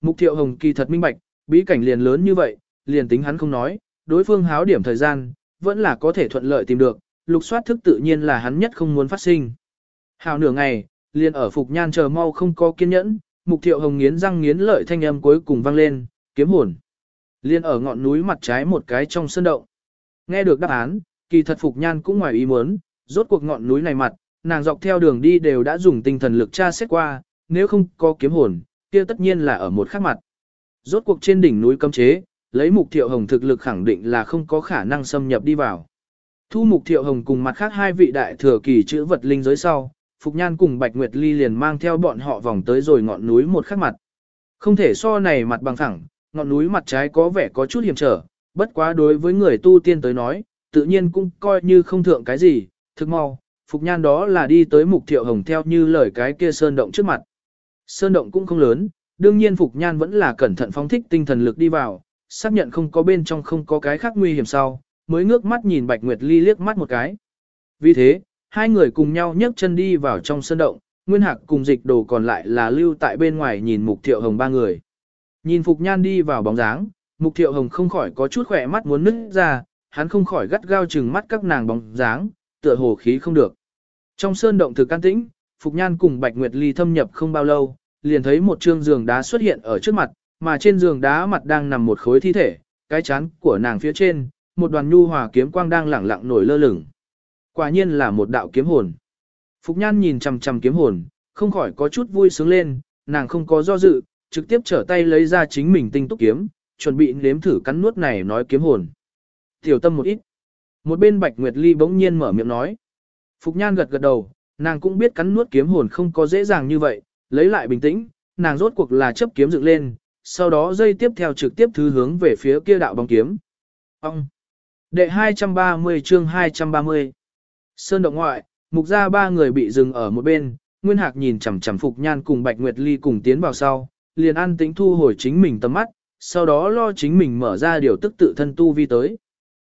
Mục Thiệu Hồng kỳ thật minh bạch, bí cảnh liền lớn như vậy, liền tính hắn không nói, đối phương háo điểm thời gian, vẫn là có thể thuận lợi tìm được, lục soát thức tự nhiên là hắn nhất không muốn phát sinh. Hào nửa ngày, liền ở Phục Nhan chờ mau không có kiên nhẫn, Mục Thiệu Hồng nghiến răng nghiến lợi thanh âm cuối cùng vang lên, kiếm hồn. Liên ở ngọn núi mặt trái một cái trong sân động. Nghe được đáp án, kỳ thật Phục Nhan cũng ngoài ý muốn, rốt cuộc ngọn núi này mặt, nàng dọc theo đường đi đều đã dùng tinh thần lực tra xét qua, nếu không có kiếm hồn, kia tất nhiên là ở một khác mặt. Rốt cuộc trên đỉnh núi cấm chế, lấy mục thiệu hồng thực lực khẳng định là không có khả năng xâm nhập đi vào. Thu mục thiệu hồng cùng mặt khác hai vị đại thừa kỳ chữ vật linh giới sau, Phục Nhan cùng Bạch Nguyệt Ly liền mang theo bọn họ vòng tới rồi ngọn núi một khắc mặt. Không thể so này mặt bằng thẳng, ngọn núi mặt trái có vẻ có chút hiểm trở, bất quá đối với người tu tiên tới nói, tự nhiên cũng coi như không thượng cái gì, thực mau, Phục Nhan đó là đi tới mục thiệu hồng theo như lời cái kia sơn động trước mặt. Sơn động cũng không lớn, đương nhiên Phục Nhan vẫn là cẩn thận phóng thích tinh thần lực đi vào, xác nhận không có bên trong không có cái khác nguy hiểm sau, mới ngước mắt nhìn Bạch Nguyệt Ly liếc mắt một cái. Vì thế, hai người cùng nhau nhấc chân đi vào trong sơn động, Nguyên Hạc cùng dịch đồ còn lại là lưu tại bên ngoài nhìn Mục Thiệu Hồng ba người. Nhìn Phục Nhan đi vào bóng dáng, Mục Thiệu Hồng không khỏi có chút khỏe mắt muốn nứt ra, hắn không khỏi gắt gao chừng mắt các nàng bóng dáng, tựa hồ khí không được. Trong sơn động thực can tĩnh, Phục Nhan cùng Bạch Nguyệt Ly thâm nhập không bao lâu, liền thấy một trương giường đá xuất hiện ở trước mặt, mà trên giường đá mặt đang nằm một khối thi thể, cái chán của nàng phía trên, một đoàn nhu hòa kiếm quang đang lẳng lặng nổi lơ lửng. Quả nhiên là một đạo kiếm hồn. Phục Nhan nhìn chằm chằm kiếm hồn, không khỏi có chút vui sướng lên, nàng không có do dự, trực tiếp trở tay lấy ra chính mình tinh túc kiếm, chuẩn bị nếm thử cắn nuốt này nói kiếm hồn. Tiểu tâm một ít. Một bên Bạch Nguyệt Ly bỗng nhiên mở miệng nói. Phục Nhan gật gật đầu, nàng cũng biết cắn nuốt kiếm hồn không có dễ dàng như vậy, lấy lại bình tĩnh, nàng rốt cuộc là chấp kiếm dựng lên, sau đó dây tiếp theo trực tiếp thứ hướng về phía kia đạo bóng kiếm. Ông! Đệ 230 chương 230 Sơn động ngoại, mục ra ba người bị dừng ở một bên, Nguyên Hạc nhìn chằm chằm Phục Nhan cùng Bạch Nguyệt Ly cùng tiến vào sau, liền an tĩnh thu hồi chính mình tầm mắt, sau đó lo chính mình mở ra điều tức tự thân tu vi tới.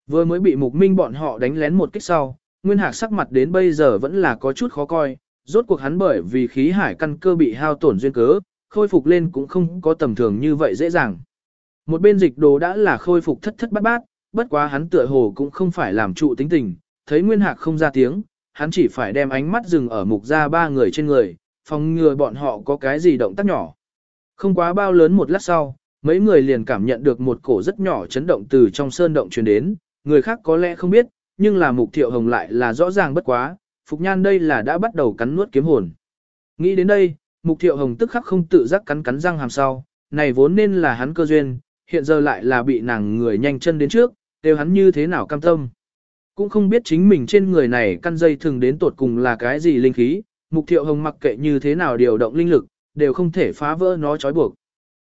Vừa mới bị mục minh bọn họ đánh lén một kích sau, Nguyên Hạc sắc mặt đến bây giờ vẫn là có chút khó coi, rốt cuộc hắn bởi vì khí hải căn cơ bị hao tổn duyên cớ, khôi phục lên cũng không có tầm thường như vậy dễ dàng. Một bên dịch đồ đã là khôi phục thất thất bát bát, bất quá hắn tựa hồ cũng không phải làm trụ tính tình, thấy Nguyên Hạc không ra tiếng, hắn chỉ phải đem ánh mắt dừng ở mục ra ba người trên người, phòng ngừa bọn họ có cái gì động tác nhỏ. Không quá bao lớn một lát sau, mấy người liền cảm nhận được một cổ rất nhỏ chấn động từ trong sơn động truyền đến, người khác có lẽ không biết, nhưng là mục thiệu hồng lại là rõ ràng bất quá, Phục Nhan đây là đã bắt đầu cắn nuốt kiếm hồn. Nghĩ đến đây, mục thiệu hồng tức khắc không tự giác cắn cắn răng hàm sau, này vốn nên là hắn cơ duyên, hiện giờ lại là bị nàng người nhanh chân đến trước, đều hắn như thế nào cam tâm. Cũng không biết chính mình trên người này căn dây thường đến tột cùng là cái gì linh khí, mục thiệu hồng mặc kệ như thế nào điều động linh lực, đều không thể phá vỡ nó trói buộc.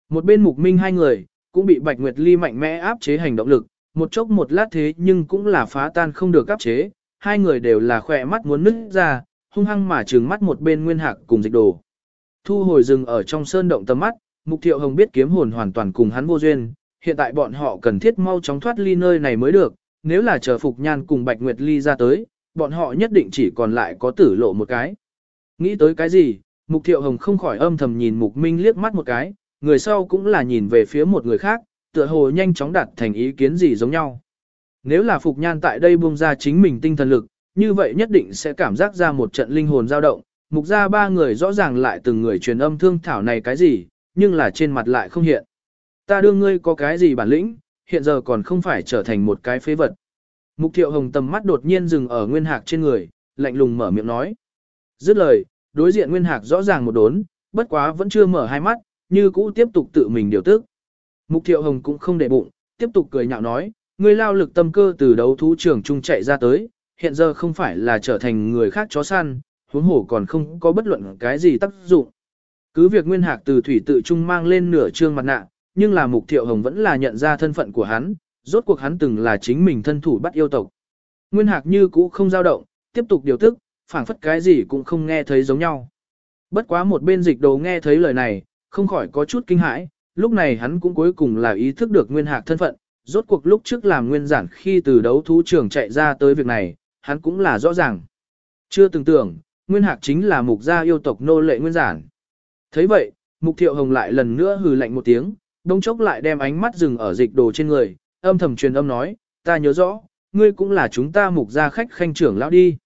Một bên mục minh hai người, cũng bị Bạch Nguyệt Ly mạnh mẽ áp chế hành động lực, một chốc một lát thế nhưng cũng là phá tan không được áp chế, hai người đều là khỏe mắt muốn nứt ra, hung hăng mà trừng mắt một bên nguyên hạc cùng dịch đồ. Thu hồi rừng ở trong sơn động tầm mắt, Mục Thiệu Hồng biết kiếm hồn hoàn toàn cùng hắn vô duyên, hiện tại bọn họ cần thiết mau chóng thoát ly nơi này mới được, nếu là chờ Phục Nhan cùng Bạch Nguyệt Ly ra tới, bọn họ nhất định chỉ còn lại có tử lộ một cái. Nghĩ tới cái gì, Mục Thiệu Hồng không khỏi âm thầm nhìn Mục Minh liếc mắt một cái, người sau cũng là nhìn về phía một người khác, tựa hồ nhanh chóng đạt thành ý kiến gì giống nhau. Nếu là Phục Nhan tại đây buông ra chính mình tinh thần lực, như vậy nhất định sẽ cảm giác ra một trận linh hồn dao động, mục ra ba người rõ ràng lại từng người truyền âm thương thảo này cái gì, nhưng là trên mặt lại không hiện. Ta đương ngươi có cái gì bản lĩnh, hiện giờ còn không phải trở thành một cái phế vật. Mục thiệu hồng tầm mắt đột nhiên dừng ở nguyên hạc trên người, lạnh lùng mở miệng nói. Dứt lời, đối diện nguyên hạc rõ ràng một đốn, bất quá vẫn chưa mở hai mắt, như cũ tiếp tục tự mình điều tức. Mục thiệu hồng cũng không để bụng, tiếp tục cười nhạo nói, ngươi lao lực tâm cơ từ đấu thú trường trung chạy ra tới, hiện giờ không phải là trở thành người khác chó săn, huống hổ còn không có bất luận cái gì tác dụng. Cứ việc Nguyên Hạc từ thủy tự trung mang lên nửa trương mặt nạ, nhưng là Mục Thiệu Hồng vẫn là nhận ra thân phận của hắn, rốt cuộc hắn từng là chính mình thân thủ bắt yêu tộc. Nguyên Hạc như cũ không dao động, tiếp tục điều tức, phảng phất cái gì cũng không nghe thấy giống nhau. Bất quá một bên dịch đồ nghe thấy lời này, không khỏi có chút kinh hãi, lúc này hắn cũng cuối cùng là ý thức được Nguyên Hạc thân phận, rốt cuộc lúc trước làm nguyên giản khi từ đấu thú trường chạy ra tới việc này, hắn cũng là rõ ràng. Chưa từng tưởng, Nguyên Hạc chính là mục gia yêu tộc nô lệ nguyên giản. thấy vậy, Mục Thiệu Hồng lại lần nữa hừ lạnh một tiếng, đông chốc lại đem ánh mắt dừng ở dịch đồ trên người, âm thầm truyền âm nói, ta nhớ rõ, ngươi cũng là chúng ta mục gia khách khanh trưởng lão đi.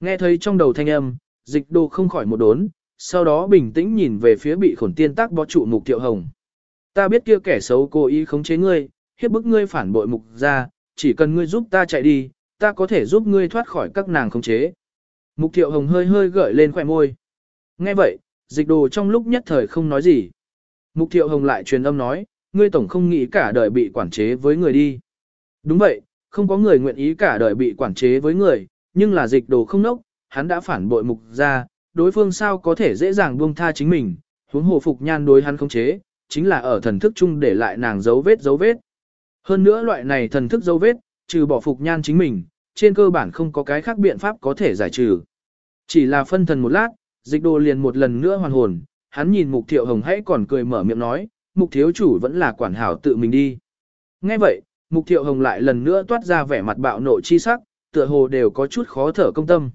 Nghe thấy trong đầu thanh âm, dịch đồ không khỏi một đốn, sau đó bình tĩnh nhìn về phía bị khổn tiên tác bó trụ mục Thiệu Hồng. Ta biết kia kẻ xấu cố ý khống chế ngươi, hiếp bức ngươi phản bội mục gia, chỉ cần ngươi giúp ta chạy đi, ta có thể giúp ngươi thoát khỏi các nàng khống chế. Mục Thiệu Hồng hơi hơi gợi lên khỏe môi. Nghe vậy, dịch đồ trong lúc nhất thời không nói gì. Mục Thiệu Hồng lại truyền âm nói, ngươi tổng không nghĩ cả đời bị quản chế với người đi. Đúng vậy, không có người nguyện ý cả đời bị quản chế với người, nhưng là dịch đồ không nốc, hắn đã phản bội mục ra, đối phương sao có thể dễ dàng buông tha chính mình, huống hồ phục nhan đối hắn khống chế, chính là ở thần thức chung để lại nàng dấu vết dấu vết. Hơn nữa loại này thần thức dấu vết, trừ bỏ phục nhan chính mình, trên cơ bản không có cái khác biện pháp có thể giải trừ. Chỉ là phân thần một lát, dịch đồ liền một lần nữa hoàn hồn, hắn nhìn mục thiệu hồng hãy còn cười mở miệng nói, mục thiếu chủ vẫn là quản hảo tự mình đi. Nghe vậy, mục thiệu hồng lại lần nữa toát ra vẻ mặt bạo nộ chi sắc, tựa hồ đều có chút khó thở công tâm.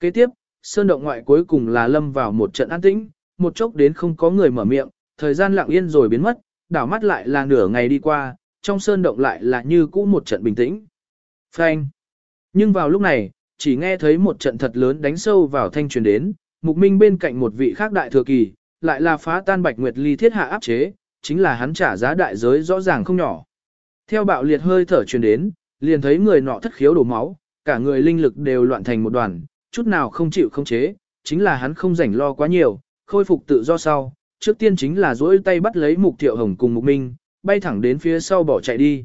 Kế tiếp, sơn động ngoại cuối cùng là lâm vào một trận an tĩnh, một chốc đến không có người mở miệng, thời gian lặng yên rồi biến mất, đảo mắt lại là nửa ngày đi qua, trong sơn động lại là như cũ một trận bình tĩnh. Phanh. Nhưng vào lúc này, chỉ nghe thấy một trận thật lớn đánh sâu vào thanh truyền đến, mục minh bên cạnh một vị khác đại thừa kỳ, lại là phá tan bạch nguyệt ly thiết hạ áp chế, chính là hắn trả giá đại giới rõ ràng không nhỏ. Theo bạo liệt hơi thở truyền đến, liền thấy người nọ thất khiếu đổ máu, cả người linh lực đều loạn thành một đoàn, chút nào không chịu không chế, chính là hắn không rảnh lo quá nhiều, khôi phục tự do sau, trước tiên chính là duỗi tay bắt lấy mục thiệu hồng cùng mục minh, bay thẳng đến phía sau bỏ chạy đi.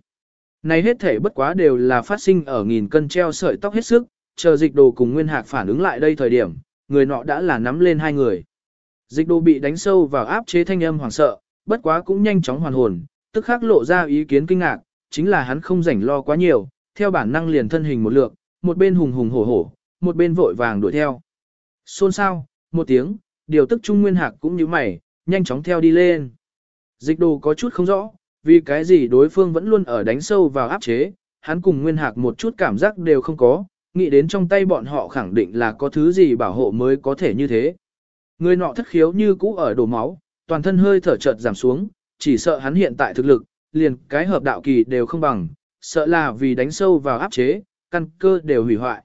Này hết thể bất quá đều là phát sinh ở nghìn cân treo sợi tóc hết sức, chờ dịch đồ cùng nguyên hạc phản ứng lại đây thời điểm, người nọ đã là nắm lên hai người. Dịch đồ bị đánh sâu vào áp chế thanh âm hoảng sợ, bất quá cũng nhanh chóng hoàn hồn, tức khắc lộ ra ý kiến kinh ngạc, chính là hắn không rảnh lo quá nhiều, theo bản năng liền thân hình một lượt, một bên hùng hùng hổ hổ, một bên vội vàng đuổi theo. Xôn sao, một tiếng, điều tức trung nguyên hạc cũng như mày, nhanh chóng theo đi lên. Dịch đồ có chút không rõ, vì cái gì đối phương vẫn luôn ở đánh sâu vào áp chế, hắn cùng nguyên hạc một chút cảm giác đều không có, nghĩ đến trong tay bọn họ khẳng định là có thứ gì bảo hộ mới có thể như thế. Người nọ thất khiếu như cũ ở đổ máu, toàn thân hơi thở chợt giảm xuống, chỉ sợ hắn hiện tại thực lực, liền cái hợp đạo kỳ đều không bằng, sợ là vì đánh sâu vào áp chế, căn cơ đều hủy hoại.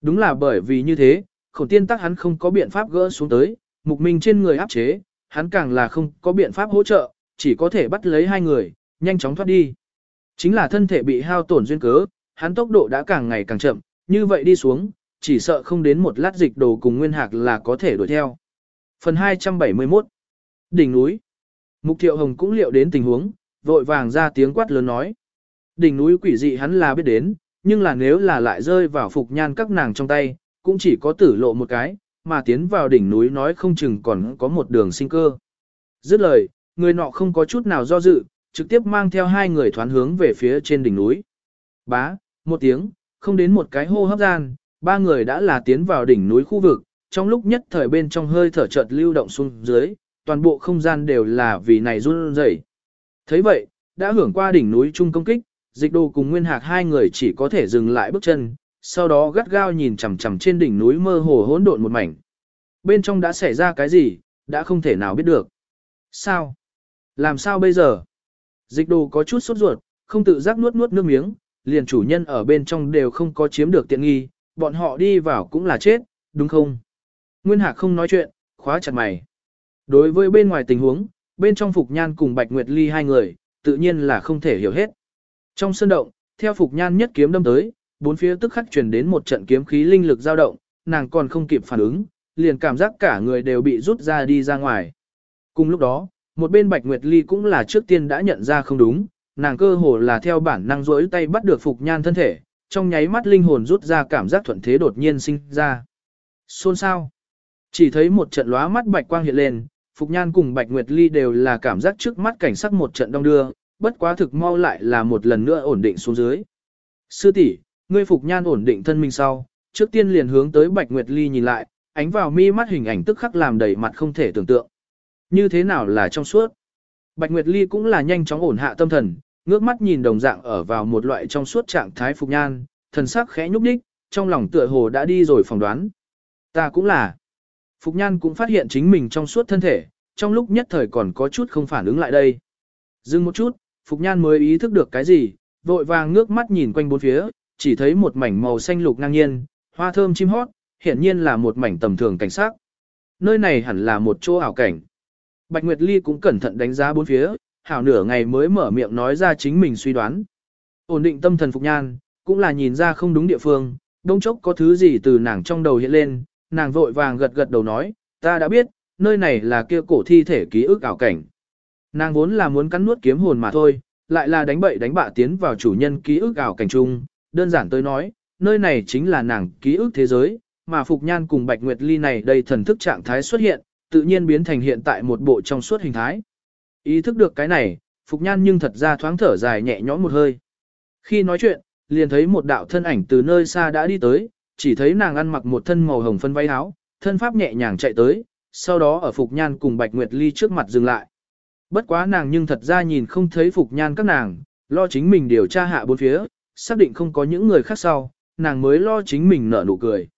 Đúng là bởi vì như thế, khổ tiên tắc hắn không có biện pháp gỡ xuống tới, mục minh trên người áp chế, hắn càng là không có biện pháp hỗ trợ, chỉ có thể bắt lấy hai người, nhanh chóng thoát đi. Chính là thân thể bị hao tổn duyên cớ, hắn tốc độ đã càng ngày càng chậm, như vậy đi xuống, chỉ sợ không đến một lát dịch đồ cùng nguyên hạc là có thể đuổi theo. Phần 271 Đỉnh núi Mục thiệu hồng cũng liệu đến tình huống, vội vàng ra tiếng quát lớn nói. Đỉnh núi quỷ dị hắn là biết đến, nhưng là nếu là lại rơi vào phục nhan các nàng trong tay, cũng chỉ có tử lộ một cái, mà tiến vào đỉnh núi nói không chừng còn có một đường sinh cơ. Dứt lời, người nọ không có chút nào do dự, trực tiếp mang theo hai người thoán hướng về phía trên đỉnh núi. Bá, một tiếng, không đến một cái hô hấp gian, ba người đã là tiến vào đỉnh núi khu vực, trong lúc nhất thời bên trong hơi thở chợt lưu động xuống dưới, toàn bộ không gian đều là vì này run rẩy. thấy vậy, đã hưởng qua đỉnh núi chung công kích, dịch đồ cùng nguyên hạc hai người chỉ có thể dừng lại bước chân, sau đó gắt gao nhìn chằm chằm trên đỉnh núi mơ hồ hỗn độn một mảnh. Bên trong đã xảy ra cái gì, đã không thể nào biết được. Sao? Làm sao bây giờ? Dịch đồ có chút sốt ruột, không tự giác nuốt nuốt nước miếng, liền chủ nhân ở bên trong đều không có chiếm được tiện nghi, bọn họ đi vào cũng là chết, đúng không? Nguyên Hạc không nói chuyện, khóa chặt mày. Đối với bên ngoài tình huống, bên trong Phục Nhan cùng Bạch Nguyệt Ly hai người, tự nhiên là không thể hiểu hết. Trong sân động, theo Phục Nhan nhất kiếm đâm tới, bốn phía tức khắc truyền đến một trận kiếm khí linh lực dao động, nàng còn không kịp phản ứng, liền cảm giác cả người đều bị rút ra đi ra ngoài. Cùng lúc đó, một bên Bạch Nguyệt Ly cũng là trước tiên đã nhận ra không đúng, nàng cơ hồ là theo bản năng rỗi tay bắt được Phục Nhan thân thể, trong nháy mắt linh hồn rút ra cảm giác thuận thế đột nhiên sinh ra. Xôn sao? Chỉ thấy một trận lóa mắt bạch quang hiện lên, Phục Nhan cùng Bạch Nguyệt Ly đều là cảm giác trước mắt cảnh sắc một trận đông đưa, bất quá thực mau lại là một lần nữa ổn định xuống dưới. Sư tỷ, ngươi Phục Nhan ổn định thân mình sau, trước tiên liền hướng tới Bạch Nguyệt Ly nhìn lại, ánh vào mi mắt hình ảnh tức khắc làm đầy mặt không thể tưởng tượng. Như thế nào là trong suốt? Bạch Nguyệt Ly cũng là nhanh chóng ổn hạ tâm thần, ngước mắt nhìn đồng dạng ở vào một loại trong suốt trạng thái Phục Nhan, thần sắc khẽ nhúc nhích, trong lòng tựa hồ đã đi rồi phỏng đoán. Ta cũng là. Phục Nhan cũng phát hiện chính mình trong suốt thân thể, trong lúc nhất thời còn có chút không phản ứng lại đây. Dừng một chút, Phục Nhan mới ý thức được cái gì, vội vàng ngước mắt nhìn quanh bốn phía, chỉ thấy một mảnh màu xanh lục ngang nhiên, hoa thơm chim hót, hiển nhiên là một mảnh tầm thường cảnh sát. Nơi này hẳn là một chỗ ảo cảnh. Bạch Nguyệt Ly cũng cẩn thận đánh giá bốn phía, hảo nửa ngày mới mở miệng nói ra chính mình suy đoán. Ổn định tâm thần Phục Nhan, cũng là nhìn ra không đúng địa phương, đông chốc có thứ gì từ nàng trong đầu hiện lên, nàng vội vàng gật gật đầu nói, ta đã biết, nơi này là kia cổ thi thể ký ức ảo cảnh. Nàng vốn là muốn cắn nuốt kiếm hồn mà thôi, lại là đánh bậy đánh bạ tiến vào chủ nhân ký ức ảo cảnh chung, đơn giản tới nói, nơi này chính là nàng ký ức thế giới, mà Phục Nhan cùng Bạch Nguyệt Ly này đây thần thức trạng thái xuất hiện, tự nhiên biến thành hiện tại một bộ trong suốt hình thái. Ý thức được cái này, Phục Nhan nhưng thật ra thoáng thở dài nhẹ nhõm một hơi. Khi nói chuyện, liền thấy một đạo thân ảnh từ nơi xa đã đi tới, chỉ thấy nàng ăn mặc một thân màu hồng phân váy áo, thân pháp nhẹ nhàng chạy tới, sau đó ở Phục Nhan cùng Bạch Nguyệt Ly trước mặt dừng lại. Bất quá nàng nhưng thật ra nhìn không thấy Phục Nhan các nàng, lo chính mình điều tra hạ bốn phía, xác định không có những người khác sau, nàng mới lo chính mình nở nụ cười.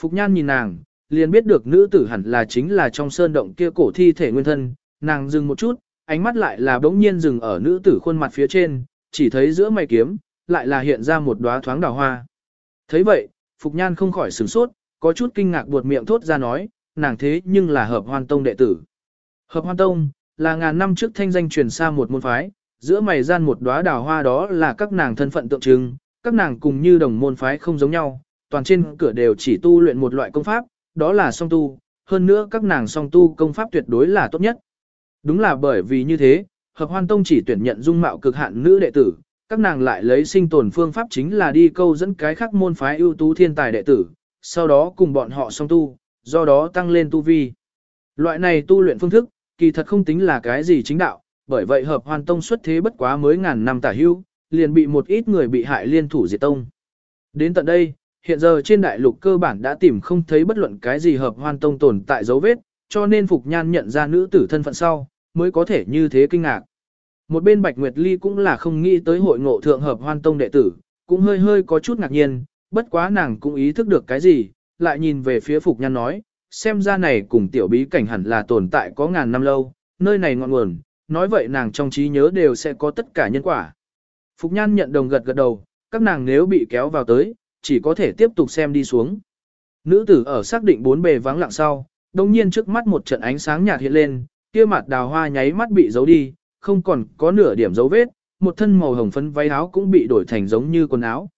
Phục Nhan nhìn nàng, liền biết được nữ tử hẳn là chính là trong sơn động kia cổ thi thể nguyên thân, nàng dừng một chút, ánh mắt lại là bỗng nhiên dừng ở nữ tử khuôn mặt phía trên, chỉ thấy giữa mày kiếm, lại là hiện ra một đóa thoáng đào hoa. thấy vậy, Phục Nhan không khỏi sửng sốt, có chút kinh ngạc buột miệng thốt ra nói, nàng thế nhưng là hợp hoan tông đệ tử. Hợp hoan tông, là ngàn năm trước thanh danh truyền xa một môn phái, giữa mày gian một đóa đào hoa đó là các nàng thân phận tượng trưng, các nàng cùng như đồng môn phái không giống nhau, toàn trên cửa đều chỉ tu luyện một loại công pháp, đó là song tu, hơn nữa các nàng song tu công pháp tuyệt đối là tốt nhất. Đúng là bởi vì như thế, hợp hoan tông chỉ tuyển nhận dung mạo cực hạn nữ đệ tử, các nàng lại lấy sinh tồn phương pháp chính là đi câu dẫn cái khác môn phái ưu tú thiên tài đệ tử, sau đó cùng bọn họ song tu, do đó tăng lên tu vi. Loại này tu luyện phương thức, kỳ thật không tính là cái gì chính đạo, bởi vậy hợp hoan tông xuất thế bất quá mới ngàn năm tả hưu, liền bị một ít người bị hại liên thủ diệt tông. Đến tận đây, hiện giờ trên đại lục cơ bản đã tìm không thấy bất luận cái gì hợp hoan tông tồn tại dấu vết, cho nên Phục Nhan nhận ra nữ tử thân phận sau, mới có thể như thế kinh ngạc. Một bên Bạch Nguyệt Ly cũng là không nghĩ tới hội ngộ thượng hợp hoan tông đệ tử, cũng hơi hơi có chút ngạc nhiên, bất quá nàng cũng ý thức được cái gì, lại nhìn về phía Phục Nhan nói, xem ra này cùng tiểu bí cảnh hẳn là tồn tại có ngàn năm lâu, nơi này ngọn nguồn, nói vậy nàng trong trí nhớ đều sẽ có tất cả nhân quả. Phục Nhan nhận đồng gật gật đầu, các nàng nếu bị kéo vào tới, chỉ có thể tiếp tục xem đi xuống. Nữ tử ở xác định bốn bề vắng lặng sau, đồng nhiên trước mắt một trận ánh sáng nhạt hiện lên, kia mặt đào hoa nháy mắt bị giấu đi, không còn có nửa điểm dấu vết, một thân màu hồng phấn váy áo cũng bị đổi thành giống như quần áo.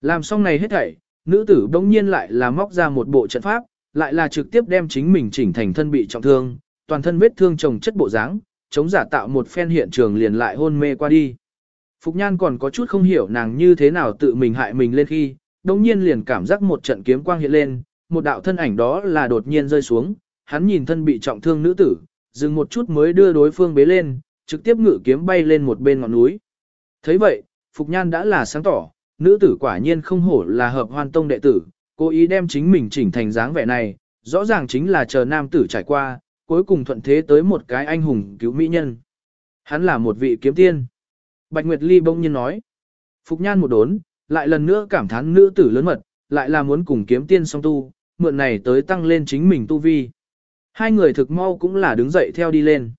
Làm xong này hết thảy, nữ tử đồng nhiên lại là móc ra một bộ trận pháp, lại là trực tiếp đem chính mình chỉnh thành thân bị trọng thương, toàn thân vết thương chồng chất bộ dáng, chống giả tạo một phen hiện trường liền lại hôn mê qua đi. Phục Nhan còn có chút không hiểu nàng như thế nào tự mình hại mình lên khi, đồng nhiên liền cảm giác một trận kiếm quang hiện lên, một đạo thân ảnh đó là đột nhiên rơi xuống, hắn nhìn thân bị trọng thương nữ tử, dừng một chút mới đưa đối phương bế lên, trực tiếp ngự kiếm bay lên một bên ngọn núi. thấy vậy, Phục Nhan đã là sáng tỏ, nữ tử quả nhiên không hổ là hợp hoan tông đệ tử, cố ý đem chính mình chỉnh thành dáng vẻ này, rõ ràng chính là chờ nam tử trải qua, cuối cùng thuận thế tới một cái anh hùng cứu mỹ nhân. Hắn là một vị kiếm tiên. Bạch Nguyệt Ly bỗng nhiên nói. Phục Nhan một đốn, lại lần nữa cảm thán nữ tử lớn mật, lại là muốn cùng kiếm tiên song tu, mượn này tới tăng lên chính mình tu vi. Hai người thực mau cũng là đứng dậy theo đi lên.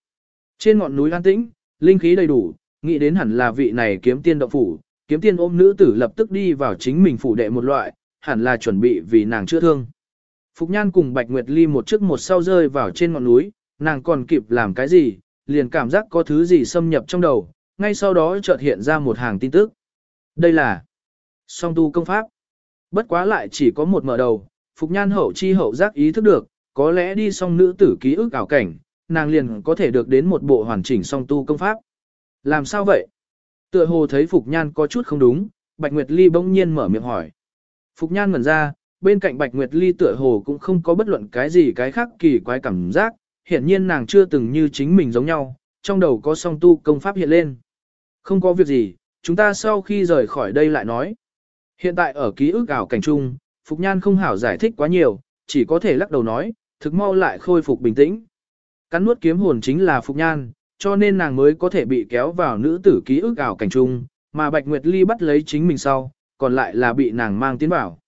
Trên ngọn núi an tĩnh, linh khí đầy đủ, nghĩ đến hẳn là vị này kiếm tiên động phủ, kiếm tiên ôm nữ tử lập tức đi vào chính mình phủ đệ một loại, hẳn là chuẩn bị vì nàng chữa thương. Phục Nhan cùng Bạch Nguyệt Ly một trước một sau rơi vào trên ngọn núi, nàng còn kịp làm cái gì, liền cảm giác có thứ gì xâm nhập trong đầu, ngay sau đó chợt hiện ra một hàng tin tức. Đây là song tu công pháp. Bất quá lại chỉ có một mở đầu, Phục Nhan hậu chi hậu giác ý thức được, có lẽ đi song nữ tử ký ức ảo cảnh, nàng liền có thể được đến một bộ hoàn chỉnh song tu công pháp. Làm sao vậy? Tựa hồ thấy Phục Nhan có chút không đúng, Bạch Nguyệt Ly bỗng nhiên mở miệng hỏi. Phục Nhan ngẩn ra, bên cạnh Bạch Nguyệt Ly tựa hồ cũng không có bất luận cái gì cái khác kỳ quái cảm giác, hiển nhiên nàng chưa từng như chính mình giống nhau, trong đầu có song tu công pháp hiện lên. Không có việc gì, chúng ta sau khi rời khỏi đây lại nói. Hiện tại ở ký ức ảo cảnh trung, Phục Nhan không hảo giải thích quá nhiều, chỉ có thể lắc đầu nói, thực mau lại khôi phục bình tĩnh. Cắn nuốt kiếm hồn chính là Phục Nhan, cho nên nàng mới có thể bị kéo vào nữ tử ký ức ảo cảnh trung, mà Bạch Nguyệt Ly bắt lấy chính mình sau, còn lại là bị nàng mang tiến vào.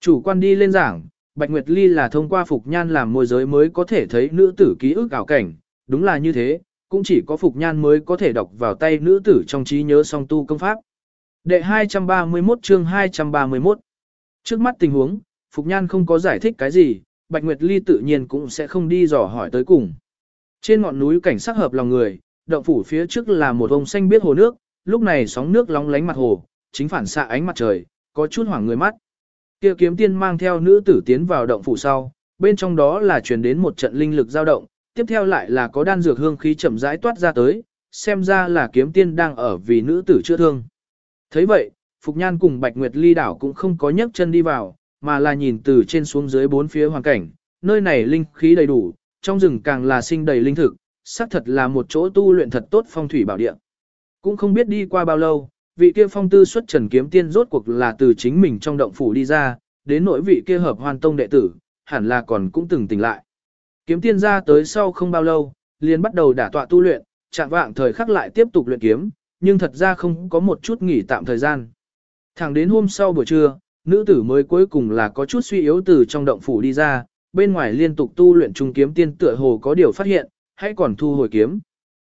Chủ quan đi lên giảng, Bạch Nguyệt Ly là thông qua Phục Nhan làm môi giới mới có thể thấy nữ tử ký ức ảo cảnh, đúng là như thế, cũng chỉ có Phục Nhan mới có thể đọc vào tay nữ tử trong trí nhớ song tu công pháp. Đệ 231 chương 231 Trước mắt tình huống, Phục Nhan không có giải thích cái gì, Bạch Nguyệt Ly tự nhiên cũng sẽ không đi dò hỏi tới cùng. Trên ngọn núi cảnh sắc hợp lòng người, động phủ phía trước là một vùng xanh biết hồ nước, lúc này sóng nước long lánh mặt hồ, chính phản xạ ánh mặt trời, có chút hoảng người mắt. Kia kiếm tiên mang theo nữ tử tiến vào động phủ sau, bên trong đó là truyền đến một trận linh lực dao động, tiếp theo lại là có đan dược hương khí chậm rãi toát ra tới, xem ra là kiếm tiên đang ở vì nữ tử chữa thương thấy vậy, Phục Nhan cùng Bạch Nguyệt Ly đảo cũng không có nhấc chân đi vào, mà là nhìn từ trên xuống dưới bốn phía hoàn cảnh, nơi này linh khí đầy đủ, trong rừng càng là sinh đầy linh thực, xác thật là một chỗ tu luyện thật tốt phong thủy bảo địa. Cũng không biết đi qua bao lâu, vị kia phong tư xuất trần kiếm tiên rốt cuộc là từ chính mình trong động phủ đi ra, đến nỗi vị kia hợp hoàn tông đệ tử, hẳn là còn cũng từng tỉnh lại. Kiếm tiên ra tới sau không bao lâu, liền bắt đầu đả tọa tu luyện, chạm vạng thời khắc lại tiếp tục luyện kiếm, nhưng thật ra không có một chút nghỉ tạm thời gian. Thẳng đến hôm sau buổi trưa, nữ tử mới cuối cùng là có chút suy yếu từ trong động phủ đi ra, bên ngoài liên tục tu luyện trung kiếm tiên tựa hồ có điều phát hiện, hãy còn thu hồi kiếm.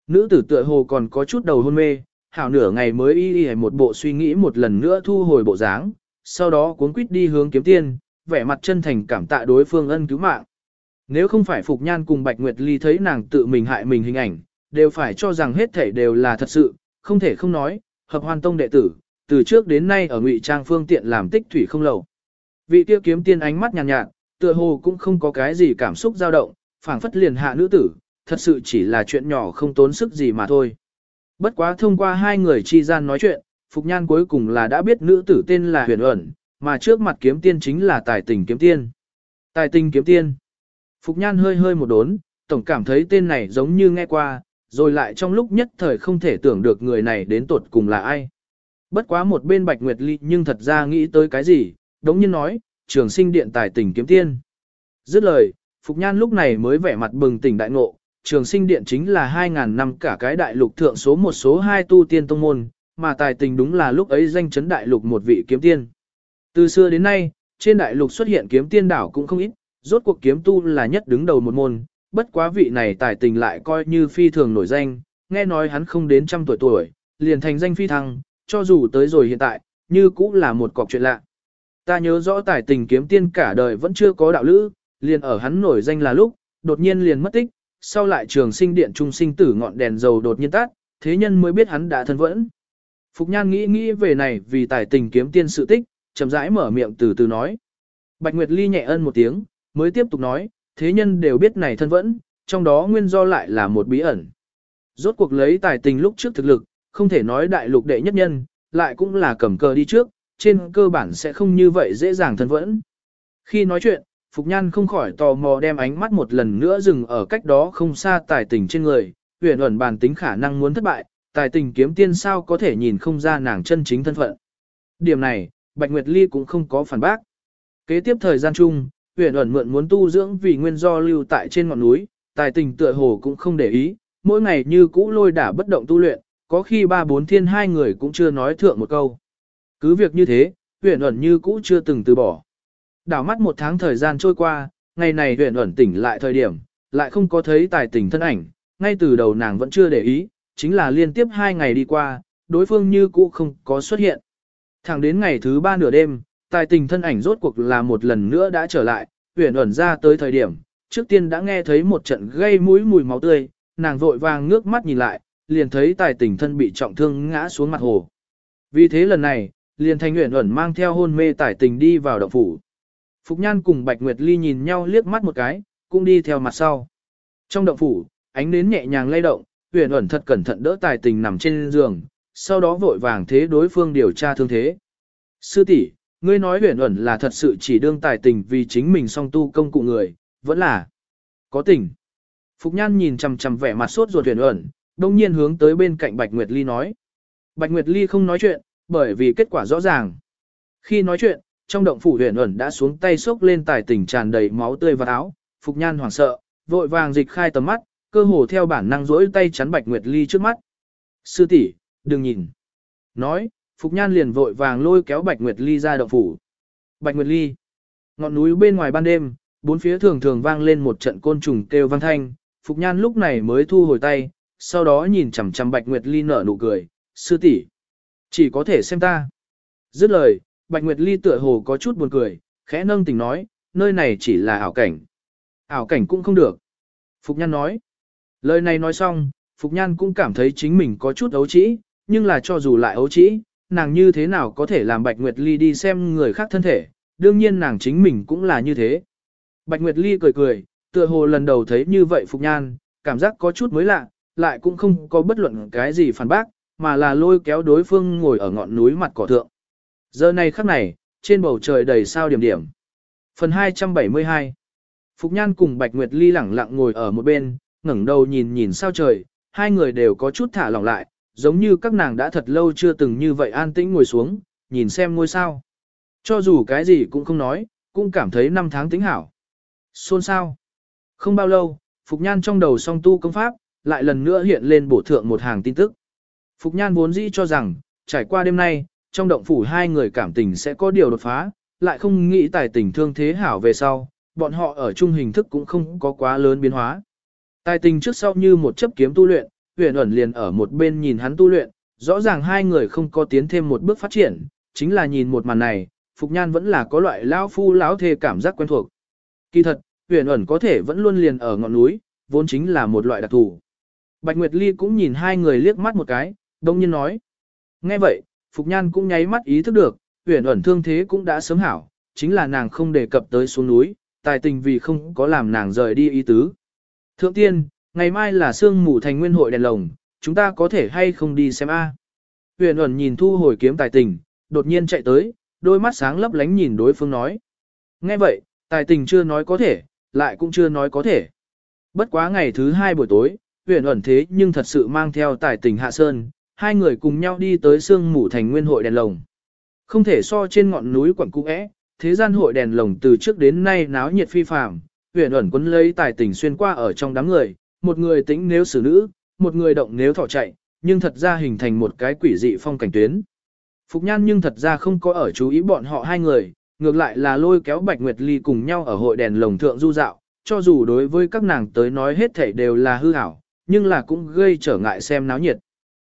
Nữ tử tựa hồ còn có chút đầu hôn mê, hảo nửa ngày mới y y một bộ suy nghĩ một lần nữa thu hồi bộ dáng, sau đó cuốn quýt đi hướng kiếm tiên, vẻ mặt chân thành cảm tạ đối phương ân cứu mạng. Nếu không phải Phục Nhan cùng Bạch Nguyệt Ly thấy nàng tự mình hại mình hình ảnh, đều phải cho rằng hết thể đều là thật sự, không thể không nói, hợp hoàn tông đệ tử, từ trước đến nay ở ngụy trang phương tiện làm tích thủy không lầu. Vị tiêu kiếm tiên ánh mắt nhàn nhạt, nhạt, tựa hồ cũng không có cái gì cảm xúc dao động, phảng phất liền hạ nữ tử, thật sự chỉ là chuyện nhỏ không tốn sức gì mà thôi. Bất quá thông qua hai người chi gian nói chuyện, Phục Nhan cuối cùng là đã biết nữ tử tên là huyền ẩn, mà trước mặt kiếm tiên chính là tài tình kiếm tiên. Tài tình kiếm tiên. Phục Nhan hơi hơi một đốn, tổng cảm thấy tên này giống như nghe qua, rồi lại trong lúc nhất thời không thể tưởng được người này đến tột cùng là ai. Bất quá một bên Bạch Nguyệt Ly nhưng thật ra nghĩ tới cái gì, đống nhiên nói, trường sinh điện tài tình kiếm tiên. Dứt lời, Phục Nhan lúc này mới vẻ mặt bừng tỉnh đại ngộ, trường sinh điện chính là 2.000 năm cả cái đại lục thượng số một số hai tu tiên tông môn, mà tài tình đúng là lúc ấy danh chấn đại lục một vị kiếm tiên. Từ xưa đến nay, trên đại lục xuất hiện kiếm tiên đảo cũng không ít, rốt cuộc kiếm tu là nhất đứng đầu một môn, bất quá vị này tài tình lại coi như phi thường nổi danh, nghe nói hắn không đến trăm tuổi tuổi, liền thành danh phi thăng, cho dù tới rồi hiện tại, như cũng là một cọc chuyện lạ. Ta nhớ rõ tài tình kiếm tiên cả đời vẫn chưa có đạo lữ, liền ở hắn nổi danh là lúc, đột nhiên liền mất tích, sau lại trường sinh điện trung sinh tử ngọn đèn dầu đột nhiên tắt, thế nhân mới biết hắn đã thân vẫn. Phục Nhan nghĩ nghĩ về này vì tài tình kiếm tiên sự tích, chậm rãi mở miệng từ từ nói. Bạch Nguyệt Ly nhẹ ân một tiếng, mới tiếp tục nói, thế nhân đều biết này thân vẫn, trong đó nguyên do lại là một bí ẩn. Rốt cuộc lấy tài tình lúc trước thực lực, không thể nói đại lục đệ nhất nhân, lại cũng là cầm cờ đi trước, trên cơ bản sẽ không như vậy dễ dàng thân vẫn. Khi nói chuyện, Phục Nhan không khỏi tò mò đem ánh mắt một lần nữa dừng ở cách đó không xa tài tình trên người, huyền ẩn bàn tính khả năng muốn thất bại, tài tình kiếm tiên sao có thể nhìn không ra nàng chân chính thân phận. Điểm này, Bạch Nguyệt Ly cũng không có phản bác. Kế tiếp thời gian chung, huyền ẩn mượn muốn tu dưỡng vì nguyên do lưu tại trên ngọn núi, tài tình tựa hồ cũng không để ý, mỗi ngày như cũ lôi đả bất động tu luyện, có khi ba bốn thiên hai người cũng chưa nói thượng một câu. Cứ việc như thế, huyền ẩn như cũ chưa từng từ bỏ. Đảo mắt một tháng thời gian trôi qua, ngày này huyền ẩn tỉnh lại thời điểm, lại không có thấy tài tình thân ảnh, ngay từ đầu nàng vẫn chưa để ý, chính là liên tiếp hai ngày đi qua, đối phương như cũ không có xuất hiện. Thẳng đến ngày thứ ba nửa đêm, tài tình thân ảnh rốt cuộc là một lần nữa đã trở lại, huyền ẩn ra tới thời điểm, trước tiên đã nghe thấy một trận gây mũi mùi máu tươi, nàng vội vàng ngước mắt nhìn lại, liền thấy tài tình thân bị trọng thương ngã xuống mặt hồ. Vì thế lần này, liền thanh huyền ẩn mang theo hôn mê tài tình đi vào động phủ. Phục Nhan cùng Bạch Nguyệt Ly nhìn nhau liếc mắt một cái, cũng đi theo mặt sau. Trong động phủ, ánh nến nhẹ nhàng lay động, huyền ẩn thật cẩn thận đỡ tài tình nằm trên giường, sau đó vội vàng thế đối phương điều tra thương thế. Sư tỷ, ngươi nói huyền ẩn là thật sự chỉ đương tài tình vì chính mình song tu công cụ người, vẫn là có tình. Phục Nhan nhìn chằm chằm vẻ mặt sốt ruột huyền ẩn, đông nhiên hướng tới bên cạnh Bạch Nguyệt Ly nói. Bạch Nguyệt Ly không nói chuyện, bởi vì kết quả rõ ràng. Khi nói chuyện, trong động phủ huyền ẩn đã xuống tay xốc lên tài tình tràn đầy máu tươi và áo, Phục Nhan hoảng sợ, vội vàng dịch khai tầm mắt, cơ hồ theo bản năng rỗi tay chắn Bạch Nguyệt Ly trước mắt. Sư tỷ, đừng nhìn. Nói, Phục Nhan liền vội vàng lôi kéo Bạch Nguyệt Ly ra động phủ. Bạch Nguyệt Ly. Ngọn núi bên ngoài ban đêm, bốn phía thường thường vang lên một trận côn trùng kêu vang thanh, Phục Nhan lúc này mới thu hồi tay, sau đó nhìn chằm chằm Bạch Nguyệt Ly nở nụ cười, sư tỷ Chỉ có thể xem ta. Dứt lời, Bạch Nguyệt Ly tựa hồ có chút buồn cười, khẽ nâng tình nói, nơi này chỉ là ảo cảnh. Ảo cảnh cũng không được. Phục Nhan nói. Lời này nói xong, Phục Nhan cũng cảm thấy chính mình có chút ấu trĩ, nhưng là cho dù lại ấu trĩ, nàng như thế nào có thể làm Bạch Nguyệt Ly đi xem người khác thân thể, đương nhiên nàng chính mình cũng là như thế. Bạch Nguyệt Ly cười cười, tựa hồ lần đầu thấy như vậy Phục Nhan, cảm giác có chút mới lạ, lại cũng không có bất luận cái gì phản bác, mà là lôi kéo đối phương ngồi ở ngọn núi mặt cỏ thượng. Giờ này khắc này, trên bầu trời đầy sao điểm điểm. Phần 272 Phục Nhan cùng Bạch Nguyệt Ly lẳng lặng ngồi ở một bên, ngẩng đầu nhìn nhìn sao trời, hai người đều có chút thả lỏng lại, giống như các nàng đã thật lâu chưa từng như vậy an tĩnh ngồi xuống, nhìn xem ngôi sao. Cho dù cái gì cũng không nói, cũng cảm thấy năm tháng tính hảo. Xôn sao? Không bao lâu, Phục Nhan trong đầu song tu công pháp, lại lần nữa hiện lên bổ thượng một hàng tin tức. Phục Nhan vốn dĩ cho rằng, trải qua đêm nay, trong động phủ hai người cảm tình sẽ có điều đột phá, lại không nghĩ tài tình thương thế hảo về sau, bọn họ ở chung hình thức cũng không có quá lớn biến hóa. Tài tình trước sau như một chấp kiếm tu luyện, huyền ẩn liền ở một bên nhìn hắn tu luyện, rõ ràng hai người không có tiến thêm một bước phát triển, chính là nhìn một màn này, Phục Nhan vẫn là có loại lão phu lão thê cảm giác quen thuộc. Kỳ thật, huyền ẩn có thể vẫn luôn liền ở ngọn núi, vốn chính là một loại đặc thù. Bạch Nguyệt Ly cũng nhìn hai người liếc mắt một cái, đông nhiên nói. Nghe vậy, Phục Nhan cũng nháy mắt ý thức được, huyền ẩn thương thế cũng đã sớm hảo, chính là nàng không đề cập tới xuống núi, tài tình vì không có làm nàng rời đi ý tứ. Thượng tiên, ngày mai là sương mù thành nguyên hội đèn lồng, chúng ta có thể hay không đi xem a? Huyền ẩn nhìn thu hồi kiếm tài tình, đột nhiên chạy tới, đôi mắt sáng lấp lánh nhìn đối phương nói. Nghe vậy, tài tình chưa nói có thể, lại cũng chưa nói có thể. Bất quá ngày thứ hai buổi tối, huyền ẩn thế nhưng thật sự mang theo tài tình hạ sơn, hai người cùng nhau đi tới sương mù thành nguyên hội đèn lồng. Không thể so trên ngọn núi quẩn cung ẽ, thế gian hội đèn lồng từ trước đến nay náo nhiệt phi phàm, huyền ẩn quấn lấy tài tình xuyên qua ở trong đám người, một người tính nếu xử nữ, một người động nếu thỏ chạy, nhưng thật ra hình thành một cái quỷ dị phong cảnh tuyến. Phục Nhan nhưng thật ra không có ở chú ý bọn họ hai người, ngược lại là lôi kéo Bạch Nguyệt Ly cùng nhau ở hội đèn lồng thượng du dạo, cho dù đối với các nàng tới nói hết thể đều là hư ảo, nhưng là cũng gây trở ngại xem náo nhiệt.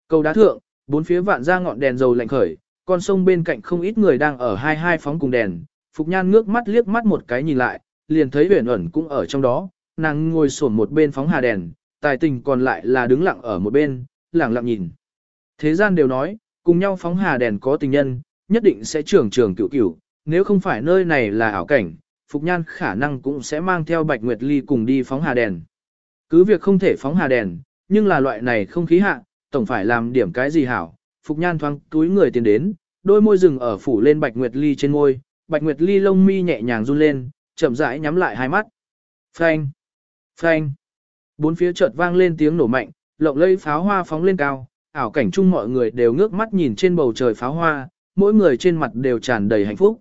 Cầu đá thượng, bốn phía vạn ra ngọn đèn dầu lạnh khởi, con sông bên cạnh không ít người đang ở hai hai phóng cùng đèn, Phục Nhan ngước mắt liếc mắt một cái nhìn lại, liền thấy huyền ẩn cũng ở trong đó, nàng ngồi sổn một bên phóng hà đèn, tài tình còn lại là đứng lặng ở một bên, lặng lặng nhìn. Thế gian đều nói, cùng nhau phóng hà đèn có tình nhân, nhất định sẽ trưởng trường cựu cựu, nếu không phải nơi này là ảo cảnh, Phục Nhan khả năng cũng sẽ mang theo Bạch Nguyệt Ly cùng đi phóng hà đèn. Cứ việc không thể phóng hà đèn, nhưng là loại này không khí hạ, tổng phải làm điểm cái gì hảo. Phục Nhan thoáng túi người tiến đến, đôi môi rừng ở phủ lên Bạch Nguyệt Ly trên môi, Bạch Nguyệt Ly lông mi nhẹ nhàng run lên, chậm rãi nhắm lại hai mắt. Phanh! Phanh! Bốn phía chợt vang lên tiếng nổ mạnh, lộng lây pháo hoa phóng lên cao, ảo cảnh chung mọi người đều ngước mắt nhìn trên bầu trời pháo hoa, mỗi người trên mặt đều tràn đầy hạnh phúc.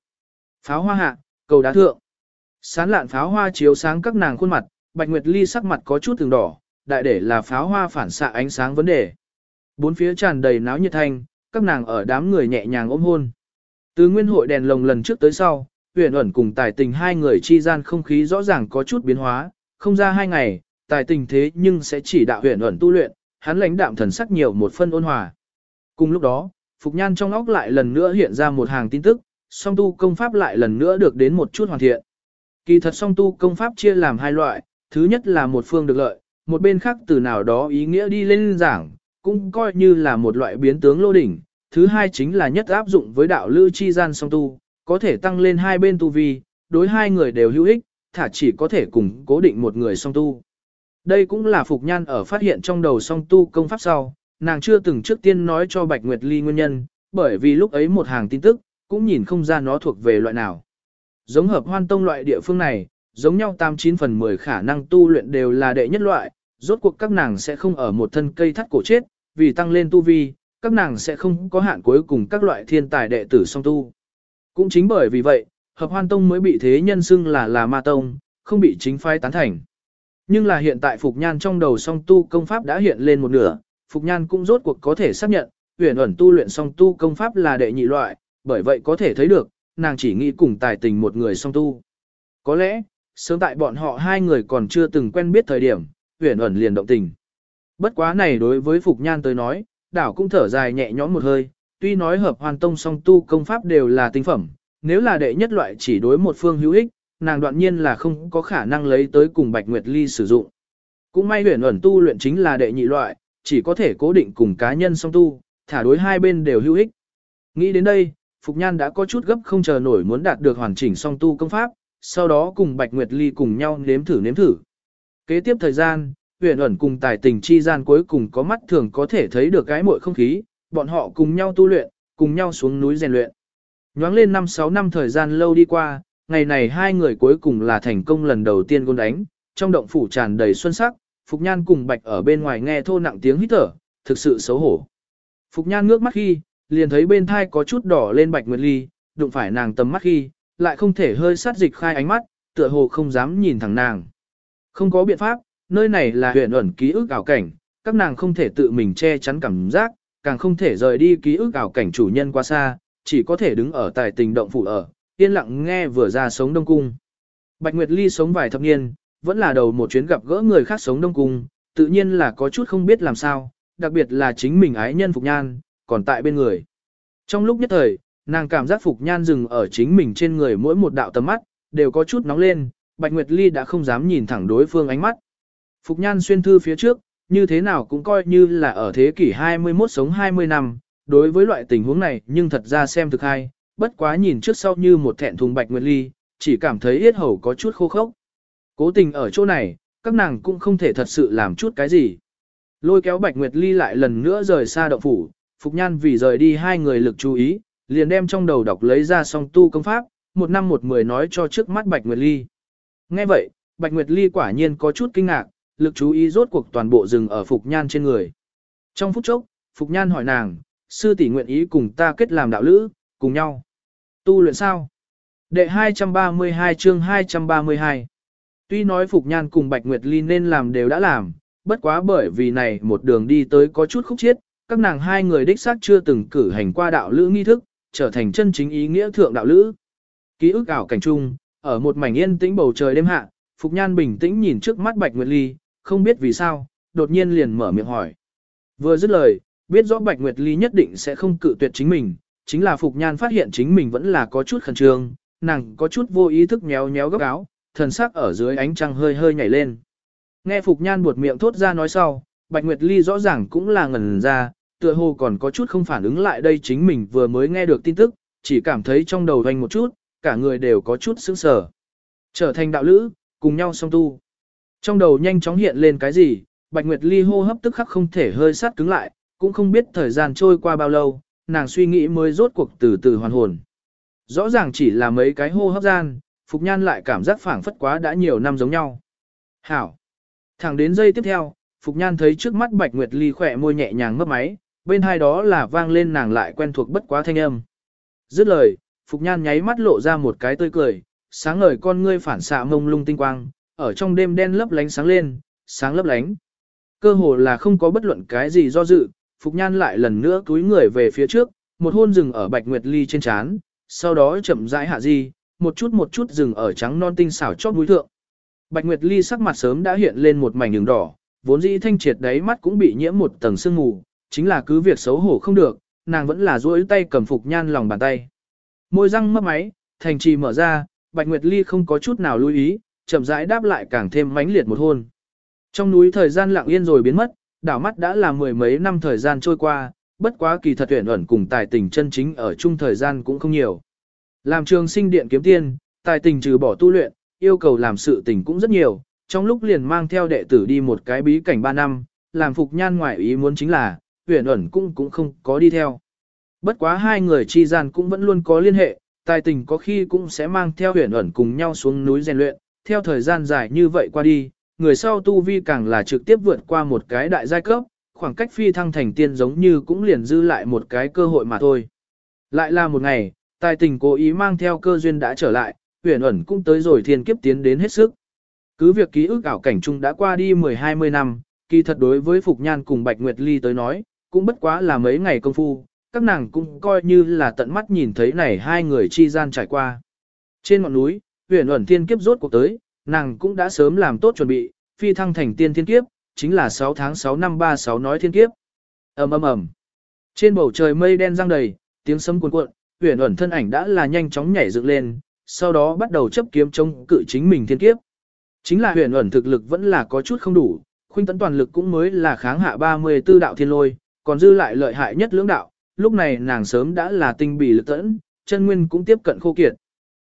Pháo hoa hạ, cầu đá thượng. Sán lạn pháo hoa chiếu sáng các nàng khuôn mặt, Bạch Nguyệt Ly sắc mặt có chút từng đỏ, đại để là pháo hoa phản xạ ánh sáng vấn đề. Bốn phía tràn đầy náo nhiệt thanh, các nàng ở đám người nhẹ nhàng ôm hôn. Từ nguyên hội đèn lồng lần trước tới sau, huyền ẩn cùng tài tình hai người chi gian không khí rõ ràng có chút biến hóa, không ra hai ngày, tài tình thế nhưng sẽ chỉ đạo huyền ẩn tu luyện, hắn lãnh đạm thần sắc nhiều một phân ôn hòa. Cùng lúc đó, Phục Nhan trong óc lại lần nữa hiện ra một hàng tin tức, song tu công pháp lại lần nữa được đến một chút hoàn thiện. Kỳ thật song tu công pháp chia làm hai loại, thứ nhất là một phương được lợi, một bên khác từ nào đó ý nghĩa đi lên giảng, cũng coi như là một loại biến tướng lô đỉnh. Thứ hai chính là nhất áp dụng với đạo lưu chi gian song tu, có thể tăng lên hai bên tu vi, đối hai người đều hữu ích, thả chỉ có thể cùng cố định một người song tu. Đây cũng là Phục Nhan ở phát hiện trong đầu song tu công pháp sau, nàng chưa từng trước tiên nói cho Bạch Nguyệt Ly nguyên nhân, bởi vì lúc ấy một hàng tin tức, cũng nhìn không ra nó thuộc về loại nào. Giống hợp hoan tông loại địa phương này, giống nhau 89 phần 10 khả năng tu luyện đều là đệ nhất loại, rốt cuộc các nàng sẽ không ở một thân cây thắt cổ chết, vì tăng lên tu vi, các nàng sẽ không có hạn cuối cùng các loại thiên tài đệ tử song tu. Cũng chính bởi vì vậy, hợp hoan tông mới bị thế nhân xưng là là ma tông, không bị chính phái tán thành. Nhưng là hiện tại Phục Nhan trong đầu song tu công pháp đã hiện lên một nửa, Phục Nhan cũng rốt cuộc có thể xác nhận, huyền ẩn tu luyện song tu công pháp là đệ nhị loại, bởi vậy có thể thấy được, nàng chỉ nghĩ cùng tài tình một người song tu. Có lẽ, sớm tại bọn họ hai người còn chưa từng quen biết thời điểm, huyền ẩn liền động tình. Bất quá này đối với Phục Nhan tới nói, đảo cũng thở dài nhẹ nhõm một hơi, tuy nói hợp hoàn tông song tu công pháp đều là tinh phẩm, nếu là đệ nhất loại chỉ đối một phương hữu ích, nàng đoạn nhiên là không có khả năng lấy tới cùng Bạch Nguyệt Ly sử dụng. Cũng may huyền ẩn tu luyện chính là đệ nhị loại, chỉ có thể cố định cùng cá nhân song tu, thả đối hai bên đều hữu ích. Nghĩ đến đây, Phục Nhan đã có chút gấp không chờ nổi muốn đạt được hoàn chỉnh song tu công pháp, sau đó cùng Bạch Nguyệt Ly cùng nhau nếm thử nếm thử. Kế tiếp thời gian, huyền ẩn cùng tài tình chi gian cuối cùng có mắt thường có thể thấy được cái mội không khí, bọn họ cùng nhau tu luyện, cùng nhau xuống núi rèn luyện. Nhoáng lên 5-6 năm thời gian lâu đi qua, ngày này hai người cuối cùng là thành công lần đầu tiên gôn đánh, trong động phủ tràn đầy xuân sắc, Phục Nhan cùng Bạch ở bên ngoài nghe thô nặng tiếng hít thở, thực sự xấu hổ. Phục Nhan ngước mắt khi, liền thấy bên thai có chút đỏ lên Bạch Nguyệt Ly, đụng phải nàng tầm mắt khi, lại không thể hơi sát dịch khai ánh mắt, tựa hồ không dám nhìn thẳng nàng. Không có biện pháp, nơi này là huyện ẩn ký ức ảo cảnh, các nàng không thể tự mình che chắn cảm giác, càng không thể rời đi ký ức ảo cảnh chủ nhân qua xa, chỉ có thể đứng ở tài tình động phủ ở, yên lặng nghe vừa ra sống đông cung. Bạch Nguyệt Ly sống vài thập niên, vẫn là đầu một chuyến gặp gỡ người khác sống đông cung, tự nhiên là có chút không biết làm sao, đặc biệt là chính mình ái nhân Phục Nhan, còn tại bên người. Trong lúc nhất thời, nàng cảm giác Phục Nhan dừng ở chính mình trên người mỗi một đạo tầm mắt, đều có chút nóng lên, Bạch Nguyệt Ly đã không dám nhìn thẳng đối phương ánh mắt. Phục Nhan xuyên thư phía trước, như thế nào cũng coi như là ở thế kỷ 21 sống 20 năm, đối với loại tình huống này nhưng thật ra xem thực hay, bất quá nhìn trước sau như một thẹn thùng Bạch Nguyệt Ly, chỉ cảm thấy yết hầu có chút khô khốc. Cố tình ở chỗ này, các nàng cũng không thể thật sự làm chút cái gì. Lôi kéo Bạch Nguyệt Ly lại lần nữa rời xa động phủ, Phục Nhan vì rời đi hai người lực chú ý, liền đem trong đầu đọc lấy ra song tu công pháp, một năm một mười nói cho trước mắt Bạch Nguyệt Ly. Nghe vậy, Bạch Nguyệt Ly quả nhiên có chút kinh ngạc, lực chú ý rốt cuộc toàn bộ dừng ở Phục Nhan trên người. Trong phút chốc, Phục Nhan hỏi nàng, sư tỷ nguyện ý cùng ta kết làm đạo lữ, cùng nhau. Tu luyện sao? Đệ 232 chương 232 Tuy nói Phục Nhan cùng Bạch Nguyệt Ly nên làm đều đã làm, bất quá bởi vì này một đường đi tới có chút khúc chiết, các nàng hai người đích xác chưa từng cử hành qua đạo lữ nghi thức, trở thành chân chính ý nghĩa thượng đạo lữ. Ký ức ảo cảnh trung, ở một mảnh yên tĩnh bầu trời đêm hạ, Phục Nhan bình tĩnh nhìn trước mắt Bạch Nguyệt Ly, không biết vì sao, đột nhiên liền mở miệng hỏi. Vừa dứt lời, biết rõ Bạch Nguyệt Ly nhất định sẽ không cự tuyệt chính mình, chính là Phục Nhan phát hiện chính mình vẫn là có chút khẩn trương, nàng có chút vô ý thức nhéo nhéo góc áo, thần sắc ở dưới ánh trăng hơi hơi nhảy lên. Nghe Phục Nhan buột miệng thốt ra nói sau, Bạch Nguyệt Ly rõ ràng cũng là ngẩn ra, tựa hồ còn có chút không phản ứng lại đây chính mình vừa mới nghe được tin tức, chỉ cảm thấy trong đầu doanh một chút, cả người đều có chút sững sờ. Trở thành đạo lữ, cùng nhau song tu. Trong đầu nhanh chóng hiện lên cái gì, Bạch Nguyệt Ly hô hấp tức khắc không thể hơi sát cứng lại, cũng không biết thời gian trôi qua bao lâu, nàng suy nghĩ mới rốt cuộc từ từ hoàn hồn. Rõ ràng chỉ là mấy cái hô hấp gian, Phục Nhan lại cảm giác phảng phất quá đã nhiều năm giống nhau. Hảo! Thẳng đến giây tiếp theo, Phục Nhan thấy trước mắt Bạch Nguyệt Ly khỏe môi nhẹ nhàng mấp máy, bên hai đó là vang lên nàng lại quen thuộc bất quá thanh âm. Dứt lời, Phục Nhan nháy mắt lộ ra một cái tươi cười, sáng ngời con ngươi phản xạ mông lung tinh quang, ở trong đêm đen lấp lánh sáng lên, sáng lấp lánh. Cơ hồ là không có bất luận cái gì do dự, Phục Nhan lại lần nữa túi người về phía trước, một hôn rừng ở Bạch Nguyệt Ly trên trán. sau đó chậm rãi hạ di, một chút một chút rừng ở trắng non tinh xảo chót mũi thượng. Bạch Nguyệt Ly sắc mặt sớm đã hiện lên một mảnh đường đỏ, vốn dĩ thanh triệt đáy mắt cũng bị nhiễm một tầng sương mù, chính là cứ việc xấu hổ không được, nàng vẫn là duỗi tay cầm Phục Nhan lòng bàn tay. Môi răng mấp máy, thành trì mở ra, Bạch Nguyệt Ly không có chút nào lưu ý, chậm rãi đáp lại càng thêm mãnh liệt một hôn. Trong núi thời gian lặng yên rồi biến mất, đảo mắt đã là mười mấy năm thời gian trôi qua, bất quá kỳ thật tuyển ẩn cùng tài tình chân chính ở chung thời gian cũng không nhiều. Làm trường sinh điện kiếm tiên, tài tình trừ bỏ tu luyện, yêu cầu làm sự tình cũng rất nhiều, trong lúc liền mang theo đệ tử đi một cái bí cảnh 3 năm, làm phục nhan ngoại ý muốn chính là, tuyển ẩn cũng cũng không có đi theo. Bất quá hai người chi gian cũng vẫn luôn có liên hệ, tài tình có khi cũng sẽ mang theo tuyển ẩn cùng nhau xuống núi rèn luyện, theo thời gian dài như vậy qua đi, người sau tu vi càng là trực tiếp vượt qua một cái đại giai cấp, khoảng cách phi thăng thành tiên giống như cũng liền dư lại một cái cơ hội mà thôi. Lại là một ngày, tài tình cố ý mang theo cơ duyên đã trở lại, huyền ẩn cũng tới rồi thiên kiếp tiến đến hết sức. Cứ việc ký ức ảo cảnh chung đã qua đi 10-20 năm, kỳ thật đối với Phục Nhan cùng Bạch Nguyệt Ly tới nói, cũng bất quá là mấy ngày công phu, các nàng cũng coi như là tận mắt nhìn thấy này hai người chi gian trải qua. Trên ngọn núi, huyền ẩn thiên kiếp rốt cuộc tới, nàng cũng đã sớm làm tốt chuẩn bị, phi thăng thành tiên thiên kiếp, chính là 6 tháng 6 năm 36 nói thiên kiếp. ầm ầm ầm. Trên bầu trời mây đen răng đầy, tiếng sấm cuồn cuộn, huyền ẩn thân ảnh đã là nhanh chóng nhảy dựng lên, sau đó bắt đầu chấp kiếm chống cự chính mình thiên kiếp. Chính là huyền ẩn thực lực vẫn là có chút không đủ, khuynh tấn toàn lực cũng mới là kháng hạ 34 đạo thiên lôi, còn dư lại lợi hại nhất lưỡng đạo, lúc này nàng sớm đã là tinh bì lực tẫn, chân nguyên cũng tiếp cận khô kiệt.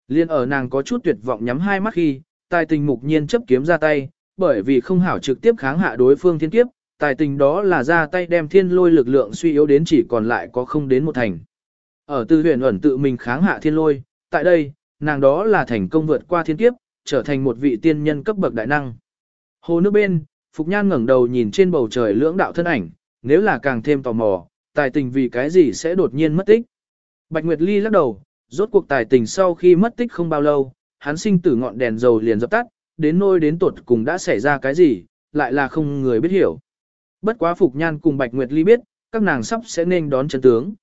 Liên ở nàng có chút tuyệt vọng nhắm hai mắt khi, tài tình mục nhiên chấp kiếm ra tay, bởi vì không hảo trực tiếp kháng hạ đối phương thiên kiếp, tài tình đó là ra tay đem thiên lôi lực lượng suy yếu đến chỉ còn lại có không đến một thành. Ở tư huyền ẩn tự mình kháng hạ thiên lôi, tại đây, nàng đó là thành công vượt qua thiên kiếp, trở thành một vị tiên nhân cấp bậc đại năng. Hồ nước bên, Phục Nhan ngẩng đầu nhìn trên bầu trời lưỡng đạo thân ảnh, nếu là càng thêm tò mò, tài tình vì cái gì sẽ đột nhiên mất tích. Bạch Nguyệt Ly lắc đầu, rốt cuộc tài tình sau khi mất tích không bao lâu, hắn sinh tử ngọn đèn dầu liền dập tắt, đến nôi đến tuột cùng đã xảy ra cái gì, lại là không người biết hiểu. Bất quá Phục Nhan cùng Bạch Nguyệt Ly biết, các nàng sắp sẽ nên đón chân tướng.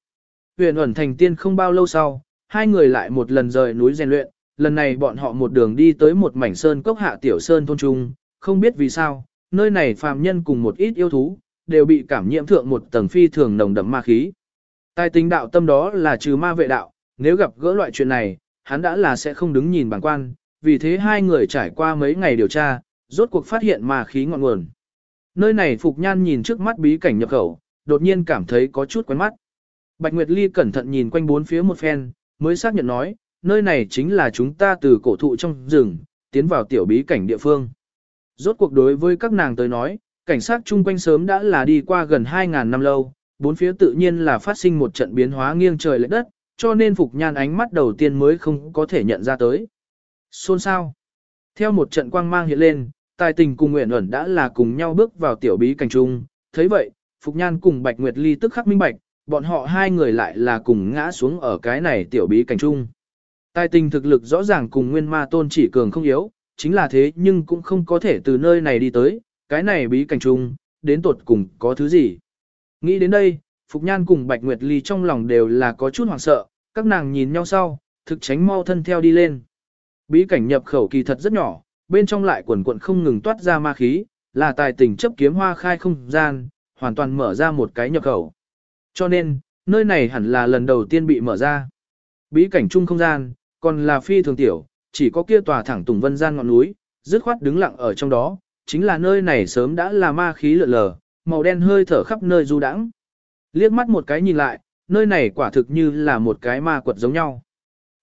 Huyền ẩn thành tiên không bao lâu sau, hai người lại một lần rời núi rèn luyện, lần này bọn họ một đường đi tới một mảnh sơn cốc hạ tiểu sơn thôn trung, không biết vì sao, nơi này phàm nhân cùng một ít yêu thú, đều bị cảm nhiễm thượng một tầng phi thường nồng đậm ma khí. Tài tính đạo tâm đó là trừ ma vệ đạo, nếu gặp gỡ loại chuyện này, hắn đã là sẽ không đứng nhìn bằng quan, vì thế hai người trải qua mấy ngày điều tra, rốt cuộc phát hiện ma khí ngọn nguồn. Nơi này Phục Nhan nhìn trước mắt bí cảnh nhập khẩu, đột nhiên cảm thấy có chút quen mắt. Bạch Nguyệt Ly cẩn thận nhìn quanh bốn phía một phen, mới xác nhận nói, nơi này chính là chúng ta từ cổ thụ trong rừng, tiến vào tiểu bí cảnh địa phương. Rốt cuộc đối với các nàng tới nói, cảnh sát chung quanh sớm đã là đi qua gần 2.000 năm lâu, bốn phía tự nhiên là phát sinh một trận biến hóa nghiêng trời lệch đất, cho nên Phục Nhan ánh mắt đầu tiên mới không có thể nhận ra tới. Xôn sao? Theo một trận quang mang hiện lên, tài tình cùng Nguyễn ẩn đã là cùng nhau bước vào tiểu bí cảnh trung, thấy vậy, Phục Nhan cùng Bạch Nguyệt Ly tức khắc minh bạch, bọn họ hai người lại là cùng ngã xuống ở cái này tiểu bí cảnh trung. Tài tình thực lực rõ ràng cùng nguyên ma tôn chỉ cường không yếu, chính là thế nhưng cũng không có thể từ nơi này đi tới, cái này bí cảnh trung, đến tột cùng có thứ gì. Nghĩ đến đây, Phục Nhan cùng Bạch Nguyệt Ly trong lòng đều là có chút hoảng sợ, các nàng nhìn nhau sau, thực tránh mau thân theo đi lên. Bí cảnh nhập khẩu kỳ thật rất nhỏ, bên trong lại quần quận không ngừng toát ra ma khí, là tài tình chấp kiếm hoa khai không gian, hoàn toàn mở ra một cái nhập khẩu. Cho nên, nơi này hẳn là lần đầu tiên bị mở ra. Bí cảnh chung không gian, còn là phi thường tiểu, chỉ có kia tòa thẳng tùng vân gian ngọn núi, dứt khoát đứng lặng ở trong đó, chính là nơi này sớm đã là ma khí lượn lờ, màu đen hơi thở khắp nơi du đãng. Liếc mắt một cái nhìn lại, nơi này quả thực như là một cái ma quật giống nhau.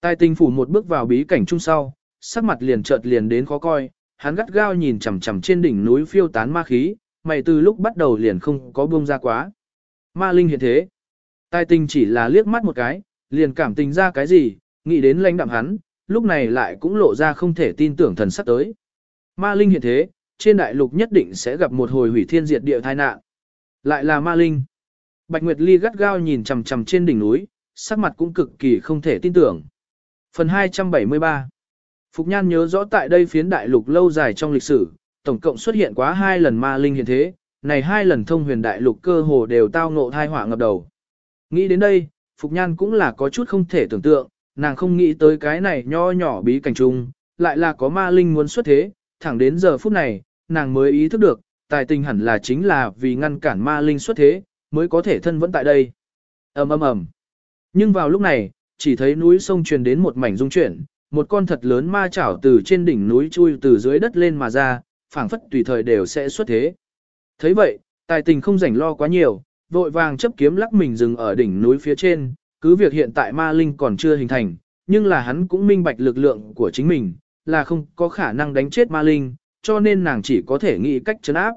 Tài tình phủ một bước vào bí cảnh chung sau, sắc mặt liền chợt liền đến khó coi, hắn gắt gao nhìn chằm chằm trên đỉnh núi phiêu tán ma khí, mày từ lúc bắt đầu liền không có buông ra quá. Ma linh hiện thế. Tài tình chỉ là liếc mắt một cái, liền cảm tình ra cái gì, nghĩ đến lãnh đạm hắn, lúc này lại cũng lộ ra không thể tin tưởng thần sắc tới. Ma linh hiện thế, trên đại lục nhất định sẽ gặp một hồi hủy thiên diệt địa tai nạn. Lại là ma linh. Bạch Nguyệt Ly gắt gao nhìn chằm chằm trên đỉnh núi, sắc mặt cũng cực kỳ không thể tin tưởng. Phần 273 Phục Nhan nhớ rõ tại đây phiến đại lục lâu dài trong lịch sử, tổng cộng xuất hiện quá hai lần ma linh hiện thế, này hai lần thông huyền đại lục cơ hồ đều tao ngộ thai họa ngập đầu. Nghĩ đến đây, Phục Nhan cũng là có chút không thể tưởng tượng, nàng không nghĩ tới cái này nho nhỏ bí cảnh chung, lại là có ma linh muốn xuất thế, thẳng đến giờ phút này, nàng mới ý thức được, tài tình hẳn là chính là vì ngăn cản ma linh xuất thế, mới có thể thân vẫn tại đây. ầm ầm ầm. Nhưng vào lúc này, chỉ thấy núi sông truyền đến một mảnh rung chuyển, một con thật lớn ma chảo từ trên đỉnh núi chui từ dưới đất lên mà ra, phảng phất tùy thời đều sẽ xuất thế. thấy vậy, tài tình không rảnh lo quá nhiều, vội vàng chấp kiếm lắc mình dừng ở đỉnh núi phía trên, cứ việc hiện tại ma linh còn chưa hình thành, nhưng là hắn cũng minh bạch lực lượng của chính mình, là không có khả năng đánh chết ma linh, cho nên nàng chỉ có thể nghĩ cách chấn áp.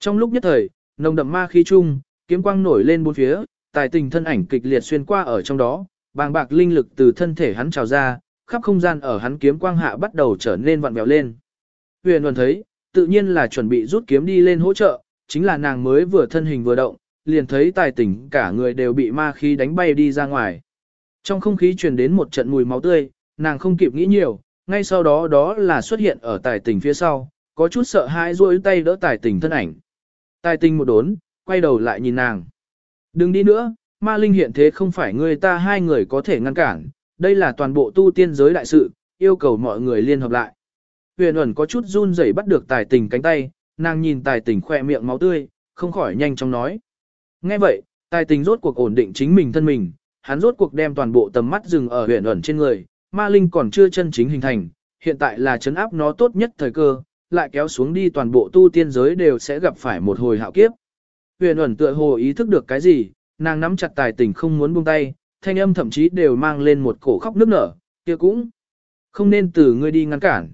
Trong lúc nhất thời, nồng đậm ma khí chung, kiếm quang nổi lên bốn phía, tài tình thân ảnh kịch liệt xuyên qua ở trong đó, bàng bạc linh lực từ thân thể hắn trào ra, khắp không gian ở hắn kiếm quang hạ bắt đầu trở nên vặn vẹo lên. Huyền Luân thấy, tự nhiên là chuẩn bị rút kiếm đi lên hỗ trợ, chính là nàng mới vừa thân hình vừa động, liền thấy tài tình cả người đều bị ma khí đánh bay đi ra ngoài. Trong không khí truyền đến một trận mùi máu tươi, nàng không kịp nghĩ nhiều, ngay sau đó đó là xuất hiện ở tài tình phía sau, có chút sợ hãi duỗi tay đỡ tài tình thân ảnh. Tài tình một đốn, quay đầu lại nhìn nàng. Đừng đi nữa, ma linh hiện thế không phải người ta hai người có thể ngăn cản, đây là toàn bộ tu tiên giới đại sự, yêu cầu mọi người liên hợp lại. huyền ẩn có chút run rẩy bắt được tài tình cánh tay, nàng nhìn tài tình khỏe miệng máu tươi, không khỏi nhanh chóng nói. Nghe vậy, tài tình rốt cuộc ổn định chính mình thân mình, hắn rốt cuộc đem toàn bộ tầm mắt dừng ở huyền ẩn trên người, ma linh còn chưa chân chính hình thành, hiện tại là chấn áp nó tốt nhất thời cơ, lại kéo xuống đi toàn bộ tu tiên giới đều sẽ gặp phải một hồi hạo kiếp. Huyền ẩn tựa hồ ý thức được cái gì, nàng nắm chặt tài tình không muốn buông tay, thanh âm thậm chí đều mang lên một cổ khóc nức nở, kia cũng không nên từ ngươi đi ngăn cản.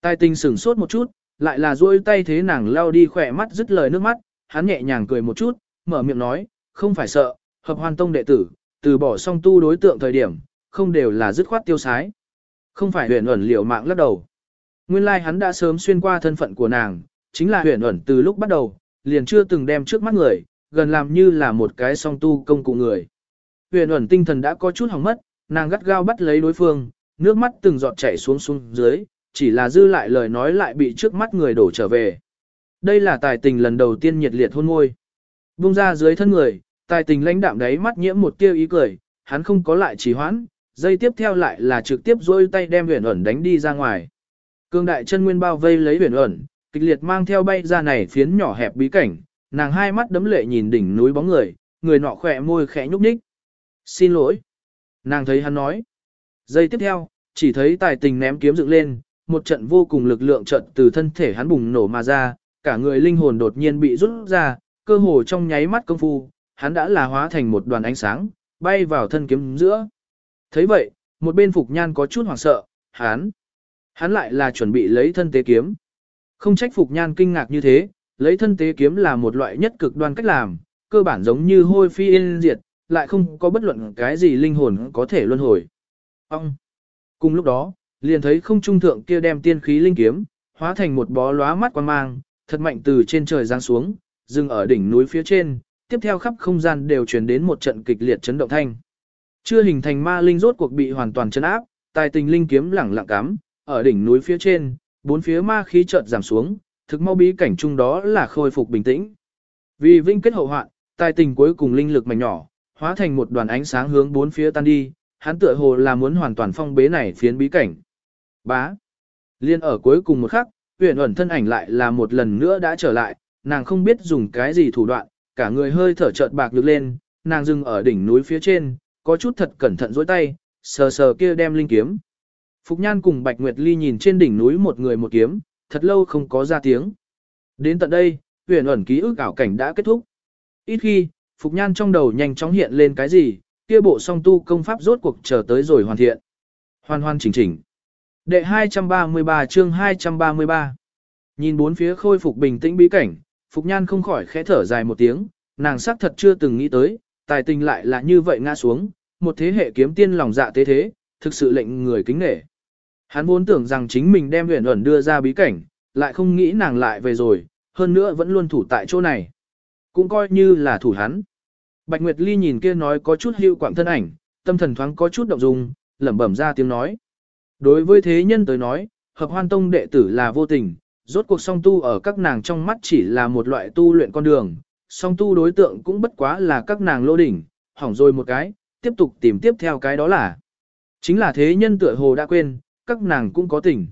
Tài tình sửng sốt một chút, lại là duỗi tay thế nàng lao đi khỏe mắt dứt lời nước mắt, hắn nhẹ nhàng cười một chút, mở miệng nói, không phải sợ, hợp hoàn tông đệ tử, từ bỏ song tu đối tượng thời điểm, không đều là dứt khoát tiêu sái. Không phải huyền ẩn liều mạng lắc đầu. Nguyên lai like hắn đã sớm xuyên qua thân phận của nàng, chính là huyền ẩn từ lúc bắt đầu, liền chưa từng đem trước mắt người, gần làm như là một cái song tu công cụ người. Huyền ẩn tinh thần đã có chút hỏng mất, nàng gắt gao bắt lấy đối phương, nước mắt từng giọt chảy xuống xuống dưới, chỉ là dư lại lời nói lại bị trước mắt người đổ trở về. Đây là tài tình lần đầu tiên nhiệt liệt hôn môi. Bung ra dưới thân người, tài tình lãnh đạm đấy mắt nhiễm một tia ý cười, hắn không có lại trì hoãn, dây tiếp theo lại là trực tiếp dôi tay đem huyền ẩn đánh đi ra ngoài. Cương đại chân nguyên bao vây lấy huyền ẩn, kịch liệt mang theo bay ra này phiến nhỏ hẹp bí cảnh, nàng hai mắt đấm lệ nhìn đỉnh núi bóng người, người nọ khỏe môi khẽ nhúc nhích. Xin lỗi. Nàng thấy hắn nói. Giây tiếp theo, chỉ thấy tài tình ném kiếm dựng lên, một trận vô cùng lực lượng trận từ thân thể hắn bùng nổ mà ra, cả người linh hồn đột nhiên bị rút ra, cơ hồ trong nháy mắt công phu, hắn đã là hóa thành một đoàn ánh sáng, bay vào thân kiếm giữa. thấy vậy, một bên Phục Nhan có chút hoảng sợ, hắn, hắn lại là chuẩn bị lấy thân tế kiếm. Không trách Phục Nhan kinh ngạc như thế, lấy thân tế kiếm là một loại nhất cực đoan cách làm, cơ bản giống như hôi phi yên diệt, lại không có bất luận cái gì linh hồn có thể luân hồi. Ông! Cùng lúc đó, liền thấy không trung thượng kia đem tiên khí linh kiếm, hóa thành một bó lóa mắt quan mang, thật mạnh từ trên trời giáng xuống, dừng ở đỉnh núi phía trên, tiếp theo khắp không gian đều truyền đến một trận kịch liệt chấn động thanh. Chưa hình thành ma linh rốt cuộc bị hoàn toàn chấn áp, tài tình linh kiếm lẳng lặng cắm, ở đỉnh núi phía trên, bốn phía ma khí chợt giảm xuống, thực mau bí cảnh chung đó là khôi phục bình tĩnh. Vì vinh kết hậu hoạn, tài tình cuối cùng linh lực mảnh nhỏ, hóa thành một đoàn ánh sáng hướng bốn phía tan đi, hắn tựa hồ là muốn hoàn toàn phong bế này phiến bí cảnh. Bá. Liên ở cuối cùng một khắc, huyền ẩn thân ảnh lại là một lần nữa đã trở lại, nàng không biết dùng cái gì thủ đoạn, cả người hơi thở chợt bạc được lên, nàng dừng ở đỉnh núi phía trên, có chút thật cẩn thận dối tay, sờ sờ kia đem linh kiếm. Phục Nhan cùng Bạch Nguyệt Ly nhìn trên đỉnh núi một người một kiếm, thật lâu không có ra tiếng. Đến tận đây, huyền ẩn ký ức ảo cảnh đã kết thúc. Ít khi, Phục Nhan trong đầu nhanh chóng hiện lên cái gì, kia bộ song tu công pháp rốt cuộc chờ tới rồi hoàn thiện. Hoàn hoàn chỉnh chỉnh. Đệ 233 chương 233 Nhìn bốn phía khôi phục bình tĩnh bí cảnh, Phục Nhan không khỏi khẽ thở dài một tiếng, nàng xác thật chưa từng nghĩ tới, tài tình lại là như vậy ngã xuống, một thế hệ kiếm tiên lòng dạ thế thế, thực sự lệnh người kính nể. Hắn vốn tưởng rằng chính mình đem huyền ẩn đưa ra bí cảnh, lại không nghĩ nàng lại về rồi, hơn nữa vẫn luôn thủ tại chỗ này. Cũng coi như là thủ hắn. Bạch Nguyệt Ly nhìn kia nói có chút hưu quảng thân ảnh, tâm thần thoáng có chút động dung, lẩm bẩm ra tiếng nói. Đối với thế nhân tới nói, hợp hoan tông đệ tử là vô tình, rốt cuộc song tu ở các nàng trong mắt chỉ là một loại tu luyện con đường, song tu đối tượng cũng bất quá là các nàng lô đỉnh, hỏng rồi một cái, tiếp tục tìm tiếp theo cái đó là. Chính là thế nhân tựa hồ đã quên, các nàng cũng có tình.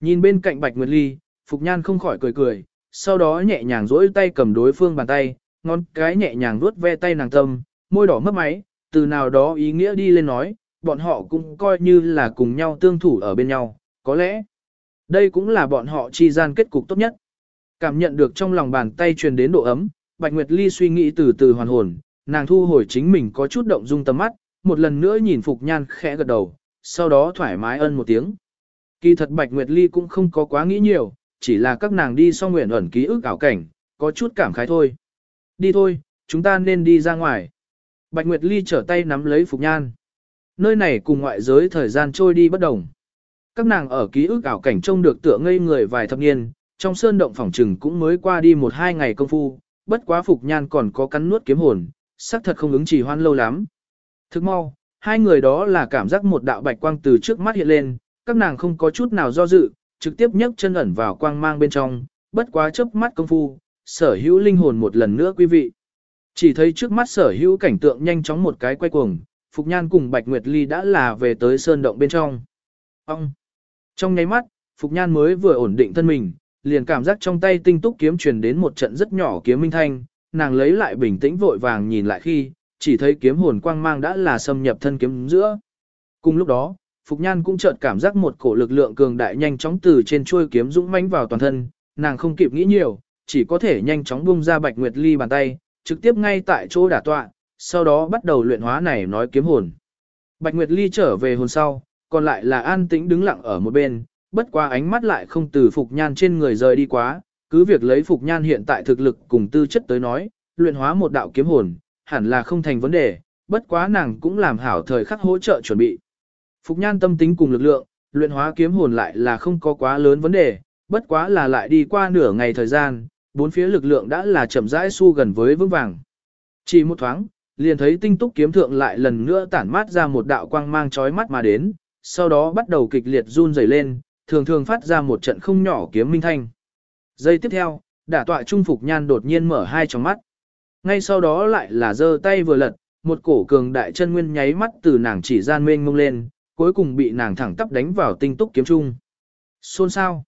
Nhìn bên cạnh Bạch Nguyệt Ly, Phục Nhan không khỏi cười cười, sau đó nhẹ nhàng duỗi tay cầm đối phương bàn tay, ngón cái nhẹ nhàng vuốt ve tay nàng tâm, môi đỏ mất máy, từ nào đó ý nghĩa đi lên nói, bọn họ cũng coi như là cùng nhau tương thủ ở bên nhau, có lẽ đây cũng là bọn họ chi gian kết cục tốt nhất. Cảm nhận được trong lòng bàn tay truyền đến độ ấm, Bạch Nguyệt Ly suy nghĩ từ từ hoàn hồn, nàng thu hồi chính mình có chút động dung tầm mắt, một lần nữa nhìn Phục Nhan khẽ gật đầu, sau đó thoải mái ân một tiếng. Kỳ thật Bạch Nguyệt Ly cũng không có quá nghĩ nhiều, chỉ là các nàng đi xong nguyện ẩn ký ức ảo cảnh, có chút cảm khái thôi. Đi thôi, chúng ta nên đi ra ngoài. Bạch Nguyệt Ly trở tay nắm lấy Phục Nhan. Nơi này cùng ngoại giới thời gian trôi đi bất đồng. Các nàng ở ký ức ảo cảnh trông được tựa ngây người vài thập niên, trong sơn động phòng trừng cũng mới qua đi một hai ngày công phu, bất quá Phục Nhan còn có cắn nuốt kiếm hồn, xác thật không ứng chỉ hoan lâu lắm. Thức mau, hai người đó là cảm giác một đạo bạch quang từ trước mắt hiện lên, các nàng không có chút nào do dự, trực tiếp nhấc chân ẩn vào quang mang bên trong, bất quá chớp mắt công phu, sở hữu linh hồn một lần nữa quý vị. Chỉ thấy trước mắt sở hữu cảnh tượng nhanh chóng một cái quay cuồng, Phục Nhan cùng Bạch Nguyệt Ly đã là về tới sơn động bên trong. Ông! Trong nháy mắt, Phục Nhan mới vừa ổn định thân mình, liền cảm giác trong tay tinh túc kiếm truyền đến một trận rất nhỏ kiếm minh thanh, nàng lấy lại bình tĩnh vội vàng nhìn lại khi, chỉ thấy kiếm hồn quang mang đã là xâm nhập thân kiếm giữa. Cùng lúc đó, Phục Nhan cũng chợt cảm giác một cổ lực lượng cường đại nhanh chóng từ trên chuôi kiếm dũng mãnh vào toàn thân, nàng không kịp nghĩ nhiều, chỉ có thể nhanh chóng bung ra Bạch Nguyệt Ly bàn tay, trực tiếp ngay tại chỗ đả tọa, sau đó bắt đầu luyện hóa này nói kiếm hồn. Bạch Nguyệt Ly trở về hồn sau, còn lại là an tĩnh đứng lặng ở một bên, bất qua ánh mắt lại không từ Phục Nhan trên người rời đi quá, cứ việc lấy Phục Nhan hiện tại thực lực cùng tư chất tới nói, luyện hóa một đạo kiếm hồn, hẳn là không thành vấn đề, bất quá nàng cũng làm hảo thời khắc hỗ trợ chuẩn bị. Phục Nhan tâm tính cùng lực lượng, luyện hóa kiếm hồn lại là không có quá lớn vấn đề, bất quá là lại đi qua nửa ngày thời gian, bốn phía lực lượng đã là chậm rãi xu gần với vững vàng. Chỉ một thoáng, liền thấy tinh túc kiếm thượng lại lần nữa tản mát ra một đạo quang mang chói mắt mà đến, sau đó bắt đầu kịch liệt run rẩy lên, thường thường phát ra một trận không nhỏ kiếm minh thanh. Giây tiếp theo, đả tọa trung phục nhan đột nhiên mở hai tròng mắt. Ngay sau đó lại là giơ tay vừa lật, một cổ cường đại chân nguyên nháy mắt từ nàng chỉ gian mênh mông lên, cuối cùng bị nàng thẳng tắp đánh vào tinh túc kiếm trung. Xôn sao?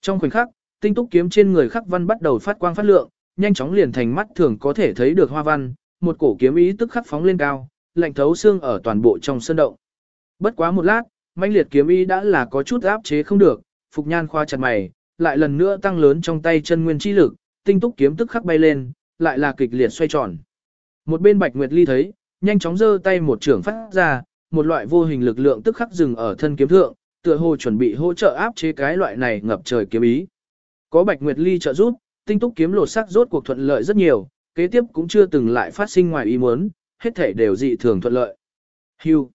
Trong khoảnh khắc, tinh túc kiếm trên người khắc văn bắt đầu phát quang phát lượng, nhanh chóng liền thành mắt thường có thể thấy được hoa văn, một cổ kiếm ý tức khắc phóng lên cao, lạnh thấu xương ở toàn bộ trong sân động. Bất quá một lát, mãnh liệt kiếm ý đã là có chút áp chế không được, Phục Nhan khoa chặt mày, lại lần nữa tăng lớn trong tay chân nguyên chi lực, tinh túc kiếm tức khắc bay lên, lại là kịch liệt xoay tròn. Một bên Bạch Nguyệt Ly thấy, nhanh chóng giơ tay một trưởng phát ra, một loại vô hình lực lượng tức khắc dừng ở thân kiếm thượng, tựa hồ chuẩn bị hỗ trợ áp chế cái loại này ngập trời kiếm ý. Có Bạch Nguyệt Ly trợ giúp, tinh túc kiếm lột sắc rốt cuộc thuận lợi rất nhiều, kế tiếp cũng chưa từng lại phát sinh ngoài ý muốn, hết thể đều dị thường thuận lợi. Hưu.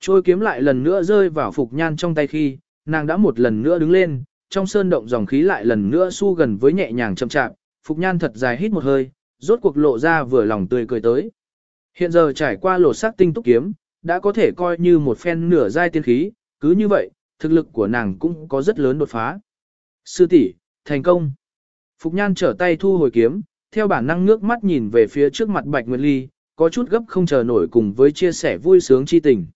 Trôi kiếm lại lần nữa rơi vào Phục Nhan trong tay khi, nàng đã một lần nữa đứng lên, trong sơn động dòng khí lại lần nữa su gần với nhẹ nhàng chậm chạp, Phục Nhan thật dài hít một hơi, rốt cuộc lộ ra vừa lòng tươi cười tới. Hiện giờ trải qua lột sắc tinh túc kiếm, đã có thể coi như một phen nửa giai tiên khí, cứ như vậy, thực lực của nàng cũng có rất lớn đột phá. Sư tỷ thành công. Phục Nhan trở tay thu hồi kiếm, theo bản năng ngước mắt nhìn về phía trước mặt Bạch Nguyệt Ly, có chút gấp không chờ nổi cùng với chia sẻ vui sướng chi tình.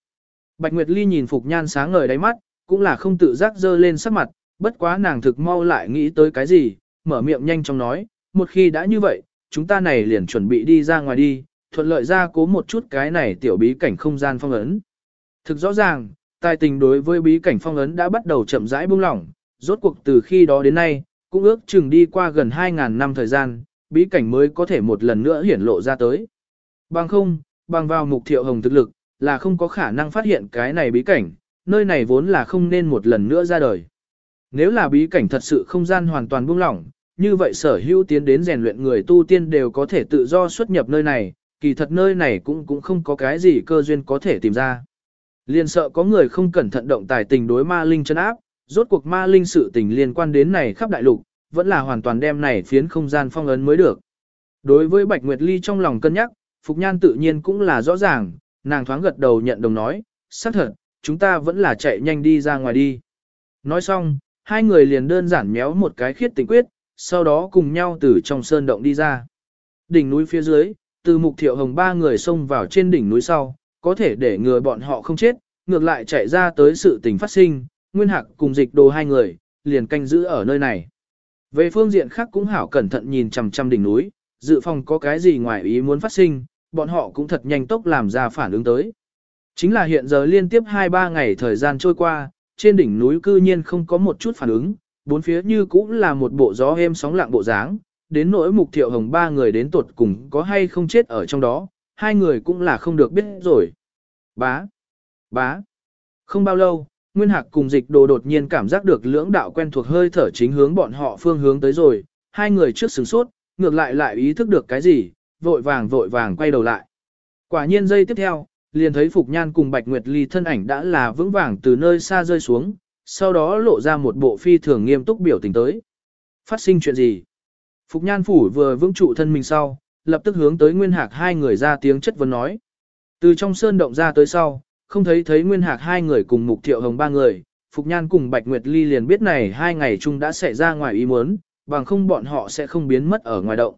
Bạch Nguyệt Ly nhìn Phục Nhan sáng ngời đáy mắt, cũng là không tự giác dơ lên sắc mặt, bất quá nàng thực mau lại nghĩ tới cái gì, mở miệng nhanh chóng nói, một khi đã như vậy, chúng ta này liền chuẩn bị đi ra ngoài đi, thuận lợi ra cố một chút cái này tiểu bí cảnh không gian phong ấn. Thực rõ ràng, tài tình đối với bí cảnh phong ấn đã bắt đầu chậm rãi buông lỏng, rốt cuộc từ khi đó đến nay, cũng ước chừng đi qua gần 2.000 năm thời gian, bí cảnh mới có thể một lần nữa hiển lộ ra tới. Bằng không, bằng vào mục thiệu hồng thực lực, là không có khả năng phát hiện cái này bí cảnh, nơi này vốn là không nên một lần nữa ra đời. Nếu là bí cảnh thật sự không gian hoàn toàn buông lỏng, như vậy sở hữu tiến đến rèn luyện người tu tiên đều có thể tự do xuất nhập nơi này, kỳ thật nơi này cũng cũng không có cái gì cơ duyên có thể tìm ra. Liên sợ có người không cẩn thận động tài tình đối ma linh chân áp, rốt cuộc ma linh sự tình liên quan đến này khắp đại lục, vẫn là hoàn toàn đem này phiến không gian phong ấn mới được. Đối với Bạch Nguyệt Ly trong lòng cân nhắc, Phục Nhan tự nhiên cũng là rõ ràng, nàng thoáng gật đầu nhận đồng nói, xác thật, chúng ta vẫn là chạy nhanh đi ra ngoài đi. Nói xong, hai người liền đơn giản méo một cái khiết tình quyết, sau đó cùng nhau từ trong sơn động đi ra. Đỉnh núi phía dưới, từ mục thiệu hồng ba người xông vào trên đỉnh núi sau, có thể để ngừa bọn họ không chết, ngược lại chạy ra tới sự tình phát sinh, nguyên hạc cùng dịch đồ hai người, liền canh giữ ở nơi này. Về phương diện khác cũng hảo cẩn thận nhìn chằm chằm đỉnh núi, dự phòng có cái gì ngoài ý muốn phát sinh, bọn họ cũng thật nhanh tốc làm ra phản ứng tới. Chính là hiện giờ liên tiếp 2-3 ngày thời gian trôi qua, trên đỉnh núi cư nhiên không có một chút phản ứng, bốn phía như cũng là một bộ gió êm sóng lặng bộ dáng, đến nỗi mục thiệu hồng ba người đến tuột cùng có hay không chết ở trong đó, hai người cũng là không được biết rồi. Bá, bá, không bao lâu, Nguyên Hạc cùng dịch đồ đột nhiên cảm giác được lưỡng đạo quen thuộc hơi thở chính hướng bọn họ phương hướng tới rồi, hai người trước sửng sốt, ngược lại lại ý thức được cái gì, vội vàng vội vàng quay đầu lại. Quả nhiên giây tiếp theo, liền thấy Phục Nhan cùng Bạch Nguyệt Ly thân ảnh đã là vững vàng từ nơi xa rơi xuống, sau đó lộ ra một bộ phi thường nghiêm túc biểu tình tới. Phát sinh chuyện gì? Phục Nhan phủ vừa vững trụ thân mình sau, lập tức hướng tới Nguyên Hạc hai người ra tiếng chất vấn nói. Từ trong sơn động ra tới sau, không thấy thấy Nguyên Hạc hai người cùng Mục Thiệu Hồng ba người, Phục Nhan cùng Bạch Nguyệt Ly liền biết này hai ngày chung đã xảy ra ngoài ý muốn, bằng không bọn họ sẽ không biến mất ở ngoài động.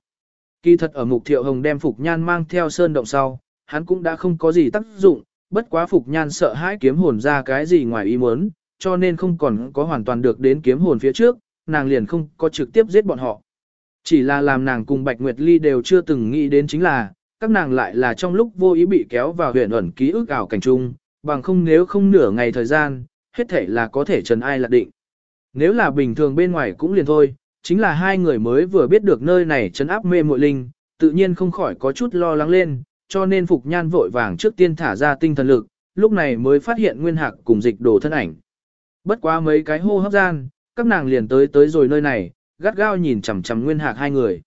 Kỳ thật ở Mục Thiệu Hồng đem Phục Nhan mang theo sơn động sau, hắn cũng đã không có gì tác dụng, bất quá Phục Nhan sợ hãi kiếm hồn ra cái gì ngoài ý muốn, cho nên không còn có hoàn toàn được đến kiếm hồn phía trước, nàng liền không có trực tiếp giết bọn họ. Chỉ là làm nàng cùng Bạch Nguyệt Ly đều chưa từng nghĩ đến chính là, các nàng lại là trong lúc vô ý bị kéo vào huyện ẩn ký ức ảo cảnh trung, bằng không nếu không nửa ngày thời gian, hết thể là có thể trần ai lạc định. Nếu là bình thường bên ngoài cũng liền thôi, chính là hai người mới vừa biết được nơi này trấn áp mê muội linh, tự nhiên không khỏi có chút lo lắng lên, cho nên Phục Nhan vội vàng trước tiên thả ra tinh thần lực, lúc này mới phát hiện Nguyên Hạc cùng dịch đồ thân ảnh. Bất quá mấy cái hô hấp gian, các nàng liền tới tới rồi nơi này, gắt gao nhìn chằm chằm Nguyên Hạc hai người.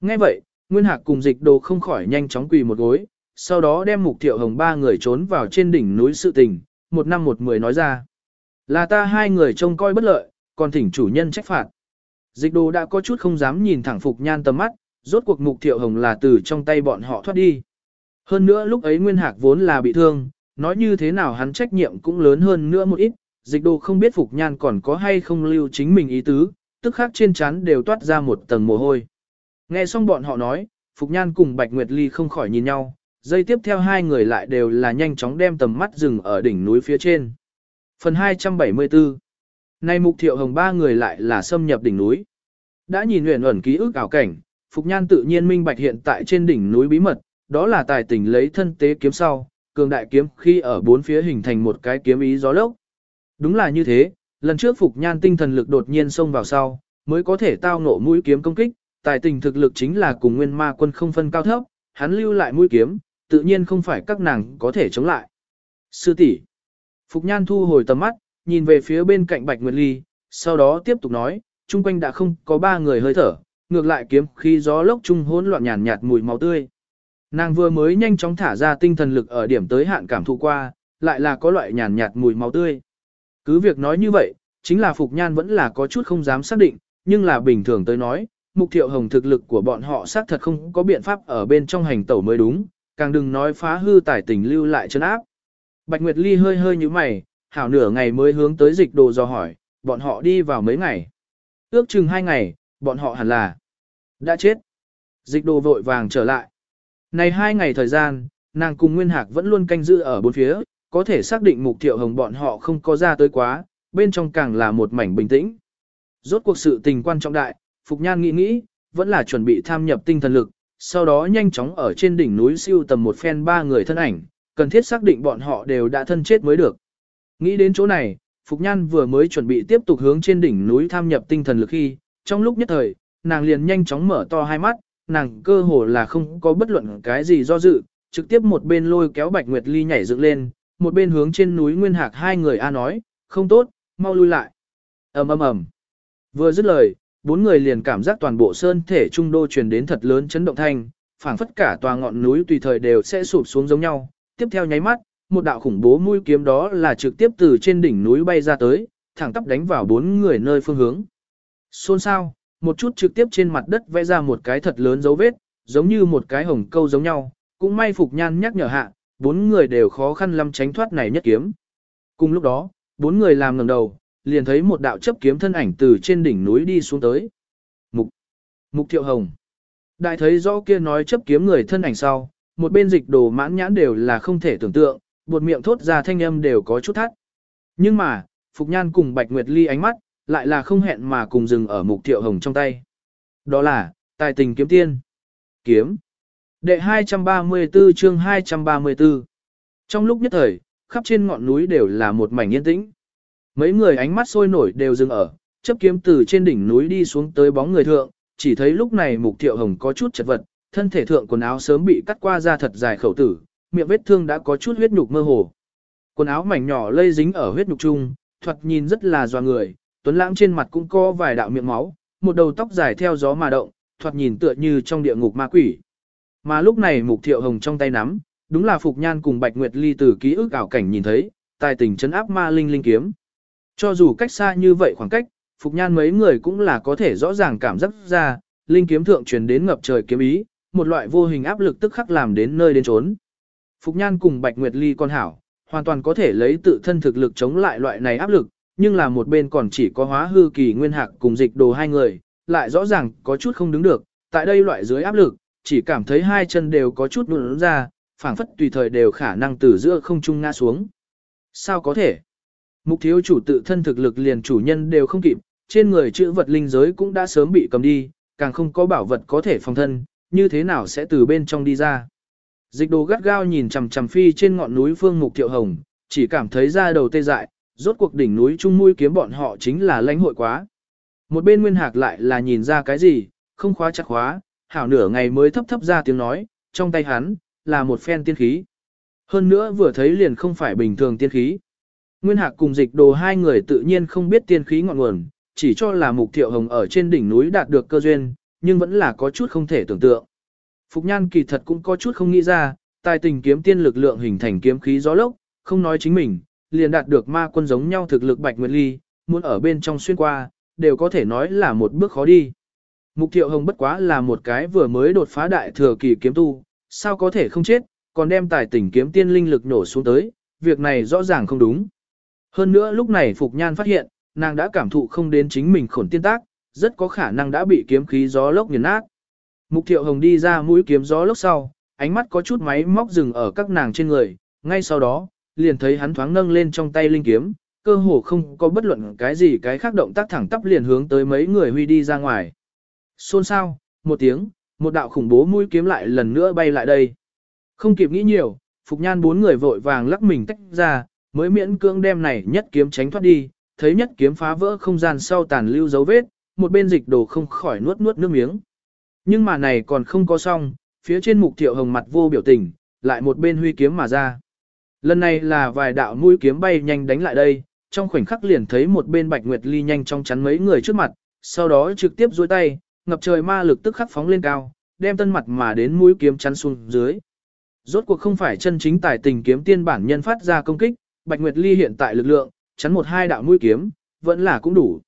Nghe vậy, Nguyên Hạc cùng dịch đồ không khỏi nhanh chóng quỳ một gối, sau đó đem mục thiệu hồng ba người trốn vào trên đỉnh núi sự tình, một năm một mười nói ra. Là ta hai người trông coi bất lợi, còn thỉnh chủ nhân trách phạt. Dịch đồ đã có chút không dám nhìn thẳng Phục Nhan tầm mắt, rốt cuộc mục thiệu hồng là từ trong tay bọn họ thoát đi. Hơn nữa lúc ấy Nguyên Hạc vốn là bị thương, nói như thế nào hắn trách nhiệm cũng lớn hơn nữa một ít, dịch đồ không biết Phục Nhan còn có hay không lưu chính mình ý tứ, tức khác trên chắn đều toát ra một tầng mồ hôi. Nghe xong bọn họ nói, Phục Nhan cùng Bạch Nguyệt Ly không khỏi nhìn nhau, dây tiếp theo hai người lại đều là nhanh chóng đem tầm mắt dừng ở đỉnh núi phía trên. Phần 274 Nay mục thiệu hồng ba người lại là xâm nhập đỉnh núi. Đã nhìn huyền ẩn ký ức ảo cảnh, Phục Nhan tự nhiên minh bạch hiện tại trên đỉnh núi bí mật, đó là tài tình lấy thân tế kiếm sau, cường đại kiếm khi ở bốn phía hình thành một cái kiếm ý gió lốc. Đúng là như thế, lần trước Phục Nhan tinh thần lực đột nhiên xông vào sau, mới có thể tao ngộ mũi kiếm công kích, tài tình thực lực chính là cùng nguyên ma quân không phân cao thấp, hắn lưu lại mũi kiếm, tự nhiên không phải các nàng có thể chống lại. Sư tỷ Phục Nhan thu hồi tầm mắt, nhìn về phía bên cạnh Bạch Nguyệt Ly, sau đó tiếp tục nói, chung quanh đã không có ba người hơi thở, ngược lại kiếm khi gió lốc trung hỗn loạn nhàn nhạt mùi máu tươi. Nàng vừa mới nhanh chóng thả ra tinh thần lực ở điểm tới hạn cảm thụ qua, lại là có loại nhàn nhạt mùi máu tươi. Cứ việc nói như vậy, chính là Phục Nhan vẫn là có chút không dám xác định, nhưng là bình thường tới nói, mục thiệu hồng thực lực của bọn họ xác thật không có biện pháp ở bên trong hành tẩu mới đúng, càng đừng nói phá hư tài tình lưu lại chân áp. Bạch Nguyệt Ly hơi hơi như mày, hảo nửa ngày mới hướng tới dịch đồ do hỏi, bọn họ đi vào mấy ngày. Ước chừng hai ngày, bọn họ hẳn là đã chết. Dịch đồ vội vàng trở lại. Này hai ngày thời gian, nàng cùng Nguyên Hạc vẫn luôn canh giữ ở bốn phía, có thể xác định mục thiệu hồng bọn họ không có ra tới quá, bên trong càng là một mảnh bình tĩnh. Rốt cuộc sự tình quan trọng đại, Phục Nhan nghĩ nghĩ, vẫn là chuẩn bị tham nhập tinh thần lực, sau đó nhanh chóng ở trên đỉnh núi siêu tầm một phen ba người thân ảnh, cần thiết xác định bọn họ đều đã thân chết mới được. Nghĩ đến chỗ này, Phục Nhan vừa mới chuẩn bị tiếp tục hướng trên đỉnh núi tham nhập tinh thần lực khi, trong lúc nhất thời, nàng liền nhanh chóng mở to hai mắt, nàng cơ hồ là không có bất luận cái gì do dự, trực tiếp một bên lôi kéo Bạch Nguyệt Ly nhảy dựng lên, một bên hướng trên núi Nguyên Hạc hai người A nói, không tốt, mau lui lại. ầm ầm ầm. Vừa dứt lời, bốn người liền cảm giác toàn bộ sơn thể trung đô truyền đến thật lớn chấn động thanh, phảng phất cả tòa ngọn núi tùy thời đều sẽ sụp xuống giống nhau. Tiếp theo nháy mắt, một đạo khủng bố mũi kiếm đó là trực tiếp từ trên đỉnh núi bay ra tới, thẳng tắp đánh vào bốn người nơi phương hướng. Xôn sao, một chút trực tiếp trên mặt đất vẽ ra một cái thật lớn dấu vết, giống như một cái hồng câu giống nhau, cũng may Phục Nhan nhắc nhở hạ, bốn người đều khó khăn lắm tránh thoát này nhất kiếm. Cùng lúc đó, bốn người làm ngẩng đầu, liền thấy một đạo chấp kiếm thân ảnh từ trên đỉnh núi đi xuống tới. Mục, Mục Thiệu Hồng. Đại thấy rõ kia nói chấp kiếm người thân ảnh sau, một bên dịch đồ mãn nhãn đều là không thể tưởng tượng, buột miệng thốt ra thanh âm đều có chút thắt. Nhưng mà, Phục Nhan cùng Bạch Nguyệt Ly ánh mắt, lại là không hẹn mà cùng dừng ở Mục Thiệu Hồng trong tay. Đó là, tài tình kiếm tiên. Kiếm. Đệ 234 chương 234. Trong lúc nhất thời, khắp trên ngọn núi đều là một mảnh yên tĩnh. Mấy người ánh mắt sôi nổi đều dừng ở, chấp kiếm từ trên đỉnh núi đi xuống tới bóng người thượng, chỉ thấy lúc này mục thiệu hồng có chút chật vật, thân thể thượng quần áo sớm bị cắt qua ra thật dài khẩu tử, miệng vết thương đã có chút huyết nhục mơ hồ. Quần áo mảnh nhỏ lây dính ở huyết nhục chung, thoạt nhìn rất là doa người, tuấn lãng trên mặt cũng có vài đạo miệng máu, một đầu tóc dài theo gió mà động, thoạt nhìn tựa như trong địa ngục ma quỷ. Mà lúc này mục thiệu hồng trong tay nắm, đúng là Phục Nhan cùng Bạch Nguyệt Ly từ ký ức ảo cảnh nhìn thấy, tài tình chấn áp ma linh linh kiếm. Cho dù cách xa như vậy khoảng cách, Phục Nhan mấy người cũng là có thể rõ ràng cảm giác ra, linh kiếm thượng truyền đến ngập trời kiếm ý, một loại vô hình áp lực tức khắc làm đến nơi đến trốn. Phục Nhan cùng Bạch Nguyệt Ly con hảo, hoàn toàn có thể lấy tự thân thực lực chống lại loại này áp lực, nhưng là một bên còn chỉ có hóa hư kỳ nguyên hạc cùng dịch đồ hai người, lại rõ ràng có chút không đứng được, tại đây loại dưới áp lực, chỉ cảm thấy hai chân đều có chút nụn ra, phảng phất tùy thời đều khả năng từ giữa không trung ngã xuống. Sao có thể? Mục thiếu chủ tự thân thực lực liền chủ nhân đều không kịp, trên người chữ vật linh giới cũng đã sớm bị cầm đi, càng không có bảo vật có thể phòng thân, như thế nào sẽ từ bên trong đi ra. Dịch đồ gắt gao nhìn chằm chằm phi trên ngọn núi phương mục thiệu hồng, chỉ cảm thấy da đầu tê dại, rốt cuộc đỉnh núi trung mũi kiếm bọn họ chính là lãnh hội quá. Một bên nguyên hạc lại là nhìn ra cái gì, không khóa chặt khóa, hảo nửa ngày mới thấp thấp ra tiếng nói, trong tay hắn, là một phen tiên khí. Hơn nữa vừa thấy liền không phải bình thường tiên khí. Nguyên hạc cùng dịch đồ hai người tự nhiên không biết tiên khí ngọn nguồn, chỉ cho là mục thiệu hồng ở trên đỉnh núi đạt được cơ duyên, nhưng vẫn là có chút không thể tưởng tượng. Phục nhan kỳ thật cũng có chút không nghĩ ra, tài tình kiếm tiên lực lượng hình thành kiếm khí gió lốc, không nói chính mình, liền đạt được ma quân giống nhau thực lực bạch nguyệt ly, muốn ở bên trong xuyên qua, đều có thể nói là một bước khó đi. Mục thiệu hồng bất quá là một cái vừa mới đột phá đại thừa kỳ kiếm tu, sao có thể không chết, còn đem tài tỉnh kiếm tiên linh lực nổ xuống tới, việc này rõ ràng không đúng. Hơn nữa lúc này Phục Nhan phát hiện, nàng đã cảm thụ không đến chính mình khổn tiên tác, rất có khả năng đã bị kiếm khí gió lốc nghiền nát. Mục thiệu hồng đi ra mũi kiếm gió lốc sau, ánh mắt có chút máy móc dừng ở các nàng trên người, ngay sau đó, liền thấy hắn thoáng nâng lên trong tay linh kiếm, cơ hồ không có bất luận cái gì cái khác động tác thẳng tắp liền hướng tới mấy người huy đi ra ngoài. Xôn xao một tiếng, một đạo khủng bố mũi kiếm lại lần nữa bay lại đây. Không kịp nghĩ nhiều, Phục Nhan bốn người vội vàng lắc mình tách ra, mới miễn cưỡng đem này nhất kiếm tránh thoát đi, thấy nhất kiếm phá vỡ không gian sau tàn lưu dấu vết, một bên dịch đồ không khỏi nuốt nuốt nước miếng. Nhưng mà này còn không có xong, phía trên mục thiệu hồng mặt vô biểu tình, lại một bên huy kiếm mà ra. Lần này là vài đạo mũi kiếm bay nhanh đánh lại đây, trong khoảnh khắc liền thấy một bên Bạch Nguyệt Ly nhanh trong chắn mấy người trước mặt, sau đó trực tiếp duỗi tay, ngập trời ma lực tức khắc phóng lên cao, đem tân mặt mà đến mũi kiếm chắn xuống dưới. Rốt cuộc không phải chân chính tài tình kiếm tiên bản nhân phát ra công kích, Bạch Nguyệt Ly hiện tại lực lượng, chắn một hai đạo mũi kiếm, vẫn là cũng đủ.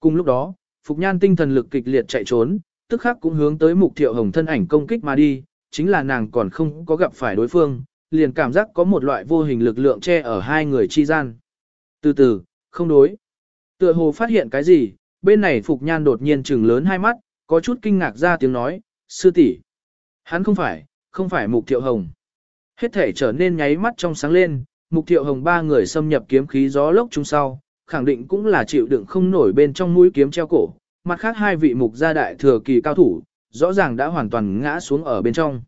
Cùng lúc đó, Phục Nhan tinh thần lực kịch liệt chạy trốn, tức khắc cũng hướng tới Mục Thiệu Hồng thân ảnh công kích mà đi, chính là nàng còn không có gặp phải đối phương, liền cảm giác có một loại vô hình lực lượng che ở hai người chi gian. Từ từ, không đối. Tựa hồ phát hiện cái gì, bên này Phục Nhan đột nhiên trừng lớn hai mắt, có chút kinh ngạc ra tiếng nói, sư tỷ Hắn không phải, không phải Mục Thiệu Hồng. Hết thể trở nên nháy mắt trong sáng lên, Mục Thiệu Hồng ba người xâm nhập kiếm khí gió lốc chung sau, khẳng định cũng là chịu đựng không nổi bên trong mũi kiếm treo cổ. Mặt khác hai vị mục gia đại thừa kỳ cao thủ, rõ ràng đã hoàn toàn ngã xuống ở bên trong.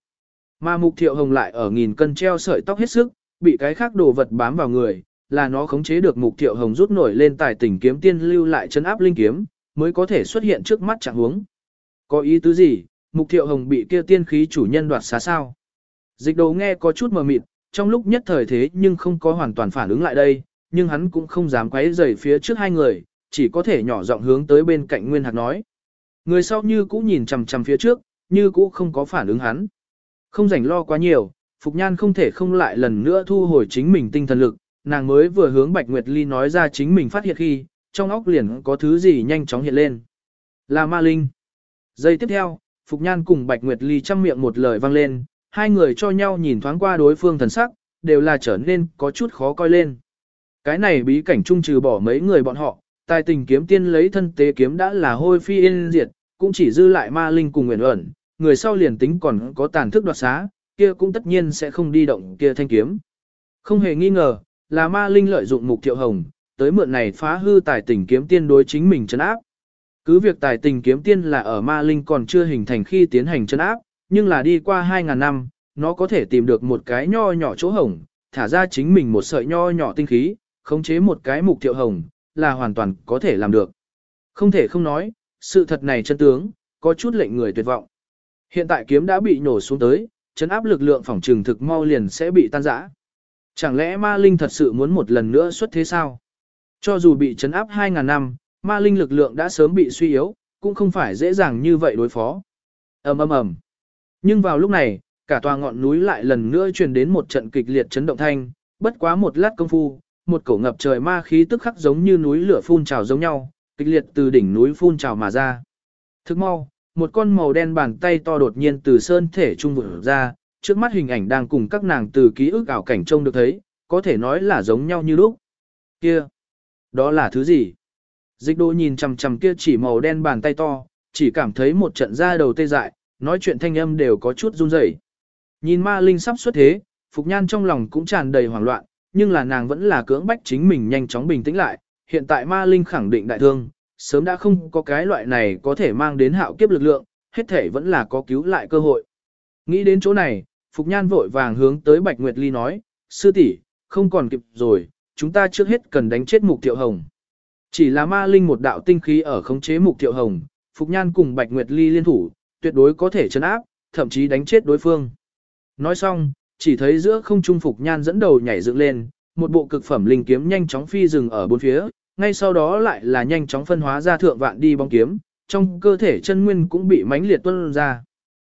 Mà Mục Thiệu Hồng lại ở nghìn cân treo sợi tóc hết sức, bị cái khác đồ vật bám vào người, là nó khống chế được Mục Thiệu Hồng rút nổi lên tài tình kiếm tiên lưu lại chân áp linh kiếm, mới có thể xuất hiện trước mắt trạng huống. Có ý tứ gì, Mục Thiệu Hồng bị kia tiên khí chủ nhân đoạt xá sao? Dịch đồ nghe có chút mờ mịt, trong lúc nhất thời thế nhưng không có hoàn toàn phản ứng lại đây, nhưng hắn cũng không dám quấy rầy phía trước hai người, chỉ có thể nhỏ giọng hướng tới bên cạnh Nguyên Hạc nói. Người sau như cũ nhìn chằm chằm phía trước, như cũ không có phản ứng hắn. Không rảnh lo quá nhiều, Phục Nhan không thể không lại lần nữa thu hồi chính mình tinh thần lực, nàng mới vừa hướng Bạch Nguyệt Ly nói ra chính mình phát hiện khi, trong óc liền có thứ gì nhanh chóng hiện lên. Là ma linh. Giây tiếp theo, Phục Nhan cùng Bạch Nguyệt Ly chăm miệng một lời vang lên, hai người cho nhau nhìn thoáng qua đối phương thần sắc, đều là trở nên có chút khó coi lên. Cái này bí cảnh trung trừ bỏ mấy người bọn họ, tài tình kiếm tiên lấy thân tế kiếm đã là hôi phi yên diệt, cũng chỉ dư lại ma linh cùng nguyện ẩn, người sau liền tính còn có tàn thức đoạt xá, kia cũng tất nhiên sẽ không đi động kia thanh kiếm. Không hề nghi ngờ, là ma linh lợi dụng mục thiệu hồng, tới mượn này phá hư tài tình kiếm tiên đối chính mình chấn áp. Cứ việc tài tình kiếm tiên là ở ma linh còn chưa hình thành khi tiến hành chấn áp, nhưng là đi qua 2.000 năm, nó có thể tìm được một cái nho nhỏ chỗ hồng, thả ra chính mình một sợi nho nhỏ tinh khí, khống chế một cái mục thiệu hồng, là hoàn toàn có thể làm được. Không thể không nói, sự thật này chân tướng, có chút lệnh người tuyệt vọng. Hiện tại kiếm đã bị nổ xuống tới, chấn áp lực lượng phòng trừng thực mau liền sẽ bị tan rã. Chẳng lẽ ma linh thật sự muốn một lần nữa xuất thế sao? Cho dù bị chấn áp 2.000 năm, ma linh lực lượng đã sớm bị suy yếu, cũng không phải dễ dàng như vậy đối phó. ầm ầm ầm. Nhưng vào lúc này, cả tòa ngọn núi lại lần nữa truyền đến một trận kịch liệt chấn động thanh, bất quá một lát công phu, một cổ ngập trời ma khí tức khắc giống như núi lửa phun trào giống nhau, kịch liệt từ đỉnh núi phun trào mà ra. Thức mau, một con màu đen bàn tay to đột nhiên từ sơn thể trung vừa ra, trước mắt hình ảnh đang cùng các nàng từ ký ức ảo cảnh trông được thấy, có thể nói là giống nhau như lúc. Kia, đó là thứ gì? Dịch đô nhìn chằm chằm kia chỉ màu đen bàn tay to, chỉ cảm thấy một trận da đầu tê dại, nói chuyện thanh âm đều có chút run rẩy. Nhìn ma linh sắp xuất thế, Phục Nhan trong lòng cũng tràn đầy hoảng loạn, nhưng là nàng vẫn là cưỡng bách chính mình nhanh chóng bình tĩnh lại, hiện tại ma linh khẳng định đại thương, sớm đã không có cái loại này có thể mang đến hạo kiếp lực lượng, hết thể vẫn là có cứu lại cơ hội. Nghĩ đến chỗ này, Phục Nhan vội vàng hướng tới Bạch Nguyệt Ly nói, sư tỷ không còn kịp rồi, chúng ta trước hết cần đánh chết Mục Thiệu Hồng. Chỉ là ma linh một đạo tinh khí ở khống chế Mục Thiệu Hồng, Phục Nhan cùng Bạch Nguyệt Ly liên thủ, tuyệt đối có thể chấn áp, thậm chí đánh chết đối phương. Nói xong, chỉ thấy giữa không trung Phục Nhan dẫn đầu nhảy dựng lên, một bộ cực phẩm linh kiếm nhanh chóng phi dừng ở bốn phía, ngay sau đó lại là nhanh chóng phân hóa ra thượng vạn đi bóng kiếm, trong cơ thể chân nguyên cũng bị mãnh liệt tuôn ra.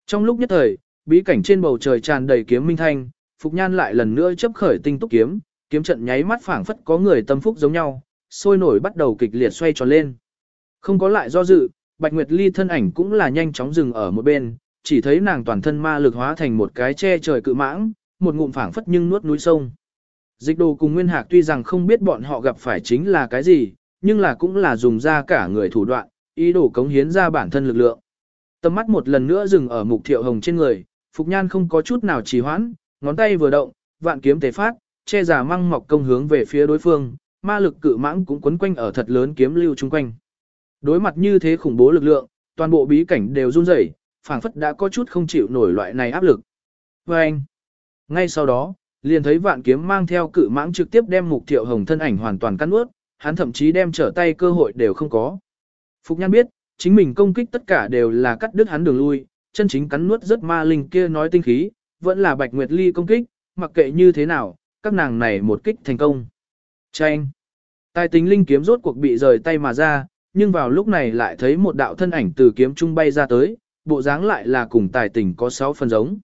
Trong lúc nhất thời, bí cảnh trên bầu trời tràn đầy kiếm minh thanh, Phục Nhan lại lần nữa chấp khởi tinh túc kiếm, kiếm trận nháy mắt phảng phất có người tâm phúc giống nhau, sôi nổi bắt đầu kịch liệt xoay tròn lên. Không có lại do dự, Bạch Nguyệt Ly thân ảnh cũng là nhanh chóng dừng ở một bên, chỉ thấy nàng toàn thân ma lực hóa thành một cái che trời cự mãng, một ngụm phảng phất nhưng nuốt núi sông. Dịch đồ cùng Nguyên Hạc tuy rằng không biết bọn họ gặp phải chính là cái gì, nhưng là cũng là dùng ra cả người thủ đoạn, ý đồ cống hiến ra bản thân lực lượng. Tầm mắt một lần nữa dừng ở mục thiệu hồng trên người, Phục Nhan không có chút nào trì hoãn, ngón tay vừa động, vạn kiếm tề phát, che giả măng mọc công hướng về phía đối phương, ma lực cự mãng cũng quấn quanh ở thật lớn kiếm lưu chung quanh. Đối mặt như thế khủng bố lực lượng, toàn bộ bí cảnh đều run rẩy, phảng phất đã có chút không chịu nổi loại này áp lực. Và anh, ngay sau đó, liền thấy vạn kiếm mang theo cự mãng trực tiếp đem mục thiệu hồng thân ảnh hoàn toàn cắn ướt, hắn thậm chí đem trở tay cơ hội đều không có. Phục Nhan biết, chính mình công kích tất cả đều là cắt đứt hắn đường lui, chân chính cắn nuốt rất ma linh kia nói tinh khí, vẫn là Bạch Nguyệt Ly công kích, mặc kệ như thế nào, các nàng này một kích thành công. Chanh! Tài tính linh kiếm rốt cuộc bị rời tay mà ra, nhưng vào lúc này lại thấy một đạo thân ảnh từ kiếm trung bay ra tới, bộ dáng lại là cùng tài tình có sáu phần giống.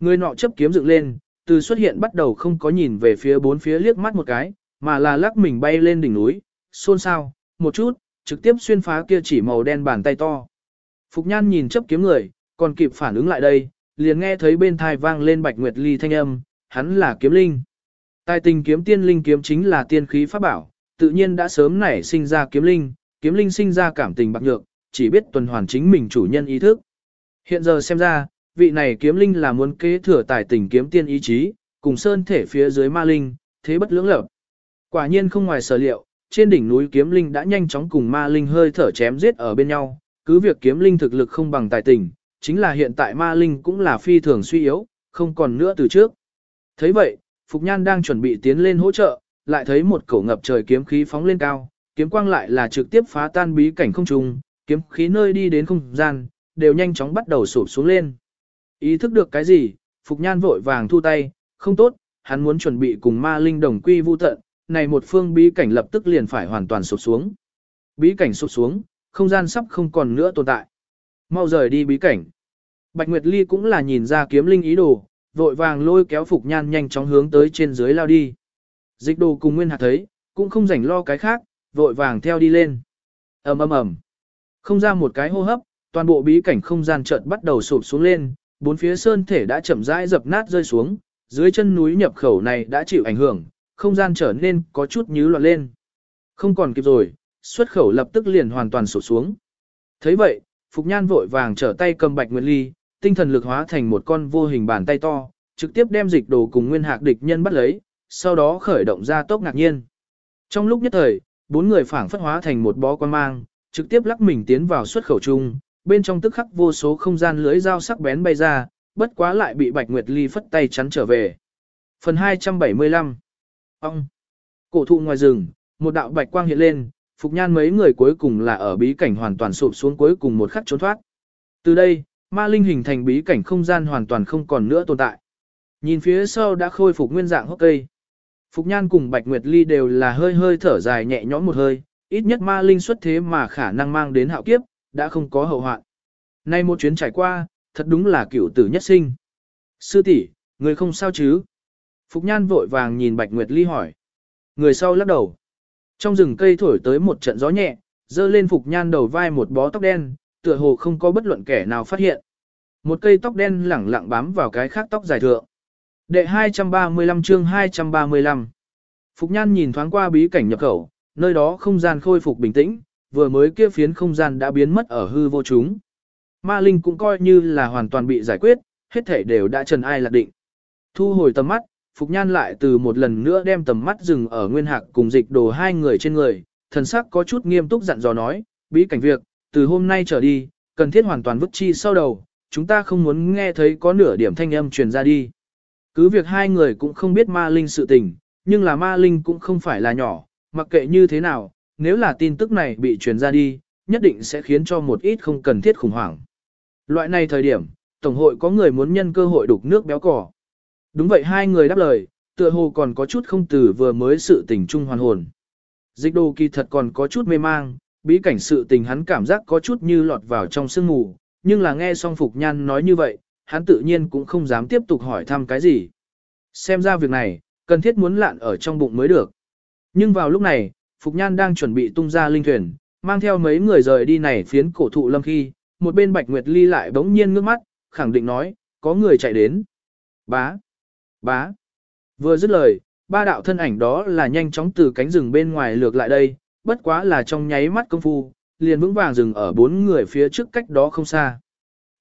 Người nọ chấp kiếm dựng lên, từ xuất hiện bắt đầu không có nhìn về phía bốn phía liếc mắt một cái, mà là lắc mình bay lên đỉnh núi, xôn xao, một chút, trực tiếp xuyên phá kia chỉ màu đen bàn tay to. Phục Nhan nhìn chấp kiếm người, còn kịp phản ứng lại đây, liền nghe thấy bên thai vang lên Bạch Nguyệt Ly thanh âm, hắn là kiếm linh. Tài tình kiếm tiên linh kiếm chính là tiên khí pháp bảo, tự nhiên đã sớm nảy sinh ra kiếm linh, kiếm linh sinh ra cảm tình bạc nhược, chỉ biết tuần hoàn chính mình chủ nhân ý thức. Hiện giờ xem ra, vị này kiếm linh là muốn kế thừa tài tình kiếm tiên ý chí, cùng sơn thể phía dưới ma linh, thế bất lưỡng lập. Quả nhiên không ngoài sở liệu, trên đỉnh núi kiếm linh đã nhanh chóng cùng ma linh hơi thở chém giết ở bên nhau, cứ việc kiếm linh thực lực không bằng tài tình, chính là hiện tại ma linh cũng là phi thường suy yếu, không còn nữa từ trước. thấy vậy, Phục Nhan đang chuẩn bị tiến lên hỗ trợ, lại thấy một cổ ngập trời kiếm khí phóng lên cao, kiếm quang lại là trực tiếp phá tan bí cảnh không trùng, kiếm khí nơi đi đến không gian, đều nhanh chóng bắt đầu sụp xuống lên. Ý thức được cái gì, Phục Nhan vội vàng thu tay, không tốt, hắn muốn chuẩn bị cùng ma linh đồng quy vu tận, này một phương bí cảnh lập tức liền phải hoàn toàn sụp xuống. Bí cảnh sụp xuống, không gian sắp không còn nữa tồn tại. Mau rời đi bí cảnh. Bạch Nguyệt Ly cũng là nhìn ra kiếm linh ý đồ, vội vàng lôi kéo Phục Nhan nhanh chóng hướng tới trên dưới lao đi. Dịch đồ cùng Nguyên Hạc thấy, cũng không rảnh lo cái khác, vội vàng theo đi lên. ầm ầm ầm, Không ra một cái hô hấp, toàn bộ bí cảnh không gian chợt bắt đầu sụp xuống lên, bốn phía sơn thể đã chậm rãi dập nát rơi xuống, dưới chân núi nhập khẩu này đã chịu ảnh hưởng, không gian trở nên có chút nhíu loạn lên. Không còn kịp rồi, xuất khẩu lập tức liền hoàn toàn sụp xuống. thấy vậy, Phục Nhan vội vàng trở tay cầm Bạch Nguyệt Ly, tinh thần lực hóa thành một con vô hình bàn tay to, trực tiếp đem dịch đồ cùng nguyên hạc địch nhân bắt lấy, sau đó khởi động ra tốc ngạc nhiên. Trong lúc nhất thời, bốn người phảng phất hóa thành một bó quan mang, trực tiếp lắc mình tiến vào xuất khẩu chung, bên trong tức khắc vô số không gian lưới dao sắc bén bay ra, bất quá lại bị Bạch Nguyệt Ly phất tay chắn trở về. Phần 275 Ông Cổ thụ ngoài rừng, một đạo bạch quang hiện lên, Phục Nhan mấy người cuối cùng là ở bí cảnh hoàn toàn sụp xuống cuối cùng một khắc trốn thoát. Từ đây, ma linh hình thành bí cảnh không gian hoàn toàn không còn nữa tồn tại. Nhìn phía sau đã khôi phục nguyên dạng hốc cây. Phục Nhan cùng Bạch Nguyệt Ly đều là hơi hơi thở dài nhẹ nhõm một hơi, ít nhất ma linh xuất thế mà khả năng mang đến hạo kiếp, đã không có hậu hoạn. Nay một chuyến trải qua, thật đúng là cửu tử nhất sinh. Sư tỷ, người không sao chứ? Phục Nhan vội vàng nhìn Bạch Nguyệt Ly hỏi. Người sau lắc đầu. Trong rừng cây thổi tới một trận gió nhẹ, dơ lên Phục Nhan đầu vai một bó tóc đen, tựa hồ không có bất luận kẻ nào phát hiện. Một cây tóc đen lẳng lặng bám vào cái khác tóc dài thượng. Đệ 235 chương 235 Phục Nhan nhìn thoáng qua bí cảnh nhập khẩu, nơi đó không gian khôi phục bình tĩnh, vừa mới kia phiến không gian đã biến mất ở hư vô chúng. Ma Linh cũng coi như là hoàn toàn bị giải quyết, hết thể đều đã trần ai lạc định. Thu hồi tầm mắt, Phục Nhan lại từ một lần nữa đem tầm mắt dừng ở nguyên hạc cùng dịch đồ hai người trên người, thần sắc có chút nghiêm túc dặn dò nói, bí cảnh việc, từ hôm nay trở đi, cần thiết hoàn toàn vứt chi sau đầu, chúng ta không muốn nghe thấy có nửa điểm thanh âm truyền ra đi. Cứ việc hai người cũng không biết ma linh sự tình, nhưng là ma linh cũng không phải là nhỏ, mặc kệ như thế nào, nếu là tin tức này bị truyền ra đi, nhất định sẽ khiến cho một ít không cần thiết khủng hoảng. Loại này thời điểm, Tổng hội có người muốn nhân cơ hội đục nước béo cỏ. Đúng vậy hai người đáp lời, tựa hồ còn có chút không từ vừa mới sự tình chung hoàn hồn. Dịch đồ kỳ thật còn có chút mê mang, bí cảnh sự tình hắn cảm giác có chút như lọt vào trong sương mù, nhưng là nghe song Phục Nhan nói như vậy, hắn tự nhiên cũng không dám tiếp tục hỏi thăm cái gì. Xem ra việc này, cần thiết muốn lạn ở trong bụng mới được. Nhưng vào lúc này, Phục Nhan đang chuẩn bị tung ra linh thuyền, mang theo mấy người rời đi này phiến cổ thụ lâm khi, một bên Bạch Nguyệt Ly lại bỗng nhiên ngước mắt, khẳng định nói, có người chạy đến. Bá, bá. Vừa dứt lời, ba đạo thân ảnh đó là nhanh chóng từ cánh rừng bên ngoài lược lại đây, bất quá là trong nháy mắt công phu, liền vững vàng dừng ở bốn người phía trước cách đó không xa.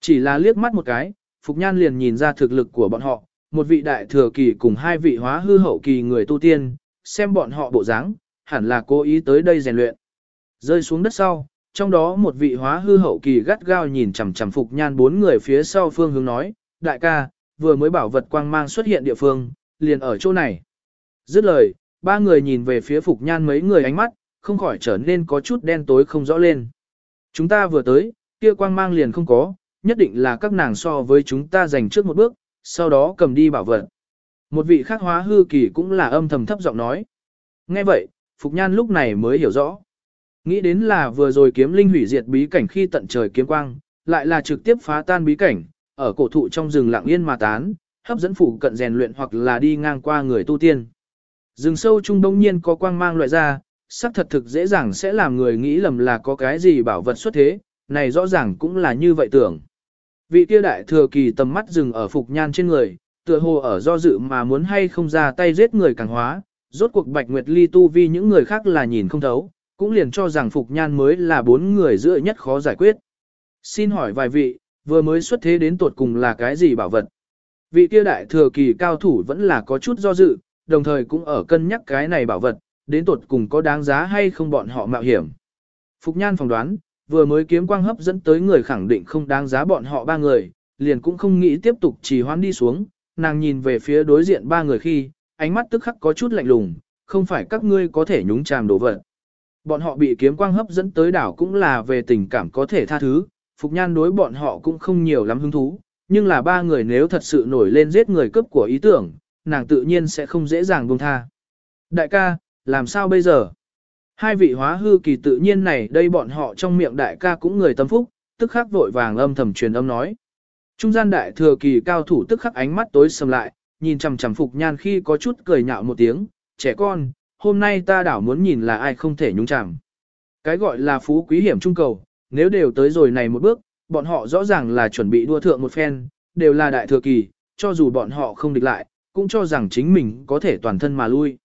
Chỉ là liếc mắt một cái, Phục Nhan liền nhìn ra thực lực của bọn họ, một vị đại thừa kỳ cùng hai vị hóa hư hậu kỳ người tu tiên, xem bọn họ bộ dáng, hẳn là cố ý tới đây rèn luyện. Rơi xuống đất sau, trong đó một vị hóa hư hậu kỳ gắt gao nhìn chằm chằm Phục Nhan bốn người phía sau phương hướng nói, đại ca, vừa mới bảo vật quang mang xuất hiện địa phương, liền ở chỗ này. Dứt lời, ba người nhìn về phía Phục Nhan mấy người ánh mắt, không khỏi trở nên có chút đen tối không rõ lên. Chúng ta vừa tới, kia quang mang liền không có, nhất định là các nàng so với chúng ta giành trước một bước, sau đó cầm đi bảo vật. Một vị khác hóa hư kỳ cũng là âm thầm thấp giọng nói. Nghe vậy, Phục Nhan lúc này mới hiểu rõ. Nghĩ đến là vừa rồi kiếm linh hủy diệt bí cảnh khi tận trời kiếm quang, lại là trực tiếp phá tan bí cảnh, ở cổ thụ trong rừng lặng yên mà tán, hấp dẫn phụ cận rèn luyện hoặc là đi ngang qua người tu tiên. Rừng sâu trung đông nhiên có quang mang loại ra, sắc thật thực dễ dàng sẽ làm người nghĩ lầm là có cái gì bảo vật xuất thế, này rõ ràng cũng là như vậy tưởng. Vị kia đại thừa kỳ tầm mắt dừng ở phục nhan trên người, tựa hồ ở do dự mà muốn hay không ra tay giết người càng hóa, rốt cuộc bạch nguyệt ly tu vi những người khác là nhìn không thấu, cũng liền cho rằng phục nhan mới là bốn người giữa nhất khó giải quyết. Xin hỏi vài vị, vừa mới xuất thế đến tuột cùng là cái gì bảo vật? Vị kia đại thừa kỳ cao thủ vẫn là có chút do dự, đồng thời cũng ở cân nhắc cái này bảo vật, đến tuột cùng có đáng giá hay không bọn họ mạo hiểm. Phục Nhan phỏng đoán, vừa mới kiếm quang hấp dẫn tới người khẳng định không đáng giá bọn họ ba người, liền cũng không nghĩ tiếp tục trì hoãn đi xuống, nàng nhìn về phía đối diện ba người khi, ánh mắt tức khắc có chút lạnh lùng, không phải các ngươi có thể nhúng chàm đổ vật. Bọn họ bị kiếm quang hấp dẫn tới đảo cũng là về tình cảm có thể tha thứ, Phục Nhan đối bọn họ cũng không nhiều lắm hứng thú, nhưng là ba người nếu thật sự nổi lên giết người cướp của ý tưởng, nàng tự nhiên sẽ không dễ dàng buông tha. Đại ca, làm sao bây giờ? Hai vị hóa hư kỳ tự nhiên này đây bọn họ trong miệng đại ca cũng người tâm phúc, tức khắc vội vàng âm thầm truyền âm nói. Trung gian đại thừa kỳ cao thủ tức khắc ánh mắt tối sầm lại, nhìn chằm chằm Phục Nhan khi có chút cười nhạo một tiếng, trẻ con, hôm nay ta đảo muốn nhìn là ai không thể nhúng chạm. Cái gọi là phú quý hiểm trung cầu, nếu đều tới rồi này một bước, bọn họ rõ ràng là chuẩn bị đua thượng một phen, đều là đại thừa kỳ, cho dù bọn họ không địch lại, cũng cho rằng chính mình có thể toàn thân mà lui.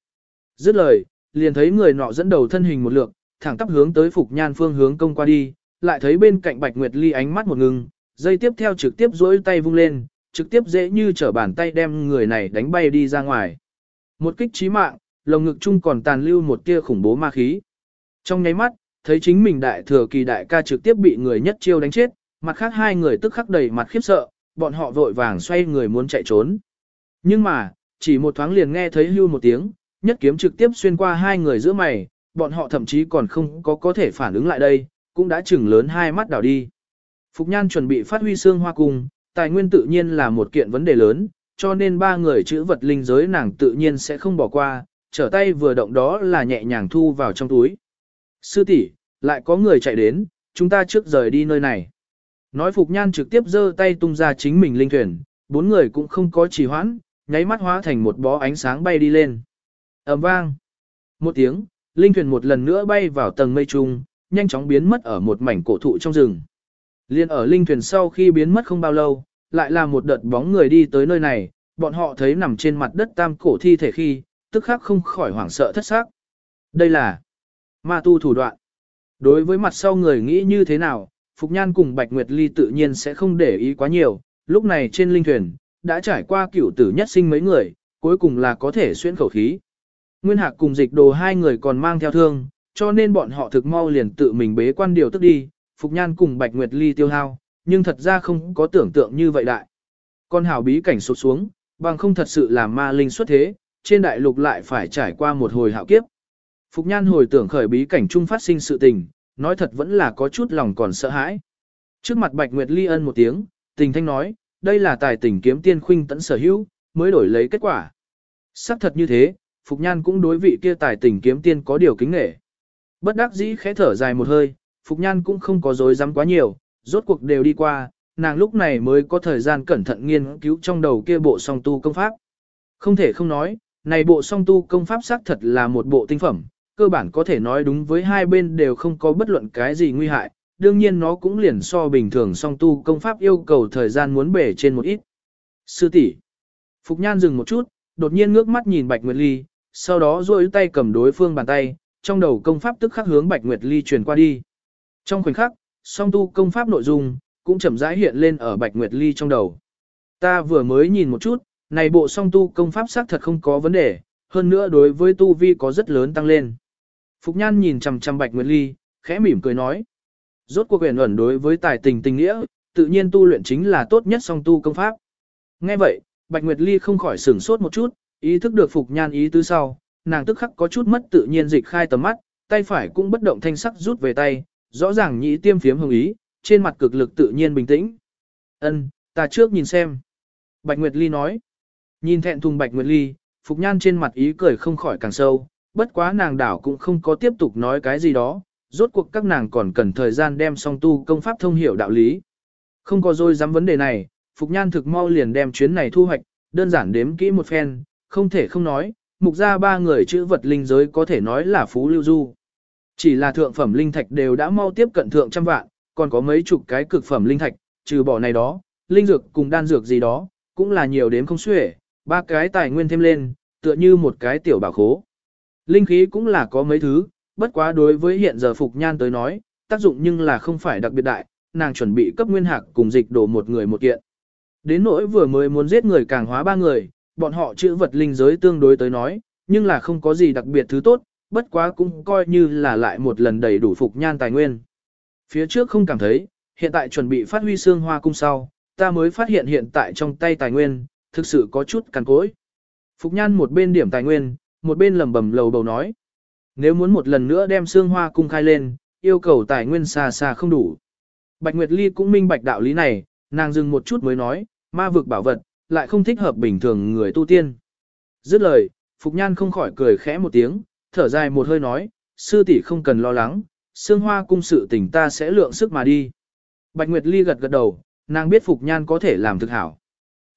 Dứt lời, liền thấy người nọ dẫn đầu thân hình một lượng, thẳng tắp hướng tới Phục Nhan phương hướng công qua đi, lại thấy bên cạnh Bạch Nguyệt Ly ánh mắt một ngừng, dây tiếp theo trực tiếp duỗi tay vung lên, trực tiếp dễ như trở bàn tay đem người này đánh bay đi ra ngoài. Một kích chí mạng, lồng ngực chung còn tàn lưu một tia khủng bố ma khí. Trong nháy mắt, thấy chính mình đại thừa kỳ đại ca trực tiếp bị người nhất chiêu đánh chết, mặt khác hai người tức khắc đầy mặt khiếp sợ, bọn họ vội vàng xoay người muốn chạy trốn. Nhưng mà, chỉ một thoáng liền nghe thấy hưu một tiếng, nhất kiếm trực tiếp xuyên qua hai người giữa mày, bọn họ thậm chí còn không có có thể phản ứng lại đây, cũng đã chừng lớn hai mắt đảo đi. Phục Nhan chuẩn bị phát huy xương hoa cùng, tài nguyên tự nhiên là một kiện vấn đề lớn, cho nên ba người chữ vật linh giới nàng tự nhiên sẽ không bỏ qua, trở tay vừa động đó là nhẹ nhàng thu vào trong túi. Sư tỷ, lại có người chạy đến, chúng ta trước rời đi nơi này. Nói Phục Nhan trực tiếp giơ tay tung ra chính mình linh thuyền, bốn người cũng không có trì hoãn, nháy mắt hóa thành một bó ánh sáng bay đi lên ầm vang. Một tiếng, linh thuyền một lần nữa bay vào tầng mây trung, nhanh chóng biến mất ở một mảnh cổ thụ trong rừng. Liên ở linh thuyền sau khi biến mất không bao lâu, lại là một đợt bóng người đi tới nơi này, bọn họ thấy nằm trên mặt đất tam cổ thi thể khi, tức khắc không khỏi hoảng sợ thất xác. Đây là ma tu thủ đoạn. Đối với mặt sau người nghĩ như thế nào, Phục Nhan cùng Bạch Nguyệt Ly tự nhiên sẽ không để ý quá nhiều, lúc này trên linh thuyền, đã trải qua cửu tử nhất sinh mấy người, cuối cùng là có thể xuyên khẩu khí. Nguyên Hạc cùng dịch đồ hai người còn mang theo thương, cho nên bọn họ thực mau liền tự mình bế quan điều tức đi, Phục Nhan cùng Bạch Nguyệt Ly tiêu hao, nhưng thật ra không có tưởng tượng như vậy đại. Con hào bí cảnh sụt xuống, bằng không thật sự là ma linh xuất thế, trên đại lục lại phải trải qua một hồi hạo kiếp. Phục Nhan hồi tưởng khởi bí cảnh chung phát sinh sự tình, nói thật vẫn là có chút lòng còn sợ hãi. Trước mặt Bạch Nguyệt Ly ân một tiếng, tình thanh nói, đây là tài tình kiếm tiên khuynh tẫn sở hữu, mới đổi lấy kết quả. Sắc thật như thế, Phục Nhan cũng đối vị kia tài tình kiếm tiên có điều kính nghệ. Bất đắc dĩ khẽ thở dài một hơi, Phục Nhan cũng không có dối dám quá nhiều, rốt cuộc đều đi qua, nàng lúc này mới có thời gian cẩn thận nghiên cứu trong đầu kia bộ song tu công pháp. Không thể không nói, này bộ song tu công pháp xác thật là một bộ tinh phẩm, cơ bản có thể nói đúng với hai bên đều không có bất luận cái gì nguy hại, đương nhiên nó cũng liền so bình thường song tu công pháp yêu cầu thời gian muốn bể trên một ít. Sư tỷ Phục Nhan dừng một chút, đột nhiên ngước mắt nhìn Bạch Nguyệt Ly, sau đó duỗi tay cầm đối phương bàn tay, trong đầu công pháp tức khắc hướng Bạch Nguyệt Ly truyền qua đi. Trong khoảnh khắc, song tu công pháp nội dung cũng chậm rãi hiện lên ở Bạch Nguyệt Ly trong đầu. Ta vừa mới nhìn một chút, này bộ song tu công pháp xác thật không có vấn đề, hơn nữa đối với tu vi có rất lớn tăng lên. Phục Nhan nhìn chằm chằm Bạch Nguyệt Ly, khẽ mỉm cười nói. Rốt cuộc quyền ẩn đối với tài tình tình nghĩa, tự nhiên tu luyện chính là tốt nhất song tu công pháp. Nghe vậy, Bạch Nguyệt Ly không khỏi sửng sốt một chút, ý thức được Phục Nhan ý tứ sau, nàng tức khắc có chút mất tự nhiên dịch khai tầm mắt, tay phải cũng bất động thanh sắc rút về tay, rõ ràng nhĩ tiêm phiếm hồng ý, trên mặt cực lực tự nhiên bình tĩnh. Ân, ta trước nhìn xem. Bạch Nguyệt Ly nói. Nhìn thẹn thùng Bạch Nguyệt Ly, Phục Nhan trên mặt ý cười không khỏi càng sâu, bất quá nàng đảo cũng không có tiếp tục nói cái gì đó, rốt cuộc các nàng còn cần thời gian đem song tu công pháp thông hiểu đạo lý. Không có dôi dám vấn đề này, Phục Nhan thực mau liền đem chuyến này thu hoạch, đơn giản đếm kỹ một phen, không thể không nói, mục ra ba người chữ vật linh giới có thể nói là phú lưu du. Chỉ là thượng phẩm linh thạch đều đã mau tiếp cận thượng trăm vạn, còn có mấy chục cái cực phẩm linh thạch, trừ bỏ này đó, linh dược cùng đan dược gì đó, cũng là nhiều đến không xuể, ba cái tài nguyên thêm lên, tựa như một cái tiểu bảo khố. Linh khí cũng là có mấy thứ, bất quá đối với hiện giờ Phục Nhan tới nói, tác dụng nhưng là không phải đặc biệt đại, nàng chuẩn bị cấp nguyên hạc cùng dịch đổ một người một kiện. Đến nỗi vừa mới muốn giết người càng hóa ba người, bọn họ chữ vật linh giới tương đối tới nói, nhưng là không có gì đặc biệt thứ tốt, bất quá cũng coi như là lại một lần đầy đủ Phục Nhan tài nguyên. Phía trước không cảm thấy, hiện tại chuẩn bị phát huy xương hoa cung sau, ta mới phát hiện hiện tại trong tay tài nguyên, thực sự có chút cằn cối. Phục Nhan một bên điểm tài nguyên, một bên lầm bầm lầu bầu nói. Nếu muốn một lần nữa đem xương hoa cung khai lên, yêu cầu tài nguyên xa xa không đủ. Bạch Nguyệt Ly cũng minh bạch đạo lý này, nàng dừng một chút mới nói, ma vực bảo vật, lại không thích hợp bình thường người tu tiên. Dứt lời, Phục Nhan không khỏi cười khẽ một tiếng, thở dài một hơi nói, sư tỷ không cần lo lắng, xương hoa cung sự tình ta sẽ lượng sức mà đi. Bạch Nguyệt Ly gật gật đầu, nàng biết Phục Nhan có thể làm thực hảo.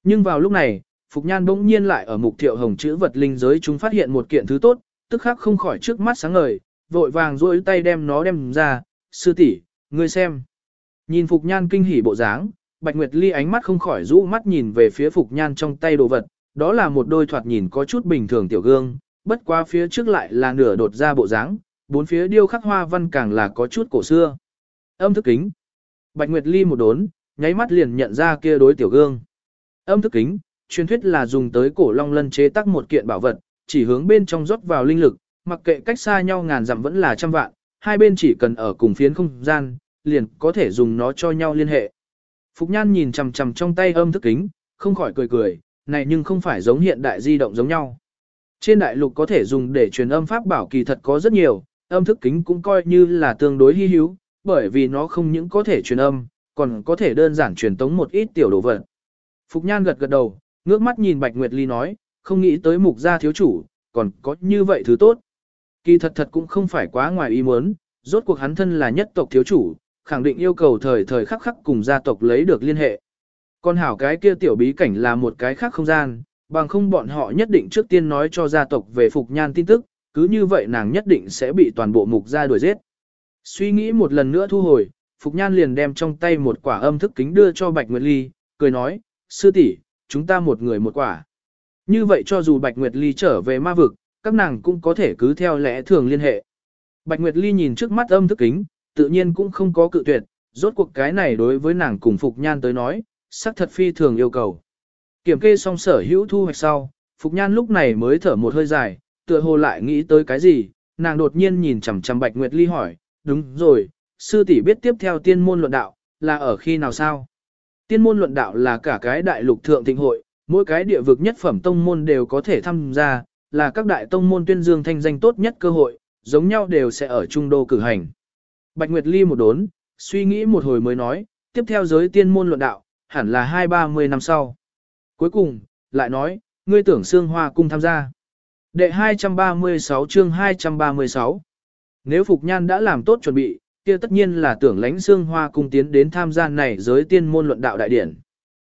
Nhưng vào lúc này, Phục Nhan bỗng nhiên lại ở mục thiệu hồng chữ vật linh giới chúng phát hiện một kiện thứ tốt, tức khắc không khỏi trước mắt sáng ngời, vội vàng duỗi tay đem nó đem ra, sư tỷ, ngươi xem. Nhìn Phục Nhan kinh hỉ bộ dáng, Bạch Nguyệt Ly ánh mắt không khỏi rũ mắt nhìn về phía Phục Nhan trong tay đồ vật, đó là một đôi thoạt nhìn có chút bình thường tiểu gương, bất quá phía trước lại là nửa đột ra bộ dáng, bốn phía điêu khắc hoa văn càng là có chút cổ xưa. Âm thức kính. Bạch Nguyệt Ly một đốn, nháy mắt liền nhận ra kia đối tiểu gương. Âm thức kính, truyền thuyết là dùng tới cổ long lân chế tác một kiện bảo vật, chỉ hướng bên trong rót vào linh lực, mặc kệ cách xa nhau ngàn dặm vẫn là trăm vạn, hai bên chỉ cần ở cùng phiến không gian, liền có thể dùng nó cho nhau liên hệ. Phục Nhan nhìn chằm chằm trong tay âm thức kính, không khỏi cười cười, này nhưng không phải giống hiện đại di động giống nhau. Trên đại lục có thể dùng để truyền âm pháp bảo kỳ thật có rất nhiều, âm thức kính cũng coi như là tương đối hy hữu, bởi vì nó không những có thể truyền âm, còn có thể đơn giản truyền tống một ít tiểu đồ vật. Phục Nhan gật gật đầu, ngước mắt nhìn Bạch Nguyệt Ly nói, không nghĩ tới mục gia thiếu chủ, còn có như vậy thứ tốt. Kỳ thật thật cũng không phải quá ngoài ý muốn, rốt cuộc hắn thân là nhất tộc thiếu chủ, khẳng định yêu cầu thời thời khắc khắc cùng gia tộc lấy được liên hệ. Con hảo cái kia tiểu bí cảnh là một cái khác không gian, bằng không bọn họ nhất định trước tiên nói cho gia tộc về Phục Nhan tin tức, cứ như vậy nàng nhất định sẽ bị toàn bộ mục gia đuổi giết. Suy nghĩ một lần nữa thu hồi, Phục Nhan liền đem trong tay một quả âm thức kính đưa cho Bạch Nguyệt Ly, cười nói, sư tỷ, chúng ta một người một quả. Như vậy cho dù Bạch Nguyệt Ly trở về ma vực, các nàng cũng có thể cứ theo lẽ thường liên hệ. Bạch Nguyệt Ly nhìn trước mắt âm thức kính, tự nhiên cũng không có cự tuyệt, rốt cuộc cái này đối với nàng cùng Phục Nhan tới nói, sắc thật phi thường yêu cầu. Kiểm kê xong sở hữu thu hoạch sau, Phục Nhan lúc này mới thở một hơi dài, tựa hồ lại nghĩ tới cái gì, nàng đột nhiên nhìn chằm chằm Bạch Nguyệt Ly hỏi, đúng rồi, sư tỷ biết tiếp theo tiên môn luận đạo, là ở khi nào sao? Tiên môn luận đạo là cả cái đại lục thượng thịnh hội, mỗi cái địa vực nhất phẩm tông môn đều có thể tham gia, là các đại tông môn tuyên dương thanh danh tốt nhất cơ hội, giống nhau đều sẽ ở trung đô cử hành. Bạch Nguyệt Ly một đốn, suy nghĩ một hồi mới nói, tiếp theo giới tiên môn luận đạo, hẳn là hai ba mươi năm sau. Cuối cùng, lại nói, ngươi tưởng Sương hoa cung tham gia. Đệ 236 chương 236 Nếu Phục Nhan đã làm tốt chuẩn bị, kia tất nhiên là tưởng lãnh Sương hoa cung tiến đến tham gia này giới tiên môn luận đạo đại điển.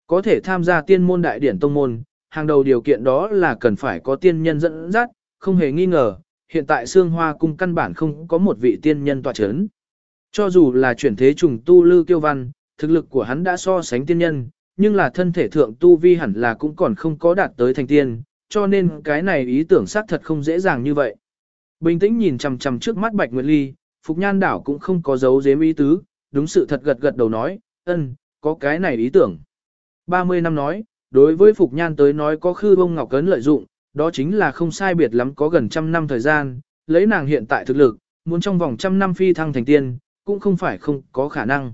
Có thể tham gia tiên môn đại điển tông môn, hàng đầu điều kiện đó là cần phải có tiên nhân dẫn dắt, không hề nghi ngờ, hiện tại Sương hoa cung căn bản không có một vị tiên nhân tọa chấn. Cho dù là chuyển thế trùng tu lư kiêu văn, thực lực của hắn đã so sánh tiên nhân, nhưng là thân thể thượng tu vi hẳn là cũng còn không có đạt tới thành tiên, cho nên cái này ý tưởng xác thật không dễ dàng như vậy. Bình tĩnh nhìn chằm chằm trước mắt Bạch Nguyệt Ly, Phục Nhan đảo cũng không có dấu giếm ý tứ, đúng sự thật gật gật đầu nói, ân, có cái này ý tưởng. 30 năm nói, đối với Phục Nhan tới nói có khư bông ngọc cấn lợi dụng, đó chính là không sai biệt lắm có gần trăm năm thời gian, lấy nàng hiện tại thực lực, muốn trong vòng trăm năm phi thăng thành tiên, cũng không phải không có khả năng.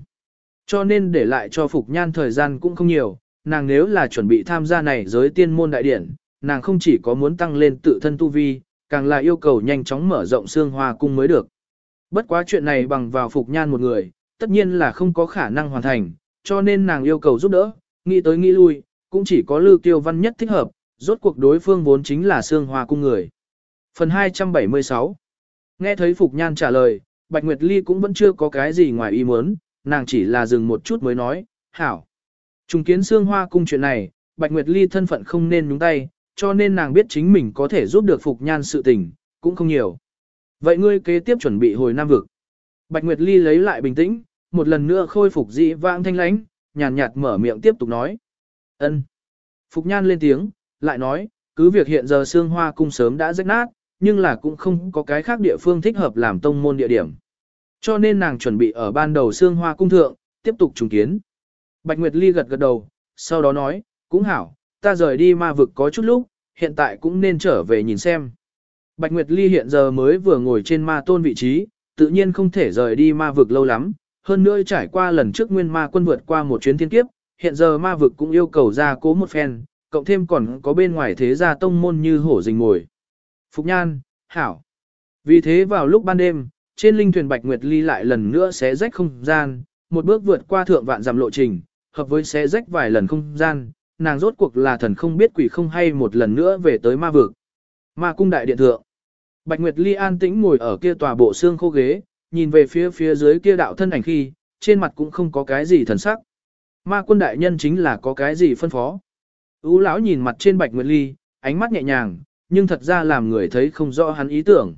Cho nên để lại cho Phục Nhan thời gian cũng không nhiều, nàng nếu là chuẩn bị tham gia này giới tiên môn đại điển, nàng không chỉ có muốn tăng lên tự thân tu vi, càng là yêu cầu nhanh chóng mở rộng xương hoa cung mới được. Bất quá chuyện này bằng vào Phục Nhan một người, tất nhiên là không có khả năng hoàn thành, cho nên nàng yêu cầu giúp đỡ, nghĩ tới nghĩ lui, cũng chỉ có lưu Kiêu Văn nhất thích hợp, rốt cuộc đối phương vốn chính là xương hoa cung người. Phần 276 Nghe thấy Phục Nhan trả lời, Bạch Nguyệt Ly cũng vẫn chưa có cái gì ngoài ý muốn, nàng chỉ là dừng một chút mới nói, hảo. Trùng kiến xương hoa cung chuyện này, Bạch Nguyệt Ly thân phận không nên nhúng tay, cho nên nàng biết chính mình có thể giúp được Phục Nhan sự tình, cũng không nhiều. Vậy ngươi kế tiếp chuẩn bị hồi Nam Vực. Bạch Nguyệt Ly lấy lại bình tĩnh, một lần nữa khôi phục dị vãng thanh lãnh, nhàn nhạt mở miệng tiếp tục nói. ân. Phục Nhan lên tiếng, lại nói, cứ việc hiện giờ xương hoa cung sớm đã rách nát, nhưng là cũng không có cái khác địa phương thích hợp làm tông môn địa điểm. Cho nên nàng chuẩn bị ở ban đầu xương hoa cung thượng, tiếp tục trùng kiến. Bạch Nguyệt Ly gật gật đầu, sau đó nói, cũng hảo, ta rời đi ma vực có chút lúc, hiện tại cũng nên trở về nhìn xem. Bạch Nguyệt Ly hiện giờ mới vừa ngồi trên ma tôn vị trí, tự nhiên không thể rời đi ma vực lâu lắm, hơn nữa trải qua lần trước nguyên ma quân vượt qua một chuyến thiên kiếp, hiện giờ ma vực cũng yêu cầu ra cố một phen, cộng thêm còn có bên ngoài thế gia tông môn như hổ rình ngồi. Phục Nhan, Hảo. Vì thế vào lúc ban đêm, trên linh thuyền Bạch Nguyệt Ly lại lần nữa xé rách không gian, một bước vượt qua thượng vạn dặm lộ trình, hợp với xé rách vài lần không gian, nàng rốt cuộc là thần không biết quỷ không hay một lần nữa về tới ma vực. Ma cung đại điện thượng. Bạch Nguyệt Ly an tĩnh ngồi ở kia tòa bộ xương khô ghế, nhìn về phía phía dưới kia đạo thân ảnh khi, trên mặt cũng không có cái gì thần sắc. Ma quân đại nhân chính là có cái gì phân phó. Ú lão nhìn mặt trên Bạch Nguyệt Ly, ánh mắt nhẹ nhàng, nhưng thật ra làm người thấy không rõ hắn ý tưởng.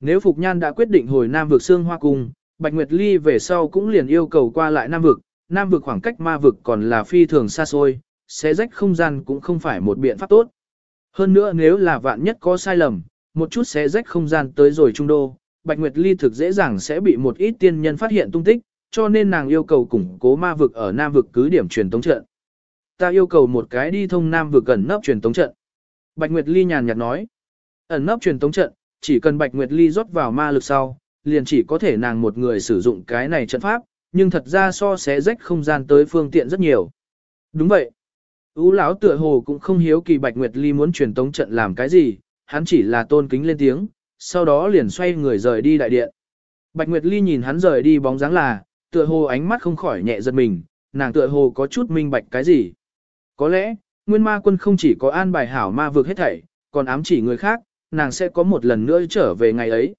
Nếu Phục Nhan đã quyết định hồi Nam vực xương hoa cung, Bạch Nguyệt Ly về sau cũng liền yêu cầu qua lại Nam vực, Nam vực khoảng cách ma vực còn là phi thường xa xôi, xé rách không gian cũng không phải một biện pháp tốt. Hơn nữa nếu là vạn nhất có sai lầm, một chút xé rách không gian tới rồi trung đô, Bạch Nguyệt Ly thực dễ dàng sẽ bị một ít tiên nhân phát hiện tung tích, cho nên nàng yêu cầu củng cố ma vực ở Nam vực cứ điểm truyền tống trận. Ta yêu cầu một cái đi thông Nam vực gần nấp truyền tống trận. Bạch Nguyệt Ly nhàn nhạt nói. Ẩn nấp truyền tống trận, chỉ cần Bạch Nguyệt Ly rót vào ma lực sau, liền chỉ có thể nàng một người sử dụng cái này trận pháp, nhưng thật ra so xé rách không gian tới phương tiện rất nhiều. Đúng vậy. Ú lão tựa hồ cũng không hiếu kỳ Bạch Nguyệt Ly muốn truyền tống trận làm cái gì, hắn chỉ là tôn kính lên tiếng, sau đó liền xoay người rời đi đại điện. Bạch Nguyệt Ly nhìn hắn rời đi bóng dáng là, tựa hồ ánh mắt không khỏi nhẹ giật mình, nàng tựa hồ có chút minh bạch cái gì. Có lẽ, Nguyên Ma Quân không chỉ có an bài hảo ma vực hết thảy, còn ám chỉ người khác, nàng sẽ có một lần nữa trở về ngày ấy.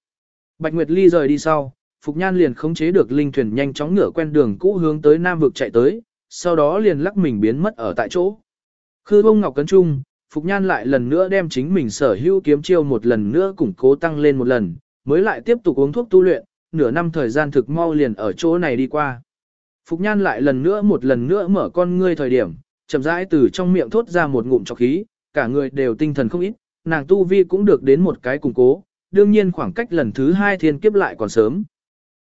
Bạch Nguyệt Ly rời đi sau, Phục Nhan liền khống chế được linh thuyền nhanh chóng ngửa quen đường cũ hướng tới Nam vực chạy tới, sau đó liền lắc mình biến mất ở tại chỗ. Khư bông ngọc cấn trung, Phục Nhan lại lần nữa đem chính mình sở hữu kiếm chiêu một lần nữa củng cố tăng lên một lần, mới lại tiếp tục uống thuốc tu luyện, nửa năm thời gian thực mau liền ở chỗ này đi qua. Phục Nhan lại lần nữa một lần nữa mở con ngươi thời điểm, chậm rãi từ trong miệng thốt ra một ngụm trọc khí, cả người đều tinh thần không ít, nàng tu vi cũng được đến một cái củng cố, đương nhiên khoảng cách lần thứ hai thiên kiếp lại còn sớm.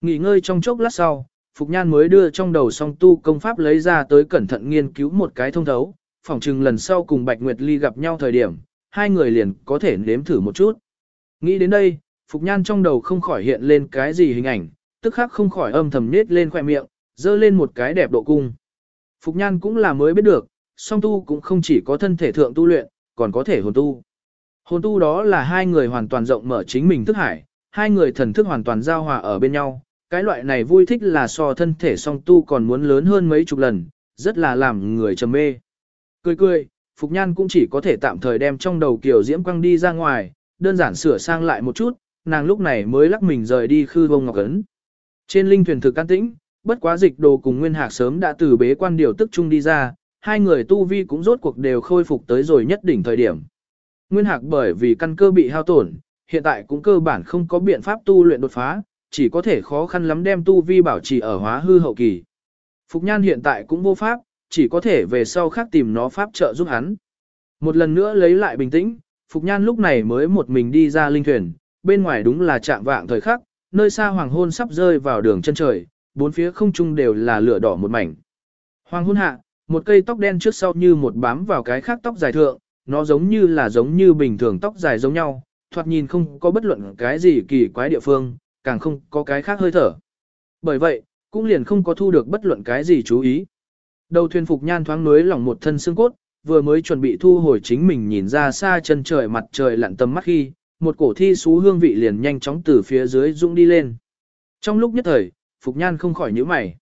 Nghỉ ngơi trong chốc lát sau, Phục Nhan mới đưa trong đầu song tu công pháp lấy ra tới cẩn thận nghiên cứu một cái thông thấu, phỏng chừng lần sau cùng Bạch Nguyệt Ly gặp nhau thời điểm, hai người liền có thể nếm thử một chút. Nghĩ đến đây, Phục Nhan trong đầu không khỏi hiện lên cái gì hình ảnh, tức khắc không khỏi âm thầm nết lên khoẻ miệng, dơ lên một cái đẹp độ cung. Phục Nhan cũng là mới biết được, song tu cũng không chỉ có thân thể thượng tu luyện, còn có thể hồn tu. Hồn tu đó là hai người hoàn toàn rộng mở chính mình thức hải, hai người thần thức hoàn toàn giao hòa ở bên nhau. Cái loại này vui thích là so thân thể song tu còn muốn lớn hơn mấy chục lần, rất là làm người trầm mê. Cười cười, Phục Nhan cũng chỉ có thể tạm thời đem trong đầu kiểu diễm quăng đi ra ngoài, đơn giản sửa sang lại một chút, nàng lúc này mới lắc mình rời đi khư vông ngọc ấn. Trên linh thuyền thực can tĩnh, bất quá dịch đồ cùng Nguyên Hạc sớm đã từ bế quan điều tức chung đi ra, hai người tu vi cũng rốt cuộc đều khôi phục tới rồi nhất đỉnh thời điểm. Nguyên Hạc bởi vì căn cơ bị hao tổn, hiện tại cũng cơ bản không có biện pháp tu luyện đột phá, chỉ có thể khó khăn lắm đem tu vi bảo trì ở hóa hư hậu kỳ. Phục Nhan hiện tại cũng vô pháp, chỉ có thể về sau khác tìm nó pháp trợ giúp hắn. Một lần nữa lấy lại bình tĩnh, Phục Nhan lúc này mới một mình đi ra linh thuyền, bên ngoài đúng là trạng vạng thời khắc, nơi xa hoàng hôn sắp rơi vào đường chân trời, bốn phía không trung đều là lửa đỏ một mảnh. Hoàng hôn hạ, một cây tóc đen trước sau như một bám vào cái khác tóc dài thượng, nó giống như là giống như bình thường tóc dài giống nhau, thoạt nhìn không có bất luận cái gì kỳ quái địa phương, càng không có cái khác hơi thở. Bởi vậy, cũng liền không có thu được bất luận cái gì chú ý. Đầu thuyền phục nhan thoáng nối lỏng một thân xương cốt, vừa mới chuẩn bị thu hồi chính mình nhìn ra xa chân trời mặt trời lặn tầm mắt khi, một cổ thi xú hương vị liền nhanh chóng từ phía dưới dũng đi lên. Trong lúc nhất thời, Phục Nhan không khỏi nhíu mày.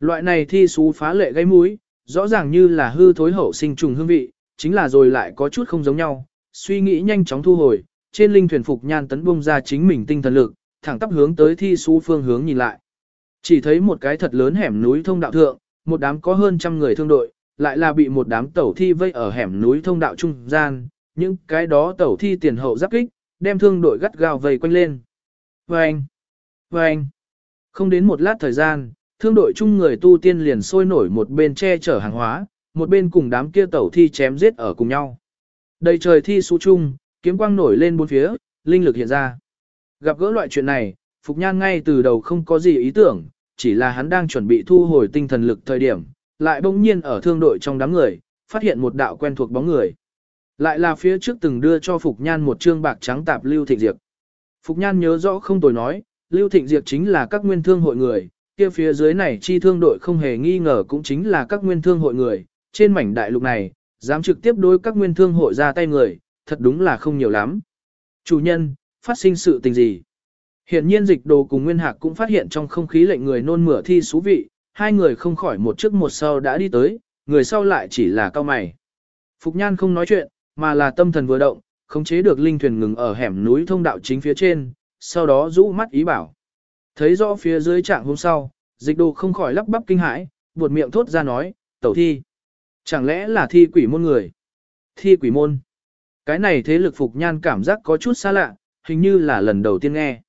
Loại này thi xú phá lệ gây mũi, rõ ràng như là hư thối hậu sinh trùng hương vị, chính là rồi lại có chút không giống nhau. Suy nghĩ nhanh chóng thu hồi, trên linh thuyền Phục Nhan tấn bung ra chính mình tinh thần lực, thẳng tắp hướng tới thi xú phương hướng nhìn lại. Chỉ thấy một cái thật lớn hẻm núi thông đạo thượng, một đám có hơn trăm người thương đội, lại là bị một đám tẩu thi vây ở hẻm núi thông đạo trung gian, những cái đó tẩu thi tiền hậu giáp kích, đem thương đội gắt gao vây quanh lên. Vâng! Vâng! Không đến một lát thời gian, thương đội chung người tu tiên liền sôi nổi một bên che chở hàng hóa, một bên cùng đám kia tẩu thi chém giết ở cùng nhau. Đầy trời thi xú chung, kiếm quang nổi lên bốn phía, linh lực hiện ra. Gặp gỡ loại chuyện này, Phục Nhan ngay từ đầu không có gì ý tưởng, chỉ là hắn đang chuẩn bị thu hồi tinh thần lực thời điểm, lại bỗng nhiên ở thương đội trong đám người, phát hiện một đạo quen thuộc bóng người. Lại là phía trước từng đưa cho Phục Nhan một trương bạc trắng tạp Lưu Thịnh Diệp. Phục Nhan nhớ rõ không tồi nói, Lưu Thịnh Diệp chính là các nguyên thương hội người, kia phía dưới này chi thương đội không hề nghi ngờ cũng chính là các nguyên thương hội người, trên mảnh đại lục này, dám trực tiếp đối các nguyên thương hội ra tay người, thật đúng là không nhiều lắm. Chủ nhân, phát sinh sự tình gì? Hiện nhiên dịch đồ cùng Nguyên Hạc cũng phát hiện trong không khí lệnh người nôn mửa thi xú vị, hai người không khỏi một trước một sau đã đi tới, người sau lại chỉ là cao mày. Phục Nhan không nói chuyện, mà là tâm thần vừa động, khống chế được linh thuyền ngừng ở hẻm núi thông đạo chính phía trên, sau đó rũ mắt ý bảo. Thấy rõ phía dưới trạng hôm sau, dịch đồ không khỏi lắp bắp kinh hãi, buột miệng thốt ra nói, tẩu thi. Chẳng lẽ là thi quỷ môn người? Thi quỷ môn. Cái này thế lực Phục Nhan cảm giác có chút xa lạ, hình như là lần đầu tiên nghe.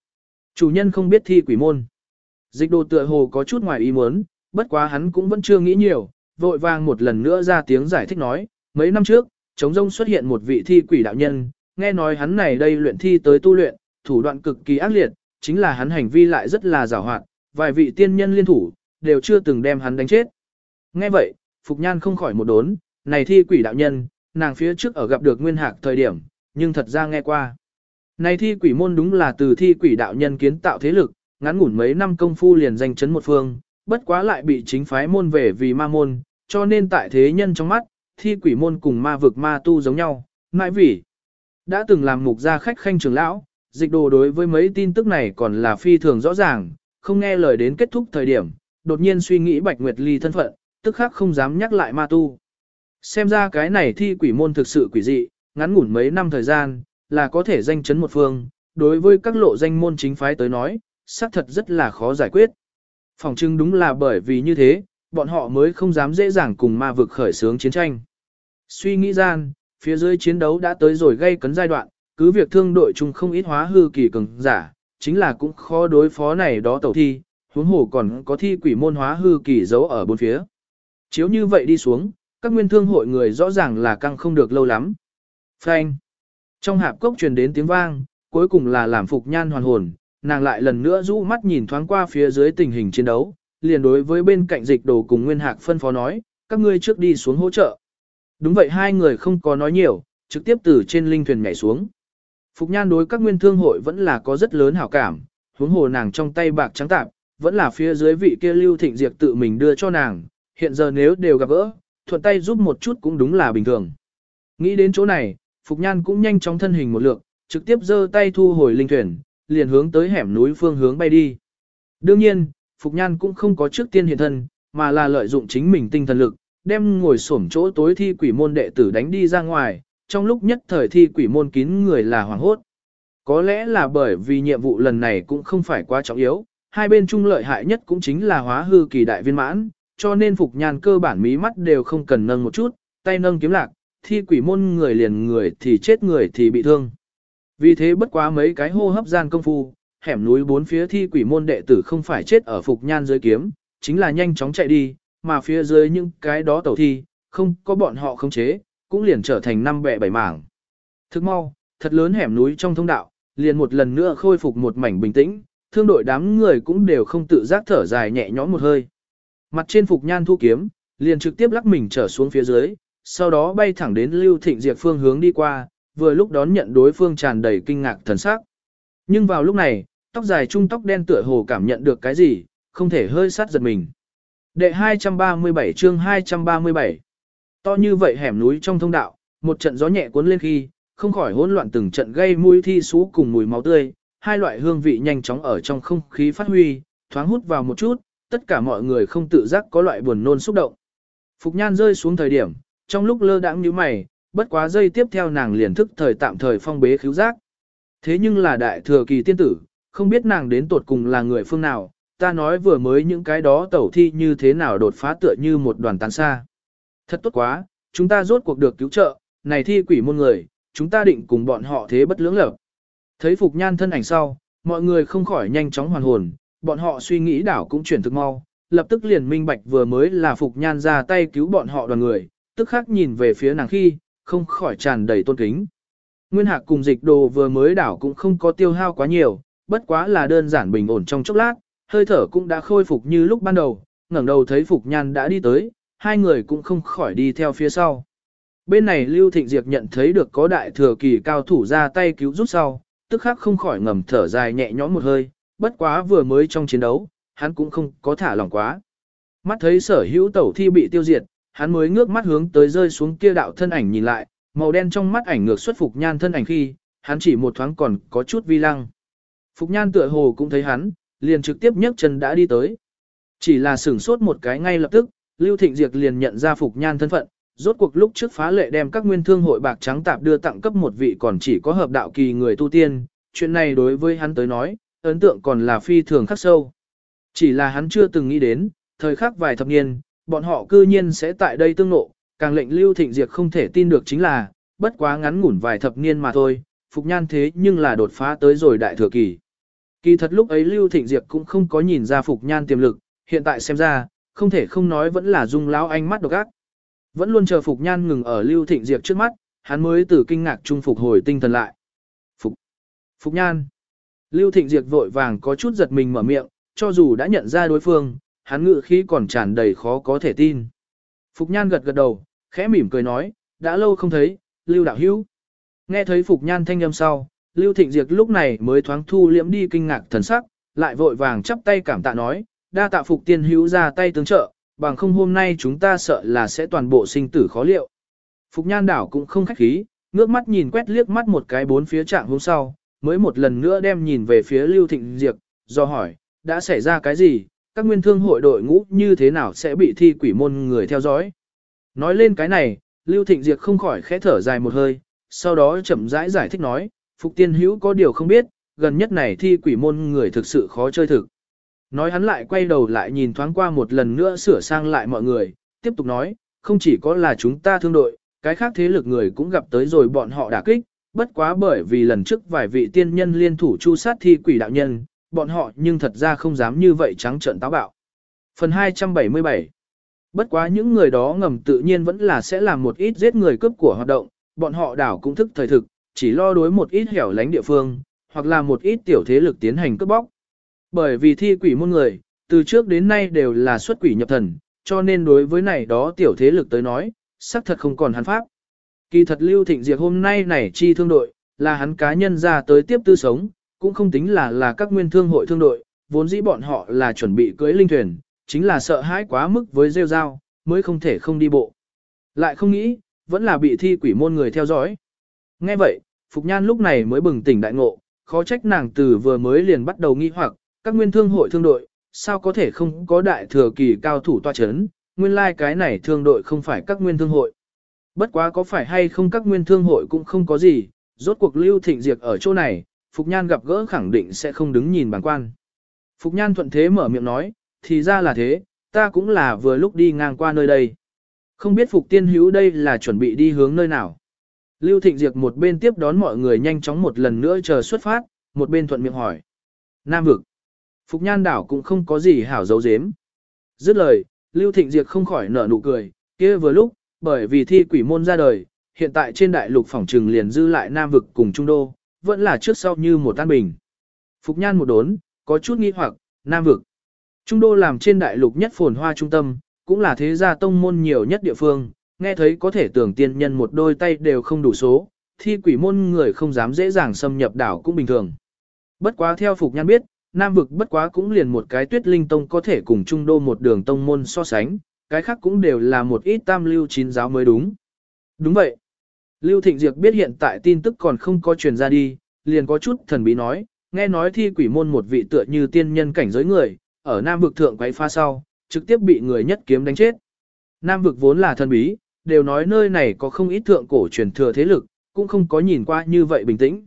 Chủ nhân không biết thi quỷ môn. Dịch đồ tựa hồ có chút ngoài ý muốn, bất quá hắn cũng vẫn chưa nghĩ nhiều, vội vàng một lần nữa ra tiếng giải thích nói, mấy năm trước, chống rông xuất hiện một vị thi quỷ đạo nhân, nghe nói hắn này đây luyện thi tới tu luyện, thủ đoạn cực kỳ ác liệt, chính là hắn hành vi lại rất là giàu hoạt, vài vị tiên nhân liên thủ, đều chưa từng đem hắn đánh chết. Nghe vậy, Phục Nhan không khỏi một đốn, này thi quỷ đạo nhân, nàng phía trước ở gặp được Nguyên Hạc thời điểm, nhưng thật ra nghe qua. Này thi quỷ môn đúng là từ thi quỷ đạo nhân kiến tạo thế lực, ngắn ngủn mấy năm công phu liền danh chấn một phương, bất quá lại bị chính phái môn về vì ma môn, cho nên tại thế nhân trong mắt, thi quỷ môn cùng ma vực ma tu giống nhau, mãi vì đã từng làm mục gia khách khanh trưởng lão, dịch đồ đối với mấy tin tức này còn là phi thường rõ ràng, không nghe lời đến kết thúc thời điểm, đột nhiên suy nghĩ Bạch Nguyệt Ly thân phận, tức khắc không dám nhắc lại ma tu. Xem ra cái này thi quỷ môn thực sự quỷ dị, ngắn ngủn mấy năm thời gian, là có thể danh chấn một phương, đối với các lộ danh môn chính phái tới nói, xác thật rất là khó giải quyết. Phòng trưng đúng là bởi vì như thế, bọn họ mới không dám dễ dàng cùng ma vực khởi xướng chiến tranh. Suy nghĩ gian, phía dưới chiến đấu đã tới rồi gây cấn giai đoạn, cứ việc thương đội chung không ít hóa hư kỳ cường giả, chính là cũng khó đối phó này đó tẩu thi, huống hồ còn có thi quỷ môn hóa hư kỳ giấu ở bốn phía. Chiếu như vậy đi xuống, các nguyên thương hội người rõ ràng là căng không được lâu lắm. Phanh. Trong hạp cốc truyền đến tiếng vang, cuối cùng là làm phục nhan hoàn hồn, nàng lại lần nữa rũ mắt nhìn thoáng qua phía dưới tình hình chiến đấu, liền đối với bên cạnh dịch đồ cùng nguyên hạc phân phó nói, các ngươi trước đi xuống hỗ trợ. Đúng vậy hai người không có nói nhiều, trực tiếp từ trên linh thuyền nhảy xuống. Phục Nhan đối các nguyên thương hội vẫn là có rất lớn hảo cảm, huống hồ nàng trong tay bạc trắng tạp, vẫn là phía dưới vị kia Lưu Thịnh diệt tự mình đưa cho nàng, hiện giờ nếu đều gặp gỡ, thuận tay giúp một chút cũng đúng là bình thường. Nghĩ đến chỗ này, Phục Nhan cũng nhanh chóng thân hình một lượt, trực tiếp giơ tay thu hồi linh thuyền, liền hướng tới hẻm núi phương hướng bay đi. Đương nhiên, Phục Nhan cũng không có trước tiên hiện thân, mà là lợi dụng chính mình tinh thần lực, đem ngồi xổm chỗ tối thi quỷ môn đệ tử đánh đi ra ngoài, trong lúc nhất thời thi quỷ môn kín người là hoàng hốt. Có lẽ là bởi vì nhiệm vụ lần này cũng không phải quá trọng yếu, hai bên chung lợi hại nhất cũng chính là hóa hư kỳ đại viên mãn, cho nên Phục Nhan cơ bản mí mắt đều không cần nâng một chút, tay nâng kiếm lạc, thi quỷ môn người liền người thì chết người thì bị thương. Vì thế bất quá mấy cái hô hấp gian công phu, hẻm núi bốn phía thi quỷ môn đệ tử không phải chết ở Phục Nhan dưới kiếm, chính là nhanh chóng chạy đi, mà phía dưới những cái đó tẩu thi, không có bọn họ khống chế, cũng liền trở thành năm bẹ bảy mảng. Thức mau, thật lớn hẻm núi trong thông đạo, liền một lần nữa khôi phục một mảnh bình tĩnh, thương đội đám người cũng đều không tự giác thở dài nhẹ nhõm một hơi. Mặt trên Phục Nhan thu kiếm, liền trực tiếp lắc mình trở xuống phía dưới, sau đó bay thẳng đến Lưu Thịnh Diệp phương hướng đi qua, vừa lúc đón nhận đối phương tràn đầy kinh ngạc thần sắc. Nhưng vào lúc này, tóc dài trung tóc đen tựa hồ cảm nhận được cái gì, không thể hơi sát giật mình. Đệ 237 chương 237 To như vậy hẻm núi trong thông đạo, một trận gió nhẹ cuốn lên khi, không khỏi hỗn loạn từng trận gây mùi thi sú cùng mùi máu tươi, hai loại hương vị nhanh chóng ở trong không khí phát huy, thoáng hút vào một chút, tất cả mọi người không tự giác có loại buồn nôn xúc động. Phục nhan rơi xuống thời điểm, trong lúc lơ đãng như mày, bất quá giây tiếp theo nàng liền thức thời tạm thời phong bế khíu giác. Thế nhưng là đại thừa kỳ tiên tử, không biết nàng đến tột cùng là người phương nào, ta nói vừa mới những cái đó tẩu thi như thế nào đột phá tựa như một đoàn tán xa. Thật tốt quá, chúng ta rốt cuộc được cứu trợ, này thi quỷ môn người, chúng ta định cùng bọn họ thế bất lưỡng lập. Thấy Phục Nhan thân ảnh sau, mọi người không khỏi nhanh chóng hoàn hồn, bọn họ suy nghĩ đảo cũng chuyển thực mau, lập tức liền minh bạch vừa mới là Phục Nhan ra tay cứu bọn họ đoàn người, tức khắc nhìn về phía nàng khi, không khỏi tràn đầy tôn kính. Nguyên hạc cùng dịch đồ vừa mới đảo cũng không có tiêu hao quá nhiều, bất quá là đơn giản bình ổn trong chốc lát, hơi thở cũng đã khôi phục như lúc ban đầu, ngẩng đầu thấy Phục Nhan đã đi tới, hai người cũng không khỏi đi theo phía sau. Bên này Lưu Thịnh Diệp nhận thấy được có đại thừa kỳ cao thủ ra tay cứu giúp sau, tức khắc không khỏi ngầm thở dài nhẹ nhõm một hơi, bất quá vừa mới trong chiến đấu, hắn cũng không có thả lỏng quá. Mắt thấy sở hữu tẩu thi bị tiêu diệt, hắn mới ngước mắt hướng tới rơi xuống kia đạo thân ảnh nhìn lại, màu đen trong mắt ảnh ngược xuất Phục Nhan thân ảnh khi, hắn chỉ một thoáng còn có chút vi lăng. Phục Nhan tựa hồ cũng thấy hắn, liền trực tiếp nhấc chân đã đi tới. Chỉ là sửng sốt một cái ngay lập tức, Lưu Thịnh Diệp liền nhận ra Phục Nhan thân phận, rốt cuộc lúc trước phá lệ đem các nguyên thương hội bạc trắng tạp đưa tặng cấp một vị còn chỉ có hợp đạo kỳ người tu tiên, chuyện này đối với hắn tới nói, ấn tượng còn là phi thường khắc sâu. Chỉ là hắn chưa từng nghĩ đến, thời khắc vài thập niên, bọn họ cư nhiên sẽ tại đây tương nộ, càng lệnh Lưu Thịnh Diệp không thể tin được chính là, bất quá ngắn ngủn vài thập niên mà thôi, Phục Nhan thế nhưng là đột phá tới rồi đại thừa kỳ. Kỳ thật lúc ấy Lưu Thịnh Diệp cũng không có nhìn ra Phục Nhan tiềm lực, hiện tại xem ra, không thể không nói vẫn là dung lão ánh mắt độc ác. Vẫn luôn chờ Phục Nhan ngừng ở Lưu Thịnh Diệp trước mắt, hắn mới từ kinh ngạc trung phục hồi tinh thần lại. Phục, Phục Nhan. Lưu Thịnh Diệp vội vàng có chút giật mình mở miệng, cho dù đã nhận ra đối phương, hắn ngự khí còn tràn đầy khó có thể tin. Phục Nhan gật gật đầu, khẽ mỉm cười nói, đã lâu không thấy, Lưu Đạo Hữu Nghe thấy Phục Nhan thanh âm sau, Lưu Thịnh Diệp lúc này mới thoáng thu liễm đi kinh ngạc thần sắc, lại vội vàng chắp tay cảm tạ nói, đa tạ Phục Tiên Hữu ra tay tướng trợ, bằng không hôm nay chúng ta sợ là sẽ toàn bộ sinh tử khó liệu. Phục Nhan đảo cũng không khách khí, ngước mắt nhìn quét liếc mắt một cái bốn phía trạng hôm sau, mới một lần nữa đem nhìn về phía Lưu Thịnh Diệp, do hỏi, đã xảy ra cái gì, các nguyên thương hội đội ngũ như thế nào sẽ bị thi quỷ môn người theo dõi. Nói lên cái này, Lưu Thịnh Diệp không khỏi khẽ thở dài một hơi, sau đó chậm rãi giải, giải thích nói, Phục Tiên Hữu có điều không biết, gần nhất này thi quỷ môn người thực sự khó chơi thực. Nói hắn lại quay đầu lại nhìn thoáng qua một lần nữa sửa sang lại mọi người, tiếp tục nói, không chỉ có là chúng ta thương đội, cái khác thế lực người cũng gặp tới rồi bọn họ đả kích, bất quá bởi vì lần trước vài vị tiên nhân liên thủ chu sát thi quỷ đạo nhân, bọn họ nhưng thật ra không dám như vậy trắng trợn táo bạo. Phần 277 Bất quá những người đó ngầm tự nhiên vẫn là sẽ làm một ít giết người cướp của hoạt động, bọn họ đảo cũng thức thời thực, chỉ lo đối một ít hẻo lánh địa phương, hoặc là một ít tiểu thế lực tiến hành cướp bóc. Bởi vì thi quỷ môn người, từ trước đến nay đều là xuất quỷ nhập thần, cho nên đối với này đó tiểu thế lực tới nói, xác thật không còn hắn pháp. Kỳ thật Lưu Thịnh Diệp hôm nay này chi thương đội, là hắn cá nhân ra tới tiếp tư sống, cũng không tính là là các nguyên thương hội thương đội, vốn dĩ bọn họ là chuẩn bị cưới linh thuyền, chính là sợ hãi quá mức với rêu rao, mới không thể không đi bộ. Lại không nghĩ, vẫn là bị thi quỷ môn người theo dõi. Nghe vậy, Phục Nhan lúc này mới bừng tỉnh đại ngộ, khó trách nàng từ vừa mới liền bắt đầu nghi hoặc, các nguyên thương hội thương đội, sao có thể không có đại thừa kỳ cao thủ toa chấn, nguyên lai like cái này thương đội không phải các nguyên thương hội. Bất quá có phải hay không các nguyên thương hội cũng không có gì, rốt cuộc lưu thịnh diệt ở chỗ này, Phục Nhan gặp gỡ khẳng định sẽ không đứng nhìn bằng quan. Phục Nhan thuận thế mở miệng nói, thì ra là thế, ta cũng là vừa lúc đi ngang qua nơi đây. Không biết Phục Tiên Hữu đây là chuẩn bị đi hướng nơi nào. Lưu Thịnh Diệp một bên tiếp đón mọi người nhanh chóng một lần nữa chờ xuất phát, một bên thuận miệng hỏi. Nam vực. Phục Nhan đảo cũng không có gì hảo dấu dếm. Dứt lời, Lưu Thịnh Diệp không khỏi nở nụ cười, kia vừa lúc, bởi vì thi quỷ môn ra đời, hiện tại trên đại lục phỏng trừng liền dư lại Nam vực cùng Trung Đô, vẫn là trước sau như một tan bình. Phục Nhan một đốn, có chút nghi hoặc, Nam vực. Trung Đô làm trên đại lục nhất phồn hoa trung tâm, cũng là thế gia tông môn nhiều nhất địa phương, nghe thấy có thể tưởng tiên nhân một đôi tay đều không đủ số, thi quỷ môn người không dám dễ dàng xâm nhập đảo cũng bình thường. Bất quá theo Phục Nhan biết, Nam vực bất quá cũng liền một cái tuyết linh tông có thể cùng Trung Đô một đường tông môn so sánh, cái khác cũng đều là một ít tam lưu chín giáo mới đúng. Đúng vậy. Lưu Thịnh Diệp biết hiện tại tin tức còn không có truyền ra đi, liền có chút thần bí nói, nghe nói thi quỷ môn một vị tựa như tiên nhân cảnh giới người, ở Nam vực thượng quấy pha sau, trực tiếp bị người nhất kiếm đánh chết. Nam vực vốn là thần bí, đều nói nơi này có không ít thượng cổ truyền thừa thế lực, cũng không có nhìn qua như vậy bình tĩnh.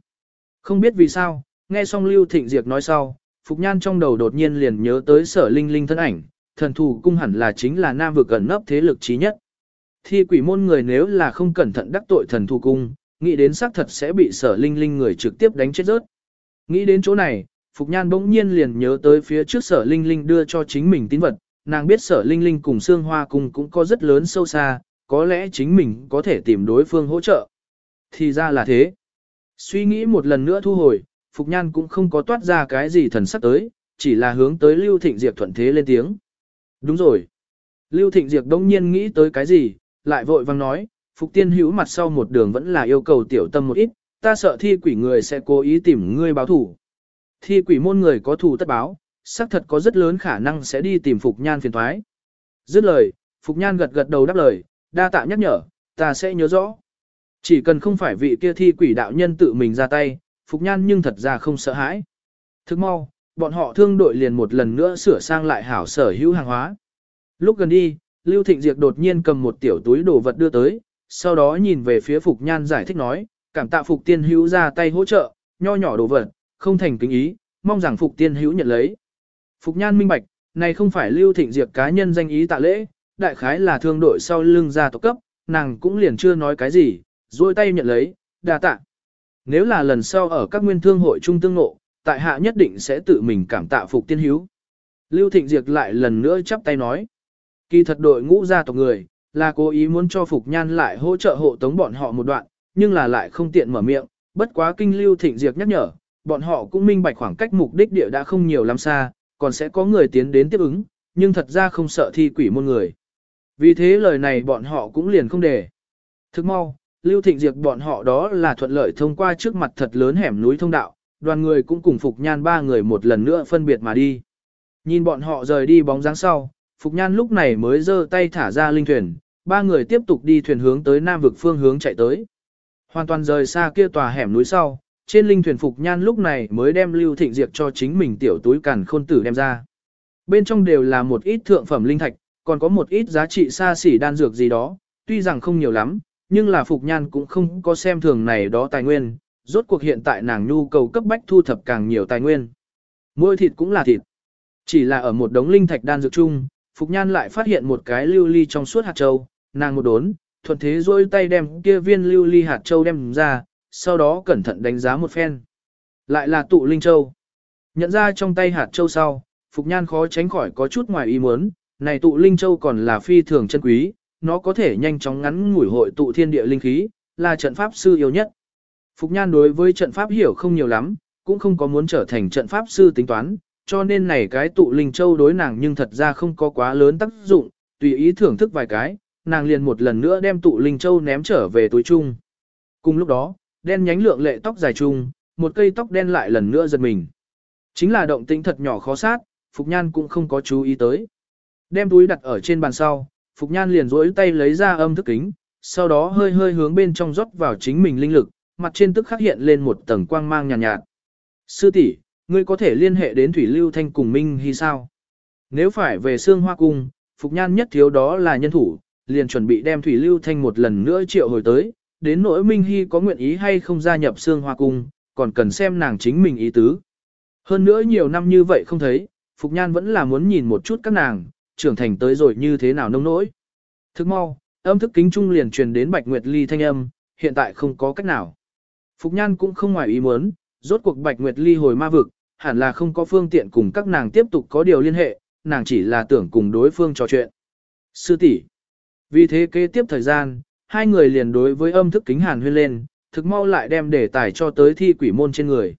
Không biết vì sao, nghe xong Lưu Thịnh Diệp nói sau, Phục Nhan trong đầu đột nhiên liền nhớ tới sở linh linh thân ảnh, thần thù cung hẳn là chính là Nam vực gần nấp thế lực trí nhất. Thi quỷ môn người nếu là không cẩn thận đắc tội thần thù cung, nghĩ đến xác thật sẽ bị sở linh linh người trực tiếp đánh chết rớt. Nghĩ đến chỗ này, Phục Nhan bỗng nhiên liền nhớ tới phía trước sở linh linh đưa cho chính mình tín vật, nàng biết sở linh linh cùng xương hoa cung cũng có rất lớn sâu xa, có lẽ chính mình có thể tìm đối phương hỗ trợ. Thì ra là thế. Suy nghĩ một lần nữa thu hồi, Phục Nhan cũng không có toát ra cái gì thần sắc tới, chỉ là hướng tới Lưu Thịnh Diệp thuận thế lên tiếng. Đúng rồi. Lưu Thịnh Diệp đông nhiên nghĩ tới cái gì, lại vội vang nói, Phục Tiên hữu mặt sau một đường vẫn là yêu cầu tiểu tâm một ít, ta sợ thi quỷ người sẽ cố ý tìm ngươi báo thủ. Thi quỷ môn người có thủ tất báo, xác thật có rất lớn khả năng sẽ đi tìm Phục Nhan phiền thoái. Dứt lời, Phục Nhan gật gật đầu đáp lời, đa tạ nhắc nhở, ta sẽ nhớ rõ. Chỉ cần không phải vị kia thi quỷ đạo nhân tự mình ra tay, Phục Nhan nhưng thật ra không sợ hãi. Thức mau, bọn họ thương đội liền một lần nữa sửa sang lại hảo sở hữu hàng hóa. Lúc gần đi, Lưu Thịnh Diệp đột nhiên cầm một tiểu túi đồ vật đưa tới, sau đó nhìn về phía Phục Nhan giải thích nói, cảm tạ Phục Tiên Hữu ra tay hỗ trợ, nho nhỏ đồ vật, không thành kính ý, mong rằng Phục Tiên Hữu nhận lấy. Phục Nhan minh bạch, này không phải Lưu Thịnh Diệp cá nhân danh ý tạ lễ, đại khái là thương đội sau lưng ra tộc cấp, nàng cũng liền chưa nói cái gì, duỗi tay nhận lấy, đa tạ. Nếu là lần sau ở các nguyên thương hội trung tương ngộ, tại hạ nhất định sẽ tự mình cảm tạ Phục Tiên hiếu. Lưu Thịnh Diệp lại lần nữa chắp tay nói. Kỳ thật đội ngũ gia tộc người, là cố ý muốn cho Phục Nhan lại hỗ trợ hộ tống bọn họ một đoạn, nhưng là lại không tiện mở miệng, bất quá kinh Lưu Thịnh Diệp nhắc nhở, bọn họ cũng minh bạch khoảng cách mục đích địa đã không nhiều lắm xa, còn sẽ có người tiến đến tiếp ứng, nhưng thật ra không sợ thi quỷ môn người. Vì thế lời này bọn họ cũng liền không để. Thức mau, Lưu Thịnh Diệp bọn họ đó là thuận lợi thông qua trước mặt thật lớn hẻm núi thông đạo, đoàn người cũng cùng Phục Nhan ba người một lần nữa phân biệt mà đi. Nhìn bọn họ rời đi bóng dáng sau, Phục Nhan lúc này mới giơ tay thả ra linh thuyền, ba người tiếp tục đi thuyền hướng tới nam vực phương hướng chạy tới. Hoàn toàn rời xa kia tòa hẻm núi sau, trên linh thuyền Phục Nhan lúc này mới đem Lưu Thịnh Diệp cho chính mình tiểu túi càn khôn tử đem ra. Bên trong đều là một ít thượng phẩm linh thạch, còn có một ít giá trị xa xỉ đan dược gì đó, tuy rằng không nhiều lắm, nhưng là Phục Nhan cũng không có xem thường này đó tài nguyên, rốt cuộc hiện tại nàng nhu cầu cấp bách thu thập càng nhiều tài nguyên. Môi thịt cũng là thịt. Chỉ là ở một đống linh thạch đan dược chung, Phục Nhan lại phát hiện một cái lưu ly trong suốt hạt châu, nàng một đốn, thuận thế rôi tay đem kia viên lưu ly hạt châu đem ra, sau đó cẩn thận đánh giá một phen. Lại là tụ linh châu. Nhận ra trong tay hạt châu sau, Phục Nhan khó tránh khỏi có chút ngoài ý muốn, này tụ linh châu còn là phi thường chân quý, nó có thể nhanh chóng ngắn ngủi hội tụ thiên địa linh khí, là trận pháp sư yêu nhất. Phục Nhan đối với trận pháp hiểu không nhiều lắm, cũng không có muốn trở thành trận pháp sư tính toán, cho nên này cái tụ linh châu đối nàng nhưng thật ra không có quá lớn tác dụng, tùy ý thưởng thức vài cái, nàng liền một lần nữa đem tụ linh châu ném trở về túi chung. Cùng lúc đó, đen nhánh lượng lệ tóc dài chung, một cây tóc đen lại lần nữa giật mình. Chính là động tĩnh thật nhỏ khó sát, Phục Nhan cũng không có chú ý tới. Đem túi đặt ở trên bàn sau, Phục Nhan liền rỗi tay lấy ra âm thức kính, sau đó hơi hơi hướng bên trong rót vào chính mình linh lực, mặt trên tức khắc hiện lên một tầng quang mang nhàn nhạt, nhạt. Sư tỷ, ngươi có thể liên hệ đến Thủy Lưu Thanh cùng Minh Hy sao? Nếu phải về xương hoa cung, Phục Nhan nhất thiếu đó là nhân thủ, liền chuẩn bị đem Thủy Lưu Thanh một lần nữa triệu hồi tới, đến nỗi Minh Hy có nguyện ý hay không gia nhập xương hoa cung, còn cần xem nàng chính mình ý tứ. Hơn nữa nhiều năm như vậy không thấy, Phục Nhan vẫn là muốn nhìn một chút các nàng, trưởng thành tới rồi như thế nào nông nỗi. Thức mau, âm thức kính trung liền truyền đến Bạch Nguyệt Ly thanh âm, hiện tại không có cách nào. Phục Nhan cũng không ngoài ý muốn, rốt cuộc Bạch Nguyệt Ly hồi ma vực, hẳn là không có phương tiện cùng các nàng tiếp tục có điều liên hệ, nàng chỉ là tưởng cùng đối phương trò chuyện. Sư tỷ Vì thế kế tiếp thời gian, hai người liền đối với âm thức kính hàn huyên lên, thực mau lại đem đề tài cho tới thi quỷ môn trên người.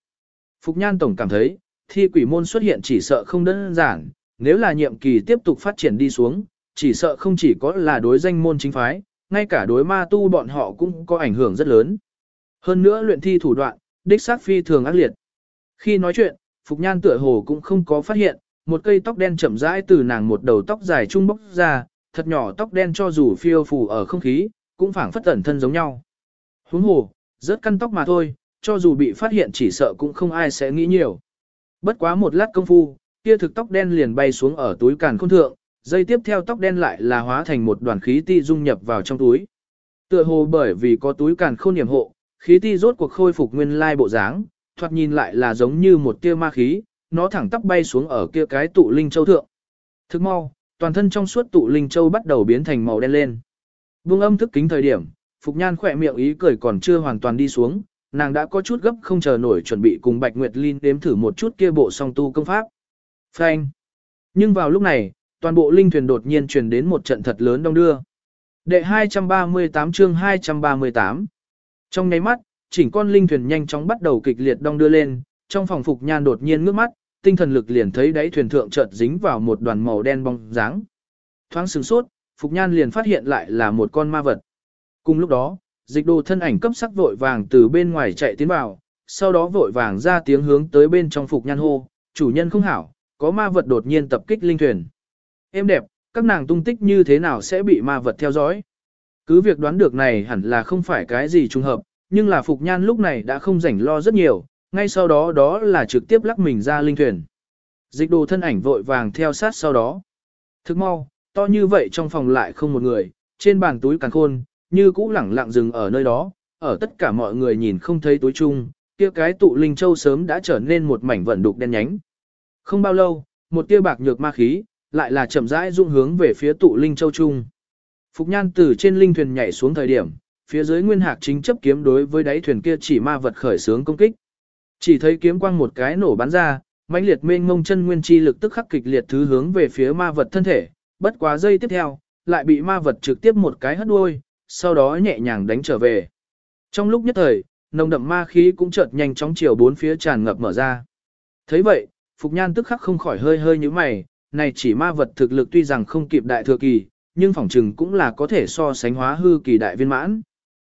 Phục Nhan Tổng cảm thấy, thi quỷ môn xuất hiện chỉ sợ không đơn giản, nếu là nhiệm kỳ tiếp tục phát triển đi xuống, chỉ sợ không chỉ có là đối danh môn chính phái, ngay cả đối ma tu bọn họ cũng có ảnh hưởng rất lớn. Hơn nữa luyện thi thủ đoạn, đích xác phi thường ác liệt. Khi nói chuyện, Phục Nhan tựa hồ cũng không có phát hiện, một cây tóc đen chậm rãi từ nàng một đầu tóc dài trung bốc ra, thật nhỏ tóc đen cho dù phiêu phù ở không khí, cũng phảng phất ẩn thân giống nhau. Huống hồ, rớt căn tóc mà thôi, cho dù bị phát hiện chỉ sợ cũng không ai sẽ nghĩ nhiều. Bất quá một lát công phu, kia thực tóc đen liền bay xuống ở túi càn khôn thượng, dây tiếp theo tóc đen lại là hóa thành một đoàn khí ti dung nhập vào trong túi. Tựa hồ bởi vì có túi càn khôn niệm hộ, khí ti rốt cuộc khôi phục nguyên lai bộ dáng, thoạt nhìn lại là giống như một tia ma khí, nó thẳng tắp bay xuống ở kia cái tụ linh châu thượng. Thức mau, toàn thân trong suốt tụ linh châu bắt đầu biến thành màu đen lên. Vương âm thức kính thời điểm, Phục Nhan khỏe miệng ý cười còn chưa hoàn toàn đi xuống, nàng đã có chút gấp không chờ nổi chuẩn bị cùng Bạch Nguyệt Linh đếm thử một chút kia bộ song tu công pháp. Phanh. Nhưng vào lúc này, toàn bộ linh thuyền đột nhiên truyền đến một trận thật lớn đông đưa. Đệ 238 chương 238. Trong nháy mắt, chỉnh con linh thuyền nhanh chóng bắt đầu kịch liệt đông đưa lên, trong phòng Phục Nhan đột nhiên ngước mắt, tinh thần lực liền thấy đáy thuyền thượng chợt dính vào một đoàn màu đen bóng dáng. Thoáng sửng sốt, Phục Nhan liền phát hiện lại là một con ma vật. Cùng lúc đó, dịch đồ thân ảnh cấp sắc vội vàng từ bên ngoài chạy tiến vào, sau đó vội vàng ra tiếng hướng tới bên trong Phục Nhan hô, chủ nhân không hảo, có ma vật đột nhiên tập kích linh thuyền. Em đẹp, các nàng tung tích như thế nào sẽ bị ma vật theo dõi? Cứ việc đoán được này hẳn là không phải cái gì trùng hợp, nhưng là Phục Nhan lúc này đã không rảnh lo rất nhiều, ngay sau đó đó là trực tiếp lắc mình ra linh thuyền. Dịch đồ thân ảnh vội vàng theo sát sau đó. Thức mau, to như vậy trong phòng lại không một người, trên bàn túi càng khôn, như cũ lẳng lặng dừng ở nơi đó, ở tất cả mọi người nhìn không thấy túi chung, kia cái tụ linh châu sớm đã trở nên một mảnh vận đục đen nhánh. Không bao lâu, một tia bạc nhược ma khí, lại là chậm rãi dung hướng về phía tụ linh châu chung. Phục nhan từ trên linh thuyền nhảy xuống thời điểm, phía dưới nguyên hạc chính chấp kiếm đối với đáy thuyền kia chỉ ma vật khởi sướng công kích. Chỉ thấy kiếm quang một cái nổ bắn ra, mãnh liệt mênh ngông chân nguyên chi lực tức khắc kịch liệt thứ hướng về phía ma vật thân thể, bất quá giây tiếp theo, lại bị ma vật trực tiếp một cái hất đuôi, sau đó nhẹ nhàng đánh trở về. Trong lúc nhất thời, nồng đậm ma khí cũng chợt nhanh chóng chiều bốn phía tràn ngập mở ra. thấy vậy, Phục Nhan tức khắc không khỏi hơi hơi như mày, này chỉ ma vật thực lực tuy rằng không kịp đại thừa kỳ, nhưng phỏng chừng cũng là có thể so sánh hóa hư kỳ đại viên mãn.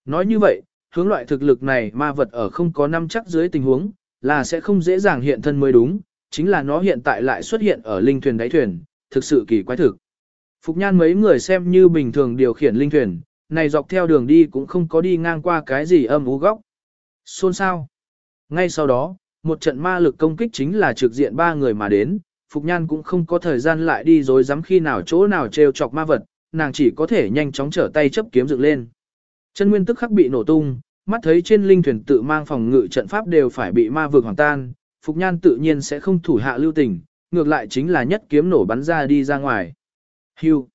Nói như vậy, hướng loại thực lực này ma vật ở không có năm chắc dưới tình huống, là sẽ không dễ dàng hiện thân mới đúng, chính là nó hiện tại lại xuất hiện ở linh thuyền đáy thuyền, thực sự kỳ quái thực. Phục nhan mấy người xem như bình thường điều khiển linh thuyền, này dọc theo đường đi cũng không có đi ngang qua cái gì âm ú góc. Xôn sao? Ngay sau đó, một trận ma lực công kích chính là trực diện ba người mà đến, Phục Nhan cũng không có thời gian lại đi dối dám khi nào chỗ nào trêu chọc ma vật, nàng chỉ có thể nhanh chóng trở tay chấp kiếm dựng lên. Chân nguyên tức khắc bị nổ tung, mắt thấy trên linh thuyền tự mang phòng ngự trận pháp đều phải bị ma vực hoàn tan, Phục Nhan tự nhiên sẽ không thủ hạ lưu tình, ngược lại chính là nhất kiếm nổ bắn ra đi ra ngoài. Hưu.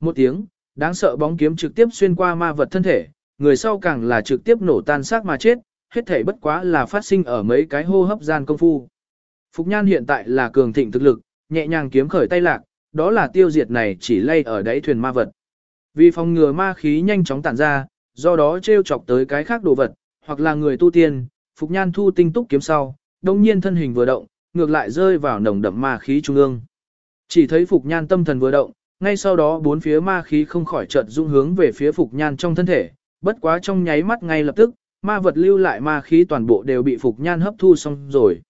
Một tiếng, đáng sợ bóng kiếm trực tiếp xuyên qua ma vật thân thể, người sau càng là trực tiếp nổ tan xác mà chết, hết thể bất quá là phát sinh ở mấy cái hô hấp gian công phu. Phục Nhan hiện tại là cường thịnh thực lực, nhẹ nhàng kiếm khởi tay lạc, đó là tiêu diệt này chỉ lay ở đáy thuyền ma vật. Vì phòng ngừa ma khí nhanh chóng tản ra, do đó trêu chọc tới cái khác đồ vật, hoặc là người tu tiên, Phục Nhan thu tinh túc kiếm sau, đồng nhiên thân hình vừa động, ngược lại rơi vào nồng đậm ma khí trung ương. Chỉ thấy Phục Nhan tâm thần vừa động, ngay sau đó bốn phía ma khí không khỏi chợt dung hướng về phía Phục Nhan trong thân thể, bất quá trong nháy mắt ngay lập tức, ma vật lưu lại ma khí toàn bộ đều bị Phục Nhan hấp thu xong rồi.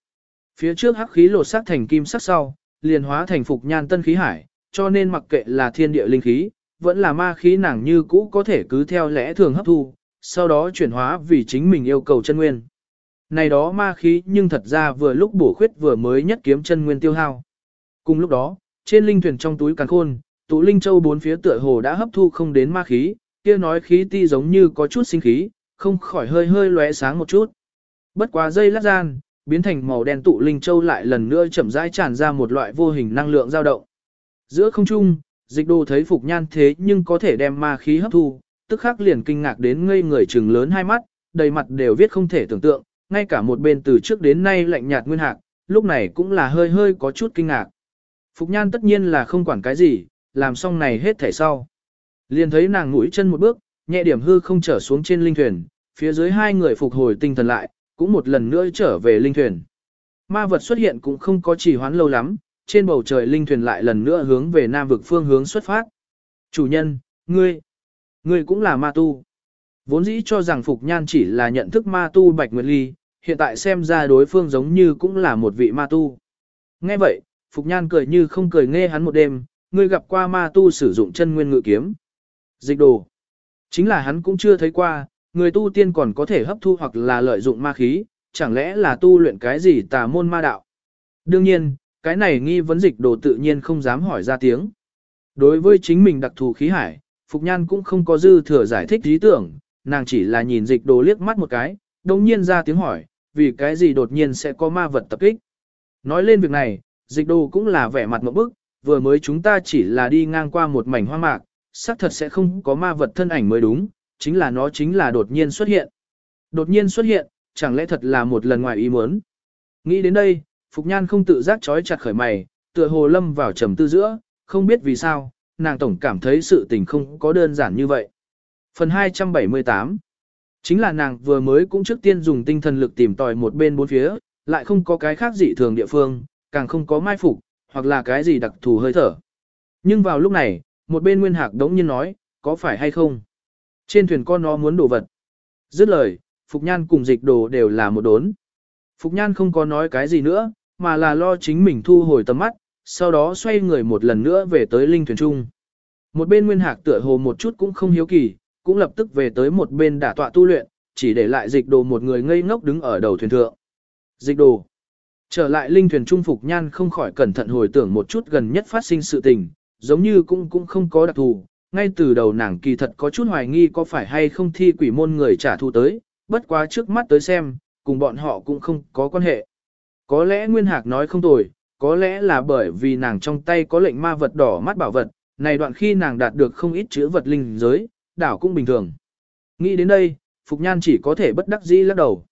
Phía trước hắc khí lột xác thành kim sắc sau, liền hóa thành Phục Nhan tân khí hải, cho nên mặc kệ là thiên địa linh khí, vẫn là ma khí nàng như cũ có thể cứ theo lẽ thường hấp thu, sau đó chuyển hóa vì chính mình yêu cầu chân nguyên. Này đó ma khí nhưng thật ra vừa lúc bổ khuyết vừa mới nhất kiếm chân nguyên tiêu hao. Cùng lúc đó, trên linh thuyền trong túi càn khôn, tụ linh châu bốn phía tựa hồ đã hấp thu không đến ma khí, kia nói khí ti giống như có chút sinh khí, không khỏi hơi hơi lóe sáng một chút. Bất quá dây lát gian, biến thành màu đen tụ linh châu lại lần nữa chậm rãi tràn ra một loại vô hình năng lượng dao động. Giữa không trung, dịch đồ thấy phục nhan thế nhưng có thể đem ma khí hấp thu, tức khắc liền kinh ngạc đến ngây người trừng lớn hai mắt, đầy mặt đều viết không thể tưởng tượng, ngay cả một bên từ trước đến nay lạnh nhạt nguyên hạc, lúc này cũng là hơi hơi có chút kinh ngạc. Phục nhan tất nhiên là không quản cái gì, làm xong này hết thể sau. Liền thấy nàng mũi chân một bước, nhẹ điểm hư không trở xuống trên linh thuyền, phía dưới hai người phục hồi tinh thần lại, cũng một lần nữa trở về linh thuyền. Ma vật xuất hiện cũng không có trì hoãn lâu lắm, trên bầu trời linh thuyền lại lần nữa hướng về nam vực phương hướng xuất phát. Chủ nhân, ngươi, ngươi cũng là ma tu. Vốn dĩ cho rằng Phục Nhan chỉ là nhận thức ma tu Bạch Nguyệt Ly, hiện tại xem ra đối phương giống như cũng là một vị ma tu. Nghe vậy, Phục Nhan cười như không cười nghe hắn một đêm, ngươi gặp qua ma tu sử dụng chân nguyên ngự kiếm. Dịch đồ. Chính là hắn cũng chưa thấy qua, người tu tiên còn có thể hấp thu hoặc là lợi dụng ma khí, chẳng lẽ là tu luyện cái gì tà môn ma đạo. Đương nhiên, cái này nghi vấn dịch đồ tự nhiên không dám hỏi ra tiếng. Đối với chính mình đặc thù khí hải, Phục Nhan cũng không có dư thừa giải thích lý tưởng, nàng chỉ là nhìn dịch đồ liếc mắt một cái, đồng nhiên ra tiếng hỏi, vì cái gì đột nhiên sẽ có ma vật tập kích. Nói lên việc này, dịch đồ cũng là vẻ mặt một bức, vừa mới chúng ta chỉ là đi ngang qua một mảnh hoa mạc, xác thật sẽ không có ma vật thân ảnh mới đúng, chính là nó chính là đột nhiên xuất hiện. Đột nhiên xuất hiện, chẳng lẽ thật là một lần ngoài ý muốn. Nghĩ đến đây, Phục Nhan không tự giác trói chặt khởi mày, tựa hồ lâm vào trầm tư giữa, không biết vì sao, nàng tổng cảm thấy sự tình không có đơn giản như vậy. Phần 278 Chính là nàng vừa mới cũng trước tiên dùng tinh thần lực tìm tòi một bên bốn phía, lại không có cái khác gì thường địa phương, càng không có mai phục, hoặc là cái gì đặc thù hơi thở. Nhưng vào lúc này, một bên nguyên hạc đống nhiên nói, có phải hay không? Trên thuyền con nó muốn đổ vật. Dứt lời, Phục Nhan cùng dịch đồ đều là một đốn. Phục Nhan không có nói cái gì nữa, mà là lo chính mình thu hồi tầm mắt, sau đó xoay người một lần nữa về tới linh thuyền trung. Một bên nguyên hạc tựa hồ một chút cũng không hiếu kỳ, cũng lập tức về tới một bên đả tọa tu luyện, chỉ để lại dịch đồ một người ngây ngốc đứng ở đầu thuyền thượng. Dịch đồ. Trở lại linh thuyền trung phục nhan không khỏi cẩn thận hồi tưởng một chút gần nhất phát sinh sự tình, giống như cũng cũng không có đặc thù, ngay từ đầu nàng kỳ thật có chút hoài nghi có phải hay không thi quỷ môn người trả thù tới, bất quá trước mắt tới xem, cùng bọn họ cũng không có quan hệ. Có lẽ Nguyên Hạc nói không tồi, có lẽ là bởi vì nàng trong tay có lệnh ma vật đỏ mắt bảo vật, này đoạn khi nàng đạt được không ít chữ vật linh giới, đảo cũng bình thường. Nghĩ đến đây, Phục Nhan chỉ có thể bất đắc dĩ lắc đầu.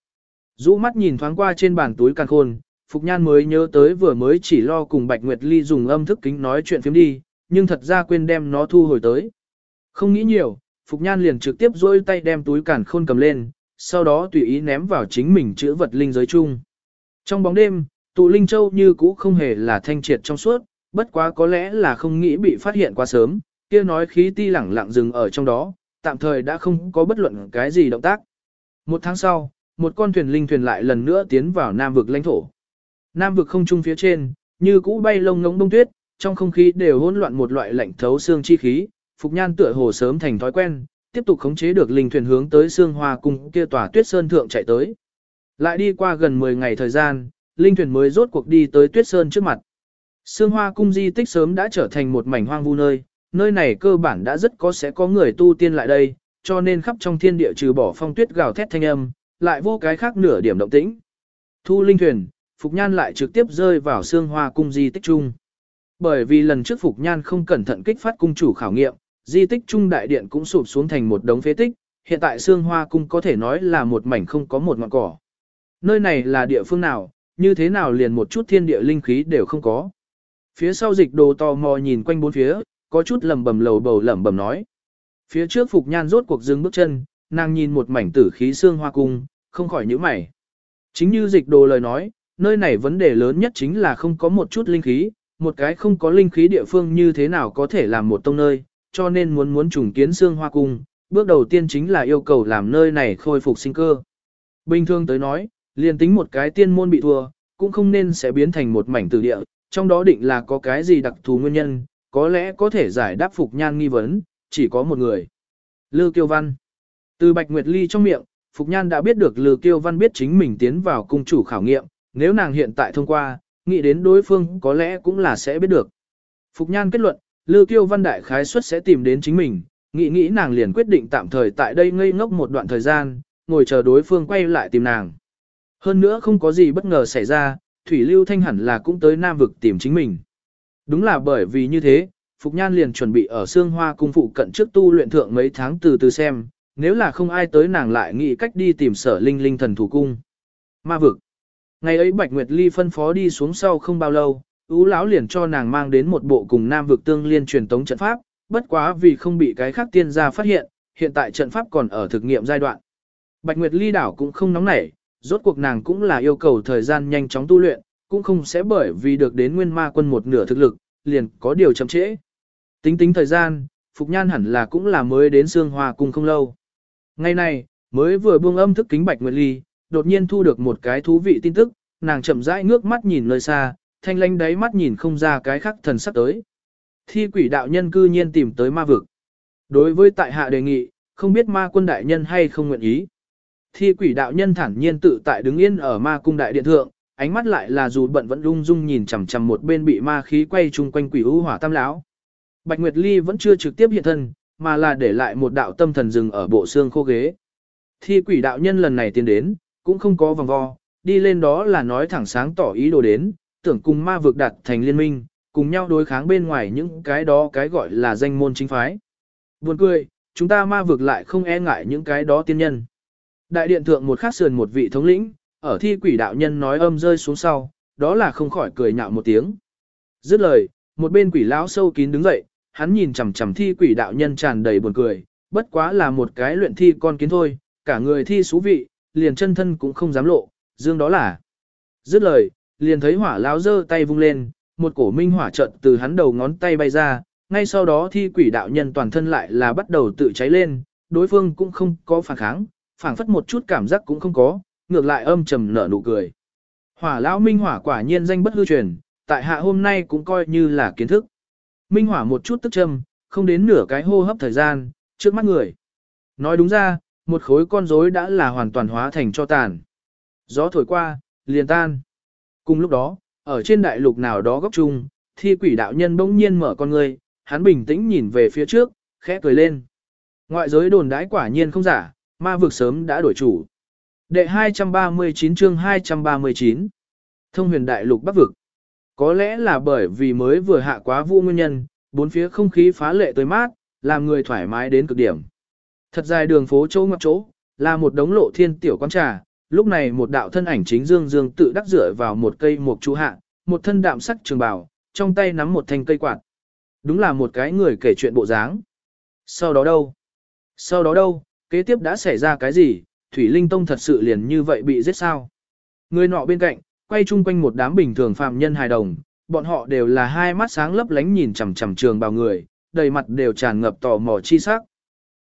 Dũ mắt nhìn thoáng qua trên bàn túi càng khôn, Phục Nhan mới nhớ tới vừa mới chỉ lo cùng Bạch Nguyệt Ly dùng âm thức kính nói chuyện phiếm đi, nhưng thật ra quên đem nó thu hồi tới. Không nghĩ nhiều, Phục Nhan liền trực tiếp dôi tay đem túi cản khôn cầm lên, sau đó tùy ý ném vào chính mình chữ vật linh giới chung. Trong bóng đêm, tụ linh châu như cũ không hề là thanh triệt trong suốt, bất quá có lẽ là không nghĩ bị phát hiện quá sớm, kia nói khí ti lẳng lặng dừng ở trong đó, tạm thời đã không có bất luận cái gì động tác. Một tháng sau, một con thuyền linh thuyền lại lần nữa tiến vào nam vực lãnh thổ. Nam vực không trung phía trên, như cũ bay lông ngống bông tuyết, trong không khí đều hỗn loạn một loại lạnh thấu xương chi khí, Phục Nhan tựa hồ sớm thành thói quen, tiếp tục khống chế được linh thuyền hướng tới xương hoa cung kia tòa tuyết sơn thượng chạy tới. Lại đi qua gần 10 ngày thời gian, linh thuyền mới rốt cuộc đi tới tuyết sơn trước mặt. Sương hoa cung di tích sớm đã trở thành một mảnh hoang vu nơi, nơi này cơ bản đã rất có sẽ có người tu tiên lại đây, cho nên khắp trong thiên địa trừ bỏ phong tuyết gào thét thanh âm, lại vô cái khác nửa điểm động tĩnh. Thu linh thuyền, Phục Nhan lại trực tiếp rơi vào xương hoa cung di tích trung. Bởi vì lần trước Phục Nhan không cẩn thận kích phát cung chủ khảo nghiệm, di tích trung đại điện cũng sụp xuống thành một đống phế tích, hiện tại xương hoa cung có thể nói là một mảnh không có một ngọn cỏ. Nơi này là địa phương nào, như thế nào liền một chút thiên địa linh khí đều không có. Phía sau dịch đồ tò mò nhìn quanh bốn phía, có chút lầm bầm lầu bầu lẩm bẩm nói. Phía trước Phục Nhan rốt cuộc dừng bước chân, nàng nhìn một mảnh tử khí xương hoa cung, không khỏi nhíu mày. Chính như dịch đồ lời nói, nơi này vấn đề lớn nhất chính là không có một chút linh khí, một cái không có linh khí địa phương như thế nào có thể làm một tông nơi, cho nên muốn muốn trùng kiến xương hoa cung, bước đầu tiên chính là yêu cầu làm nơi này khôi phục sinh cơ. Bình thường tới nói, liền tính một cái tiên môn bị thua, cũng không nên sẽ biến thành một mảnh tử địa, trong đó định là có cái gì đặc thù nguyên nhân, có lẽ có thể giải đáp Phục Nhan nghi vấn, chỉ có một người. Lư Kiêu Văn Từ Bạch Nguyệt Ly trong miệng, Phục Nhan đã biết được Lư Kiêu Văn biết chính mình tiến vào cung chủ khảo nghiệm, nếu nàng hiện tại thông qua, nghĩ đến đối phương có lẽ cũng là sẽ biết được. Phục Nhan kết luận, Lư Kiêu Văn đại khái suất sẽ tìm đến chính mình, nghĩ nghĩ nàng liền quyết định tạm thời tại đây ngây ngốc một đoạn thời gian, ngồi chờ đối phương quay lại tìm nàng. Hơn nữa không có gì bất ngờ xảy ra, Thủy Lưu Thanh hẳn là cũng tới Nam vực tìm chính mình. Đúng là bởi vì như thế, Phục Nhan liền chuẩn bị ở Sương Hoa cung phụ cận trước tu luyện thượng mấy tháng từ từ xem, nếu là không ai tới nàng lại nghĩ cách đi tìm sở linh linh thần thủ cung. Ma vực. Ngày ấy Bạch Nguyệt Ly phân phó đi xuống sau không bao lâu, Ú lão liền cho nàng mang đến một bộ cùng Nam vực tương liên truyền tống trận pháp, bất quá vì không bị cái khác tiên gia phát hiện, hiện tại trận pháp còn ở thực nghiệm giai đoạn. Bạch Nguyệt Ly đảo cũng không nóng nảy, rốt cuộc nàng cũng là yêu cầu thời gian nhanh chóng tu luyện, cũng không sẽ bởi vì được đến nguyên ma quân một nửa thực lực, liền có điều chậm trễ. Tính tính thời gian, Phục Nhan hẳn là cũng là mới đến Sương Hoa cùng không lâu. Ngày này, mới vừa buông âm thức kính Bạch Nguyệt Ly, đột nhiên thu được một cái thú vị tin tức, nàng chậm rãi ngước mắt nhìn nơi xa, thanh lanh đáy mắt nhìn không ra cái khác thần sắc tới. Thi quỷ đạo nhân cư nhiên tìm tới ma vực. Đối với tại hạ đề nghị, không biết ma quân đại nhân hay không nguyện ý. Thi quỷ đạo nhân thản nhiên tự tại đứng yên ở ma cung đại điện thượng, ánh mắt lại là dù bận vẫn lung dung nhìn chằm chằm một bên bị ma khí quay chung quanh quỷ u hỏa tam lão. Bạch Nguyệt Ly vẫn chưa trực tiếp hiện thân, mà là để lại một đạo tâm thần dừng ở bộ xương khô ghế. Thi quỷ đạo nhân lần này tiến đến, cũng không có vòng vo, đi lên đó là nói thẳng sáng tỏ ý đồ đến, tưởng cùng ma vực đạt thành liên minh, cùng nhau đối kháng bên ngoài những cái đó cái gọi là danh môn chính phái. Buồn cười, chúng ta ma vực lại không e ngại những cái đó tiên nhân. Đại điện thượng một khắc sườn một vị thống lĩnh, ở thi quỷ đạo nhân nói âm rơi xuống sau, đó là không khỏi cười nhạo một tiếng. Dứt lời, một bên quỷ lão sâu kín đứng dậy, hắn nhìn chằm chằm thi quỷ đạo nhân tràn đầy buồn cười, bất quá là một cái luyện thi con kiến thôi, cả người thi xú vị, liền chân thân cũng không dám lộ, dương đó là. Dứt lời, liền thấy hỏa lão giơ tay vung lên, một cổ minh hỏa trận từ hắn đầu ngón tay bay ra, ngay sau đó thi quỷ đạo nhân toàn thân lại là bắt đầu tự cháy lên, đối phương cũng không có phản kháng, phản phất một chút cảm giác cũng không có, ngược lại âm trầm nở nụ cười. Hỏa lão minh hỏa quả nhiên danh bất hư truyền, tại hạ hôm nay cũng coi như là kiến thức. Minh hỏa một chút tức châm, không đến nửa cái hô hấp thời gian, trước mắt người. Nói đúng ra, một khối con rối đã là hoàn toàn hóa thành cho tàn. Gió thổi qua, liền tan. Cùng lúc đó, ở trên đại lục nào đó góc chung, thi quỷ đạo nhân bỗng nhiên mở con người, hắn bình tĩnh nhìn về phía trước, khẽ cười lên. Ngoại giới đồn đãi quả nhiên không giả, ma vực sớm đã đổi chủ. Đệ 239 chương 239 Thông huyền đại lục bắc vực Có lẽ là bởi vì mới vừa hạ quá vũ nguyên nhân, bốn phía không khí phá lệ tới mát, làm người thoải mái đến cực điểm. Thật dài đường phố chỗ ngoặc chỗ, là một đống lộ thiên tiểu quán trà, lúc này một đạo thân ảnh chính dương dương tự đắc dựa vào một cây mục trụ hạ, một thân đạm sắc trường bào, trong tay nắm một thanh cây quạt. Đúng là một cái người kể chuyện bộ dáng. Sau đó đâu? Sau đó đâu? Kế tiếp đã xảy ra cái gì? Thủy Linh Tông thật sự liền như vậy bị giết sao? Người nọ bên cạnh, quay chung quanh một đám bình thường phạm nhân hài đồng, bọn họ đều là hai mắt sáng lấp lánh nhìn chằm chằm trường bào người, đầy mặt đều tràn ngập tò mò chi sắc.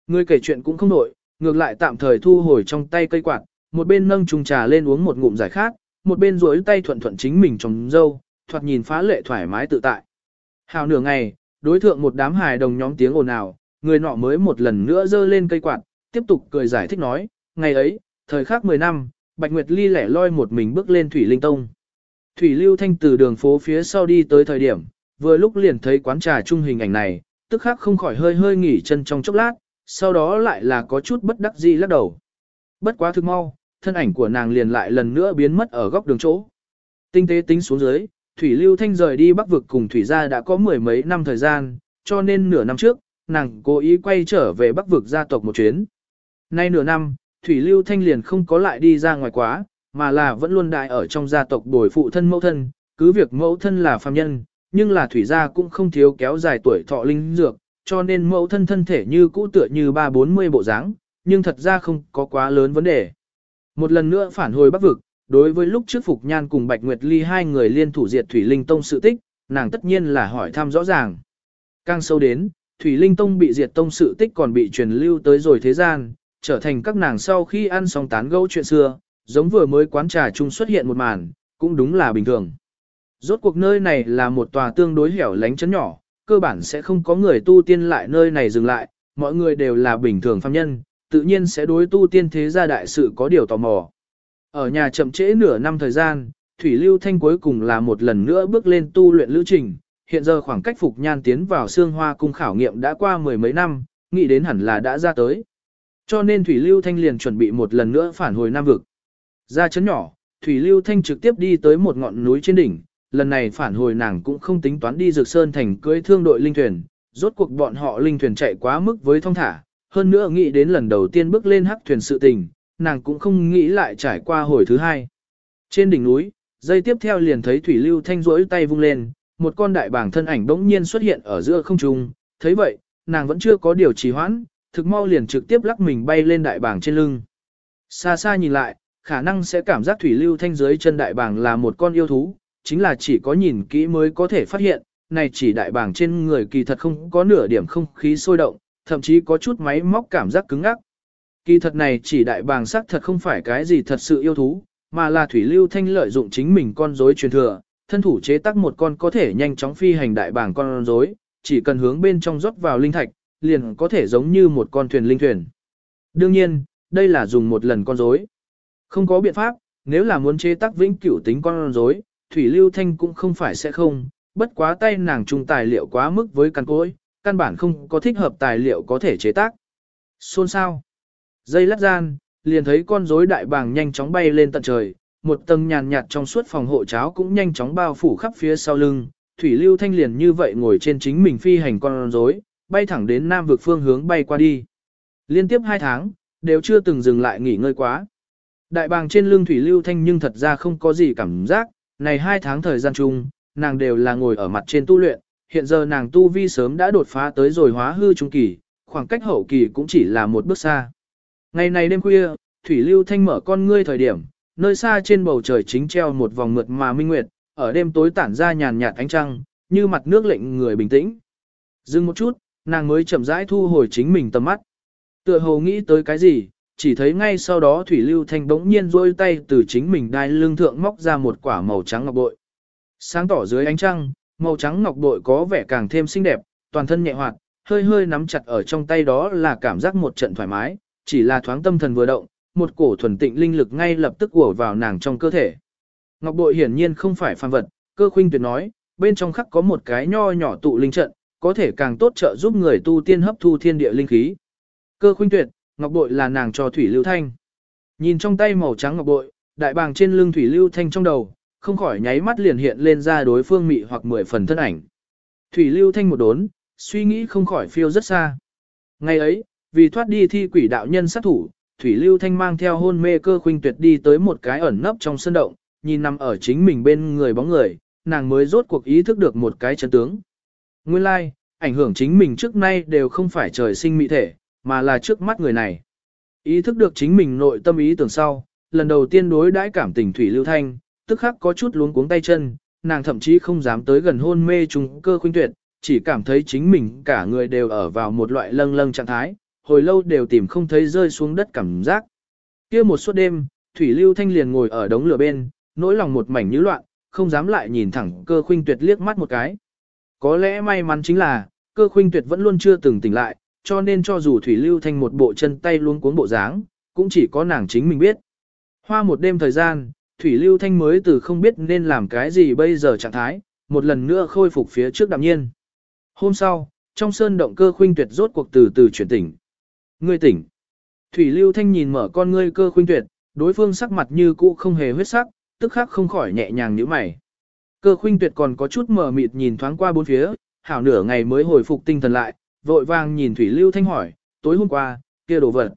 Người kể chuyện cũng không nổi, ngược lại tạm thời thu hồi trong tay cây quạt, một bên nâng chung trà lên uống một ngụm giải khát, một bên duỗi tay thuận thuận chính mình trong dâu, thoạt nhìn phá lệ thoải mái tự tại. Hào nửa ngày, đối thượng một đám hài đồng nhóm tiếng ồn ào, người nọ mới một lần nữa giơ lên cây quạt, tiếp tục cười giải thích nói, ngày ấy, thời khắc 10 năm, Bạch Nguyệt Ly lẻ loi một mình bước lên Thủy Linh Tông. Thủy Lưu Thanh từ đường phố phía sau đi tới thời điểm, vừa lúc liền thấy quán trà trung hình ảnh này, tức khắc không khỏi hơi hơi nghỉ chân trong chốc lát, sau đó lại là có chút bất đắc dĩ lắc đầu. Bất quá thực mau, thân ảnh của nàng liền lại lần nữa biến mất ở góc đường chỗ. Tinh tế tính xuống dưới, Thủy Lưu Thanh rời đi Bắc vực cùng Thủy gia đã có mười mấy năm thời gian, cho nên nửa năm trước, nàng cố ý quay trở về Bắc vực gia tộc một chuyến. Nay nửa năm, Thủy Lưu Thanh liền không có lại đi ra ngoài quá, mà là vẫn luôn đại ở trong gia tộc bồi phụ thân mẫu thân, cứ việc mẫu thân là phàm nhân, nhưng là Thủy gia cũng không thiếu kéo dài tuổi thọ linh dược, cho nên mẫu thân thân thể như cũ tựa như ba bốn mươi bộ dáng, nhưng thật ra không có quá lớn vấn đề. Một lần nữa phản hồi Bắc vực, đối với lúc trước Phục Nhan cùng Bạch Nguyệt Ly hai người liên thủ diệt Thủy Linh Tông sự tích, nàng tất nhiên là hỏi thăm rõ ràng. Càng sâu đến, Thủy Linh Tông bị diệt tông sự tích còn bị truyền lưu tới rồi thế gian, trở thành các nàng sau khi ăn xong tán gẫu chuyện xưa, giống vừa mới quán trà chung xuất hiện một màn, cũng đúng là bình thường. Rốt cuộc nơi này là một tòa tương đối hẻo lánh chấn nhỏ, cơ bản sẽ không có người tu tiên lại nơi này dừng lại, mọi người đều là bình thường phàm nhân, tự nhiên sẽ đối tu tiên thế gia đại sự có điều tò mò. Ở nhà chậm trễ nửa năm thời gian, Thủy Lưu Thanh cuối cùng là một lần nữa bước lên tu luyện lữ trình, hiện giờ khoảng cách Phục Nhan tiến vào xương hoa cung khảo nghiệm đã qua mười mấy năm, nghĩ đến hẳn là đã ra tới. Cho nên Thủy Lưu Thanh liền chuẩn bị một lần nữa phản hồi Nam Vực. Ra chấn nhỏ, Thủy Lưu Thanh trực tiếp đi tới một ngọn núi trên đỉnh, lần này phản hồi nàng cũng không tính toán đi Dược Sơn thành cưới thương đội linh thuyền, rốt cuộc bọn họ linh thuyền chạy quá mức với thông thả, hơn nữa nghĩ đến lần đầu tiên bước lên hắc thuyền sự tình, nàng cũng không nghĩ lại trải qua hồi thứ hai. Trên đỉnh núi, dây tiếp theo liền thấy Thủy Lưu Thanh rỗi tay vung lên, một con đại bảng thân ảnh bỗng nhiên xuất hiện ở giữa không trung, thấy vậy, nàng vẫn chưa có điều trì hoãn, thực mau liền trực tiếp lắc mình bay lên đại bảng trên lưng. Xa xa nhìn lại, khả năng sẽ cảm giác Thủy Lưu Thanh dưới chân đại bảng là một con yêu thú, chính là chỉ có nhìn kỹ mới có thể phát hiện, này chỉ đại bảng trên người kỳ thật không có nửa điểm không khí sôi động, thậm chí có chút máy móc cảm giác cứng ngắc. Kỳ thật này chỉ đại bàng sắc thật không phải cái gì thật sự yêu thú, mà là Thủy Lưu Thanh lợi dụng chính mình con rối truyền thừa, thân thủ chế tác một con có thể nhanh chóng phi hành đại bàng con rối, chỉ cần hướng bên trong rót vào linh thạch, liền có thể giống như một con thuyền linh thuyền. Đương nhiên, đây là dùng một lần con rối. Không có biện pháp, nếu là muốn chế tác vĩnh cửu tính con rối, Thủy Lưu Thanh cũng không phải sẽ không, bất quá tay nàng trùng tài liệu quá mức với căn cối, căn bản không có thích hợp tài liệu có thể chế tác. Xôn sao? Dây lát gian, liền thấy con rối đại bàng nhanh chóng bay lên tận trời, một tầng nhàn nhạt trong suốt phòng hộ cháo cũng nhanh chóng bao phủ khắp phía sau lưng. Thủy Lưu Thanh liền như vậy ngồi trên chính mình phi hành con rối, bay thẳng đến nam vực phương hướng bay qua đi. Liên tiếp hai tháng, đều chưa từng dừng lại nghỉ ngơi quá. Đại bàng trên lưng Thủy Lưu Thanh nhưng thật ra không có gì cảm giác, này hai tháng thời gian chung, nàng đều là ngồi ở mặt trên tu luyện, hiện giờ nàng tu vi sớm đã đột phá tới rồi hóa hư trung kỳ, khoảng cách hậu kỳ cũng chỉ là một bước xa. Ngày này đêm khuya, Thủy Lưu Thanh mở con ngươi thời điểm, nơi xa trên bầu trời chính treo một vòng mượt mà minh nguyệt, ở đêm tối tản ra nhàn nhạt ánh trăng, như mặt nước lệnh người bình tĩnh. Dừng một chút, nàng mới chậm rãi thu hồi chính mình tầm mắt. Tựa hồ nghĩ tới cái gì, chỉ thấy ngay sau đó Thủy Lưu Thanh bỗng nhiên rôi tay từ chính mình đai lưng thượng móc ra một quả màu trắng ngọc bội. Sáng tỏ dưới ánh trăng, màu trắng ngọc bội có vẻ càng thêm xinh đẹp, toàn thân nhẹ hoạt, hơi hơi nắm chặt ở trong tay đó là cảm giác một trận thoải mái, chỉ là thoáng tâm thần vừa động, một cổ thuần tịnh linh lực ngay lập tức ùa vào nàng trong cơ thể. Ngọc bội hiển nhiên không phải phàm vật, cơ khuynh tuyệt nói, bên trong khắc có một cái nho nhỏ tụ linh trận, có thể càng tốt trợ giúp người tu tiên hấp thu thiên địa linh khí. Cơ khuynh tuyệt, ngọc bội là nàng cho thủy lưu thanh. Nhìn trong tay màu trắng ngọc bội, đại bàng trên lưng thủy lưu thanh trong đầu, không khỏi nháy mắt liền hiện lên ra đối phương mị hoặc mười phần thân ảnh. Thủy lưu thanh một đốn, suy nghĩ không khỏi phiêu rất xa. Ngày ấy, vì thoát đi thi quỷ đạo nhân sát thủ, Thủy Lưu Thanh mang theo hôn mê cơ khuynh tuyệt đi tới một cái ẩn nấp trong sân động, nhìn nằm ở chính mình bên người bóng người, nàng mới rốt cuộc ý thức được một cái chân tướng. Nguyên lai, like, ảnh hưởng chính mình trước nay đều không phải trời sinh mỹ thể, mà là trước mắt người này. Ý thức được chính mình nội tâm ý tưởng sau, lần đầu tiên đối đãi cảm tình Thủy Lưu Thanh, tức khắc có chút luống cuống tay chân, nàng thậm chí không dám tới gần hôn mê trùng cơ khuynh tuyệt, chỉ cảm thấy chính mình cả người đều ở vào một loại lâng lâng trạng thái, hồi lâu đều tìm không thấy rơi xuống đất cảm giác. kia một suốt đêm, Thủy Lưu Thanh liền ngồi ở đống lửa bên, nỗi lòng một mảnh như loạn, không dám lại nhìn thẳng cơ khuynh tuyệt liếc mắt một cái. Có lẽ may mắn chính là, cơ khuynh tuyệt vẫn luôn chưa từng tỉnh lại, cho nên cho dù Thủy Lưu Thanh một bộ chân tay luôn cuốn bộ dáng, cũng chỉ có nàng chính mình biết. Hoa một đêm thời gian, Thủy Lưu Thanh mới từ không biết nên làm cái gì bây giờ trạng thái, một lần nữa khôi phục phía trước đạm nhiên. Hôm sau, trong sơn động cơ khuynh tuyệt rốt cuộc từ từ chuyển tỉnh. Ngươi tỉnh. Thủy Lưu Thanh nhìn mở con ngươi cơ khuynh tuyệt, đối phương sắc mặt như cũ không hề huyết sắc, tức khắc không khỏi nhẹ nhàng nhíu mày. Cơ khuynh tuyệt còn có chút mờ mịt nhìn thoáng qua bốn phía, hảo nửa ngày mới hồi phục tinh thần lại, vội vàng nhìn Thủy Lưu Thanh hỏi, tối hôm qua, kia đồ vật.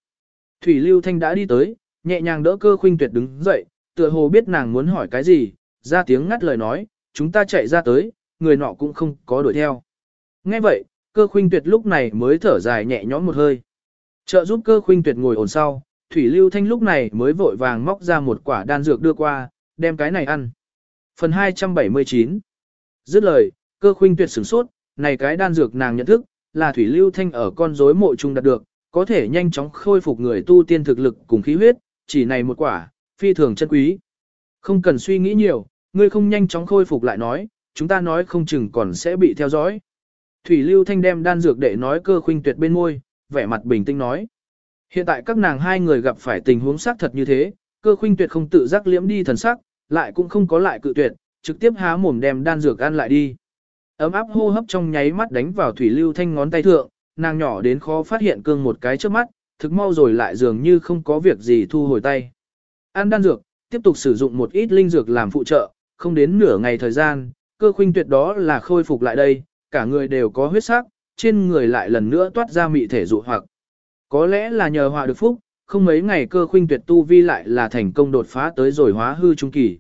Thủy Lưu Thanh đã đi tới, nhẹ nhàng đỡ cơ khuynh tuyệt đứng dậy, tựa hồ biết nàng muốn hỏi cái gì, ra tiếng ngắt lời nói, chúng ta chạy ra tới, người nọ cũng không có đuổi theo. Nghe vậy, cơ khuynh tuyệt lúc này mới thở dài nhẹ nhõm một hơi. Trợ giúp cơ khuynh tuyệt ngồi ổn sau, Thủy Lưu Thanh lúc này mới vội vàng móc ra một quả đan dược đưa qua, đem cái này ăn. Phần 279 Dứt lời, cơ khuynh tuyệt sửng sốt, này cái đan dược nàng nhận thức, là thủy lưu thanh ở con rối mộ trung đạt được, có thể nhanh chóng khôi phục người tu tiên thực lực cùng khí huyết, chỉ này một quả, phi thường chân quý. Không cần suy nghĩ nhiều, ngươi không nhanh chóng khôi phục lại nói, chúng ta nói không chừng còn sẽ bị theo dõi. Thủy lưu thanh đem đan dược để nói cơ khuynh tuyệt bên môi, vẻ mặt bình tĩnh nói. Hiện tại các nàng hai người gặp phải tình huống xác thật như thế, cơ khuynh tuyệt không tự giác liễm đi thần sắc, lại cũng không có lại cự tuyệt, trực tiếp há mồm đem đan dược ăn lại đi. Ấm áp hô hấp trong nháy mắt đánh vào thủy lưu thanh ngón tay thượng, nàng nhỏ đến khó phát hiện cương một cái trước mắt, thực mau rồi lại dường như không có việc gì thu hồi tay. Ăn đan dược, tiếp tục sử dụng một ít linh dược làm phụ trợ, không đến nửa ngày thời gian, cơ khuynh tuyệt đó là khôi phục lại đây, cả người đều có huyết sắc, trên người lại lần nữa toát ra mị thể dụ hoặc. Có lẽ là nhờ họa được phúc, không mấy ngày cơ khuynh tuyệt tu vi lại là thành công đột phá tới rồi hóa hư trung kỳ.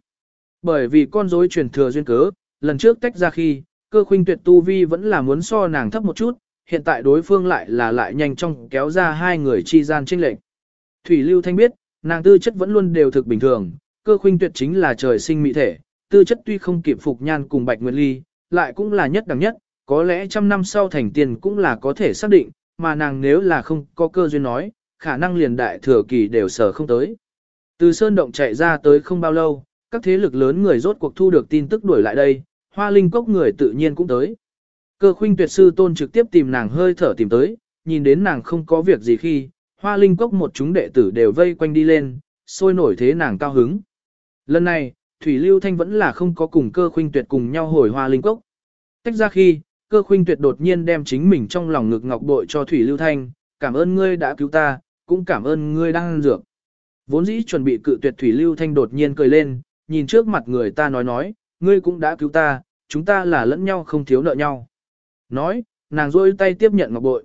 Bởi vì con rối truyền thừa duyên cớ, lần trước tách ra khi, cơ khuynh tuyệt tu vi vẫn là muốn so nàng thấp một chút, hiện tại đối phương lại là lại nhanh chóng kéo ra hai người chi gian chênh lệch. Thủy Lưu Thanh biết, nàng tư chất vẫn luôn đều thực bình thường, cơ khuynh tuyệt chính là trời sinh mỹ thể, tư chất tuy không kịp phục nhan cùng Bạch Nguyệt Ly, lại cũng là nhất đẳng nhất, có lẽ trăm năm sau thành tiền cũng là có thể xác định, mà nàng nếu là không có cơ duyên nói, khả năng liền đại thừa kỳ đều sở không tới. Từ sơn động chạy ra tới không bao lâu, các thế lực lớn người rốt cuộc thu được tin tức đuổi lại đây, hoa linh cốc người tự nhiên cũng tới. Cơ khuynh tuyệt sư tôn trực tiếp tìm nàng hơi thở tìm tới, nhìn đến nàng không có việc gì khi, hoa linh cốc một chúng đệ tử đều vây quanh đi lên, sôi nổi thế nàng cao hứng. Lần này, Thủy Lưu Thanh vẫn là không có cùng cơ khuynh tuyệt cùng nhau hồi hoa linh cốc. Tách ra khi, cơ khuynh tuyệt đột nhiên đem chính mình trong lòng ngực ngọc bội cho Thủy Lưu Thanh, cảm ơn ngươi đã cứu ta, cũng cảm ơn ngươi đang ăn dược. Vốn dĩ chuẩn bị cự tuyệt Thủy Lưu Thanh đột nhiên cười lên, nhìn trước mặt người ta nói nói, ngươi cũng đã cứu ta, chúng ta là lẫn nhau không thiếu nợ nhau. Nói, nàng rôi tay tiếp nhận ngọc bội.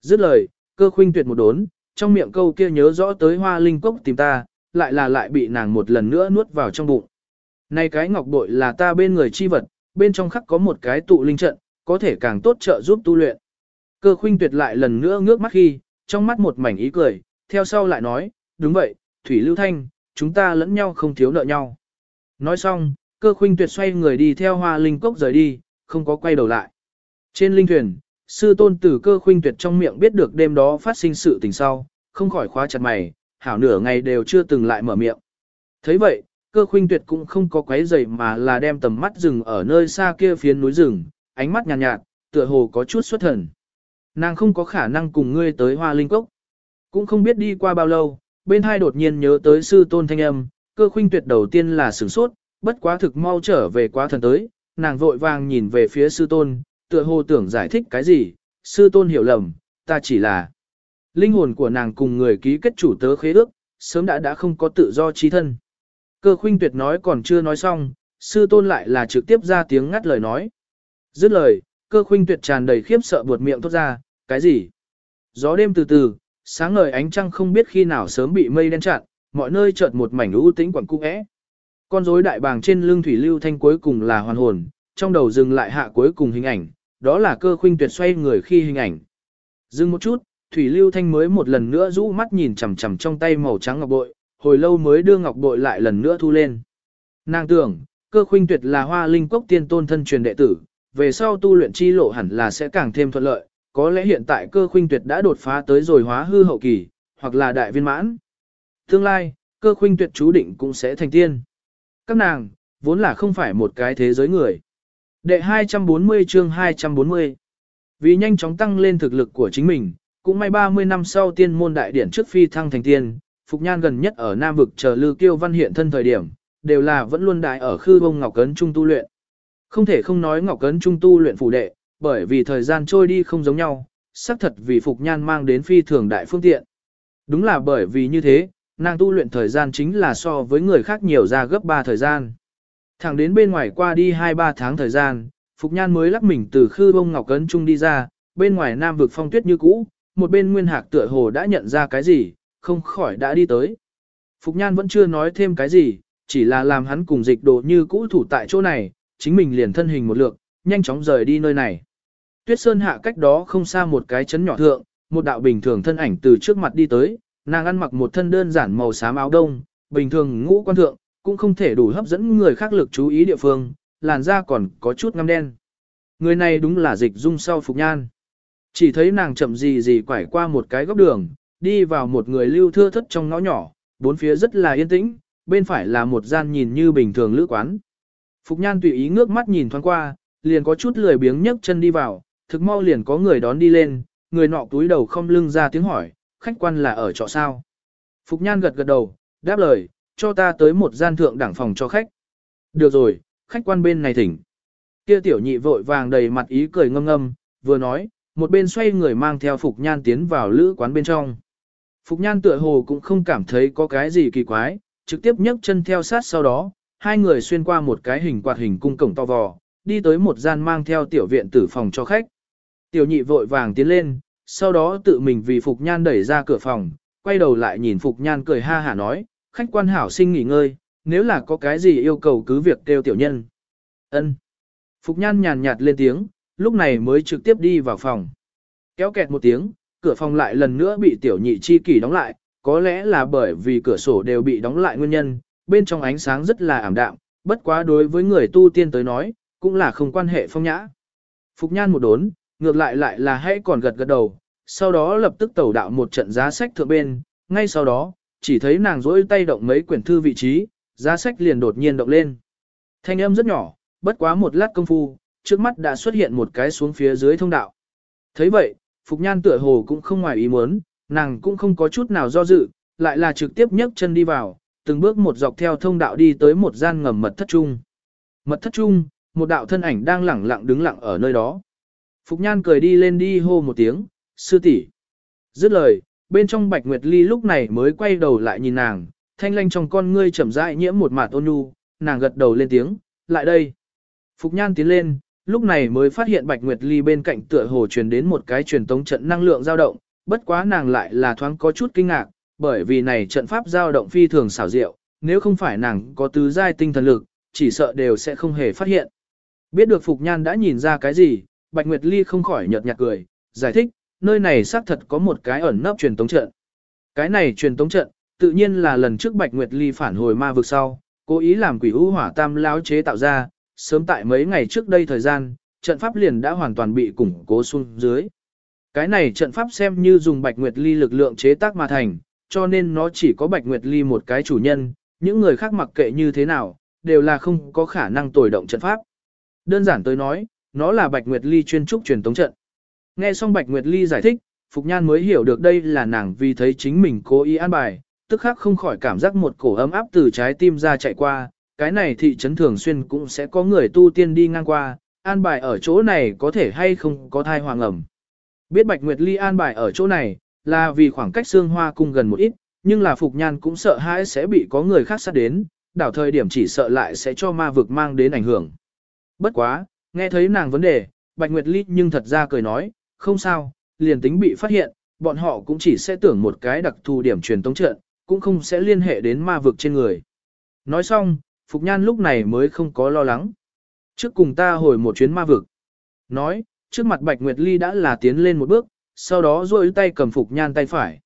Dứt lời, cơ khuynh tuyệt một đốn, trong miệng câu kia nhớ rõ tới hoa linh cốc tìm ta, lại là lại bị nàng một lần nữa nuốt vào trong bụng. Này cái ngọc bội là ta bên người chi vật, bên trong khắc có một cái tụ linh trận, có thể càng tốt trợ giúp tu luyện. Cơ khuynh tuyệt lại lần nữa ngước mắt khi, trong mắt một mảnh ý cười, theo sau lại nói, đúng vậy, Thủy Lưu Thanh, chúng ta lẫn nhau không thiếu nợ nhau. Nói xong, cơ khuynh tuyệt xoay người đi theo hoa linh cốc rời đi, không có quay đầu lại. Trên linh thuyền, sư tôn tử cơ khuynh tuyệt trong miệng biết được đêm đó phát sinh sự tình sau, không khỏi khóa chặt mày, hảo nửa ngày đều chưa từng lại mở miệng. thấy vậy, cơ khuynh tuyệt cũng không có quấy rầy mà là đem tầm mắt dừng ở nơi xa kia phiến núi rừng, ánh mắt nhàn nhạt, nhạt, tựa hồ có chút xuất thần. Nàng không có khả năng cùng ngươi tới hoa linh cốc. Cũng không biết đi qua bao lâu, bên hai đột nhiên nhớ tới sư tôn thanh âm, cơ khuynh tuyệt đầu tiên là sửng sốt, bất quá thực mau trở về quá thần tới, nàng vội vàng nhìn về phía sư tôn, tựa hồ tưởng giải thích cái gì, sư tôn hiểu lầm, ta chỉ là linh hồn của nàng cùng người ký kết chủ tớ khế ước, sớm đã đã không có tự do trí thân. Cơ khuynh tuyệt nói còn chưa nói xong, sư tôn lại là trực tiếp ra tiếng ngắt lời nói. Dứt lời, cơ khuynh tuyệt tràn đầy khiếp sợ buột miệng thốt ra, cái gì? Gió đêm từ từ, sáng ngời ánh trăng không biết khi nào sớm bị mây đen chặn, mọi nơi chợt một mảnh u tĩnh quẩn cung ẽ. Con rối đại bàng trên lưng thủy lưu thanh cuối cùng là hoàn hồn, trong đầu dừng lại hạ cuối cùng hình ảnh, đó là cơ khuynh tuyệt xoay người khi hình ảnh. Dừng một chút, thủy lưu thanh mới một lần nữa rũ mắt nhìn chằm chằm trong tay màu trắng ngọc bội, hồi lâu mới đưa ngọc bội lại lần nữa thu lên. Nàng tưởng, cơ khuynh tuyệt là hoa linh cốc tiên tôn thân truyền đệ tử, về sau tu luyện chi lộ hẳn là sẽ càng thêm thuận lợi, có lẽ hiện tại cơ khuynh tuyệt đã đột phá tới rồi hóa hư hậu kỳ, hoặc là đại viên mãn. Tương lai, cơ khuynh tuyệt chú định cũng sẽ thành tiên. Các nàng, vốn là không phải một cái thế giới người. Đệ 240 chương 240 Vì nhanh chóng tăng lên thực lực của chính mình, cũng may 30 năm sau tiên môn đại điển trước phi thăng thành tiên, Phục Nhan gần nhất ở Nam Vực chờ Lư Kiêu Văn hiện thân thời điểm, đều là vẫn luôn đại ở khư bông Ngọc Cấn Trung tu luyện. Không thể không nói Ngọc Cấn Trung tu luyện phủ đệ, bởi vì thời gian trôi đi không giống nhau, xác thật vì Phục Nhan mang đến phi thường đại phương tiện. Đúng là bởi vì như thế, nàng tu luyện thời gian chính là so với người khác nhiều ra gấp 3 thời gian. Thẳng đến bên ngoài qua đi 2-3 tháng thời gian, Phục Nhan mới lắc mình từ khư bông Ngọc Cấn Trung đi ra, bên ngoài Nam vực phong tuyết như cũ, một bên Nguyên Hạc tựa hồ đã nhận ra cái gì, không khỏi đã đi tới. Phục Nhan vẫn chưa nói thêm cái gì, chỉ là làm hắn cùng dịch đồ như cũ thủ tại chỗ này, chính mình liền thân hình một lượng, nhanh chóng rời đi nơi này. Tuyết Sơn hạ cách đó không xa một cái chấn nhỏ thượng, một đạo bình thường thân ảnh từ trước mặt đi tới, nàng ăn mặc một thân đơn giản màu xám áo đông, bình thường ngũ quan thượng, cũng không thể đủ hấp dẫn người khác lực chú ý địa phương, làn da còn có chút ngăm đen. Người này đúng là dịch dung sau Phục Nhan. Chỉ thấy nàng chậm gì gì quải qua một cái góc đường, đi vào một người lưu thưa thất trong ngõ nhỏ, bốn phía rất là yên tĩnh, bên phải là một gian nhìn như bình thường lữ quán. Phục Nhan tùy ý ngước mắt nhìn thoáng qua, liền có chút lười biếng nhấc chân đi vào, thực mau liền có người đón đi lên, người nọ túi đầu không lưng ra tiếng hỏi, khách quan là ở trọ sao. Phục Nhan gật gật đầu, đáp lời, cho ta tới một gian thượng đẳng phòng cho khách. Được rồi, khách quan bên này thỉnh. Kia tiểu nhị vội vàng đầy mặt ý cười ngâm ngâm, vừa nói, một bên xoay người mang theo Phục Nhan tiến vào lữ quán bên trong. Phục Nhan tựa hồ cũng không cảm thấy có cái gì kỳ quái, trực tiếp nhấc chân theo sát sau đó, hai người xuyên qua một cái hình quạt hình cung cổng to vò, đi tới một gian mang theo tiểu viện tử phòng cho khách. Tiểu nhị vội vàng tiến lên, sau đó tự mình vì Phục Nhan đẩy ra cửa phòng, quay đầu lại nhìn Phục Nhan cười ha hả nói, khách quan hảo sinh nghỉ ngơi, nếu là có cái gì yêu cầu cứ việc kêu tiểu nhân. ân Phục Nhan nhàn nhạt lên tiếng, lúc này mới trực tiếp đi vào phòng. Kéo kẹt một tiếng, cửa phòng lại lần nữa bị tiểu nhị chi kỷ đóng lại, có lẽ là bởi vì cửa sổ đều bị đóng lại nguyên nhân, bên trong ánh sáng rất là ảm đạm, bất quá đối với người tu tiên tới nói, cũng là không quan hệ phong nhã. Phục nhan một đốn, ngược lại lại là hãy còn gật gật đầu, sau đó lập tức tẩu đạo một trận giá sách thượng bên, ngay sau đó, chỉ thấy nàng rỗi tay động mấy quyển thư vị trí, giá sách liền đột nhiên động lên. Thanh âm rất nhỏ, bất quá một lát công phu, trước mắt đã xuất hiện một cái xuống phía dưới thông đạo. thấy vậy, Phục Nhan tựa hồ cũng không ngoài ý muốn, nàng cũng không có chút nào do dự, lại là trực tiếp nhấc chân đi vào, từng bước một dọc theo thông đạo đi tới một gian ngầm mật thất trung. Mật thất trung, một đạo thân ảnh đang lẳng lặng đứng lặng ở nơi đó. Phục Nhan cười đi lên đi hô một tiếng, sư tỷ. Dứt lời, bên trong Bạch Nguyệt Ly lúc này mới quay đầu lại nhìn nàng, thanh lanh trong con ngươi chậm rãi nhiễm một mạt ôn nhu, nàng gật đầu lên tiếng, lại đây. Phục Nhan tiến lên, lúc này mới phát hiện Bạch Nguyệt Ly bên cạnh tựa hồ truyền đến một cái truyền tống trận năng lượng dao động, bất quá nàng lại là thoáng có chút kinh ngạc, bởi vì này trận pháp dao động phi thường xảo diệu, nếu không phải nàng có tứ giai tinh thần lực, chỉ sợ đều sẽ không hề phát hiện. Biết được Phục Nhan đã nhìn ra cái gì, Bạch Nguyệt Ly không khỏi nhợt nhạt cười, giải thích, nơi này xác thật có một cái ẩn nấp truyền tống trận. Cái này truyền tống trận, tự nhiên là lần trước Bạch Nguyệt Ly phản hồi ma vực sau, cố ý làm quỷ u hỏa tam lão chế tạo ra, sớm tại mấy ngày trước đây thời gian, trận pháp liền đã hoàn toàn bị củng cố xuống dưới. Cái này trận pháp xem như dùng Bạch Nguyệt Ly lực lượng chế tác mà thành, cho nên nó chỉ có Bạch Nguyệt Ly một cái chủ nhân, những người khác mặc kệ như thế nào, đều là không có khả năng tồi động trận pháp. Đơn giản tới nói, nó là Bạch Nguyệt Ly chuyên trúc truyền tống trận. Nghe xong Bạch Nguyệt Ly giải thích, Phục Nhan mới hiểu được đây là nàng vì thấy chính mình cố ý an bài, tức khắc không khỏi cảm giác một cổ ấm áp từ trái tim ra chạy qua, cái này thị trấn thường xuyên cũng sẽ có người tu tiên đi ngang qua, an bài ở chỗ này có thể hay không có thai hoàng ẩm. Biết Bạch Nguyệt Ly an bài ở chỗ này, là vì khoảng cách xương hoa cung gần một ít, nhưng là Phục Nhan cũng sợ hãi sẽ bị có người khác sát đến, đảo thời điểm chỉ sợ lại sẽ cho ma vực mang đến ảnh hưởng. Bất quá, nghe thấy nàng vấn đề, Bạch Nguyệt Ly nhưng thật ra cười nói, không sao, liền tính bị phát hiện, bọn họ cũng chỉ sẽ tưởng một cái đặc thù điểm truyền tống trận, cũng không sẽ liên hệ đến ma vực trên người. Nói xong, Phục Nhan lúc này mới không có lo lắng. Trước cùng ta hồi một chuyến ma vực. Nói, trước mặt Bạch Nguyệt Ly đã là tiến lên một bước, sau đó rôi tay cầm Phục Nhan tay phải.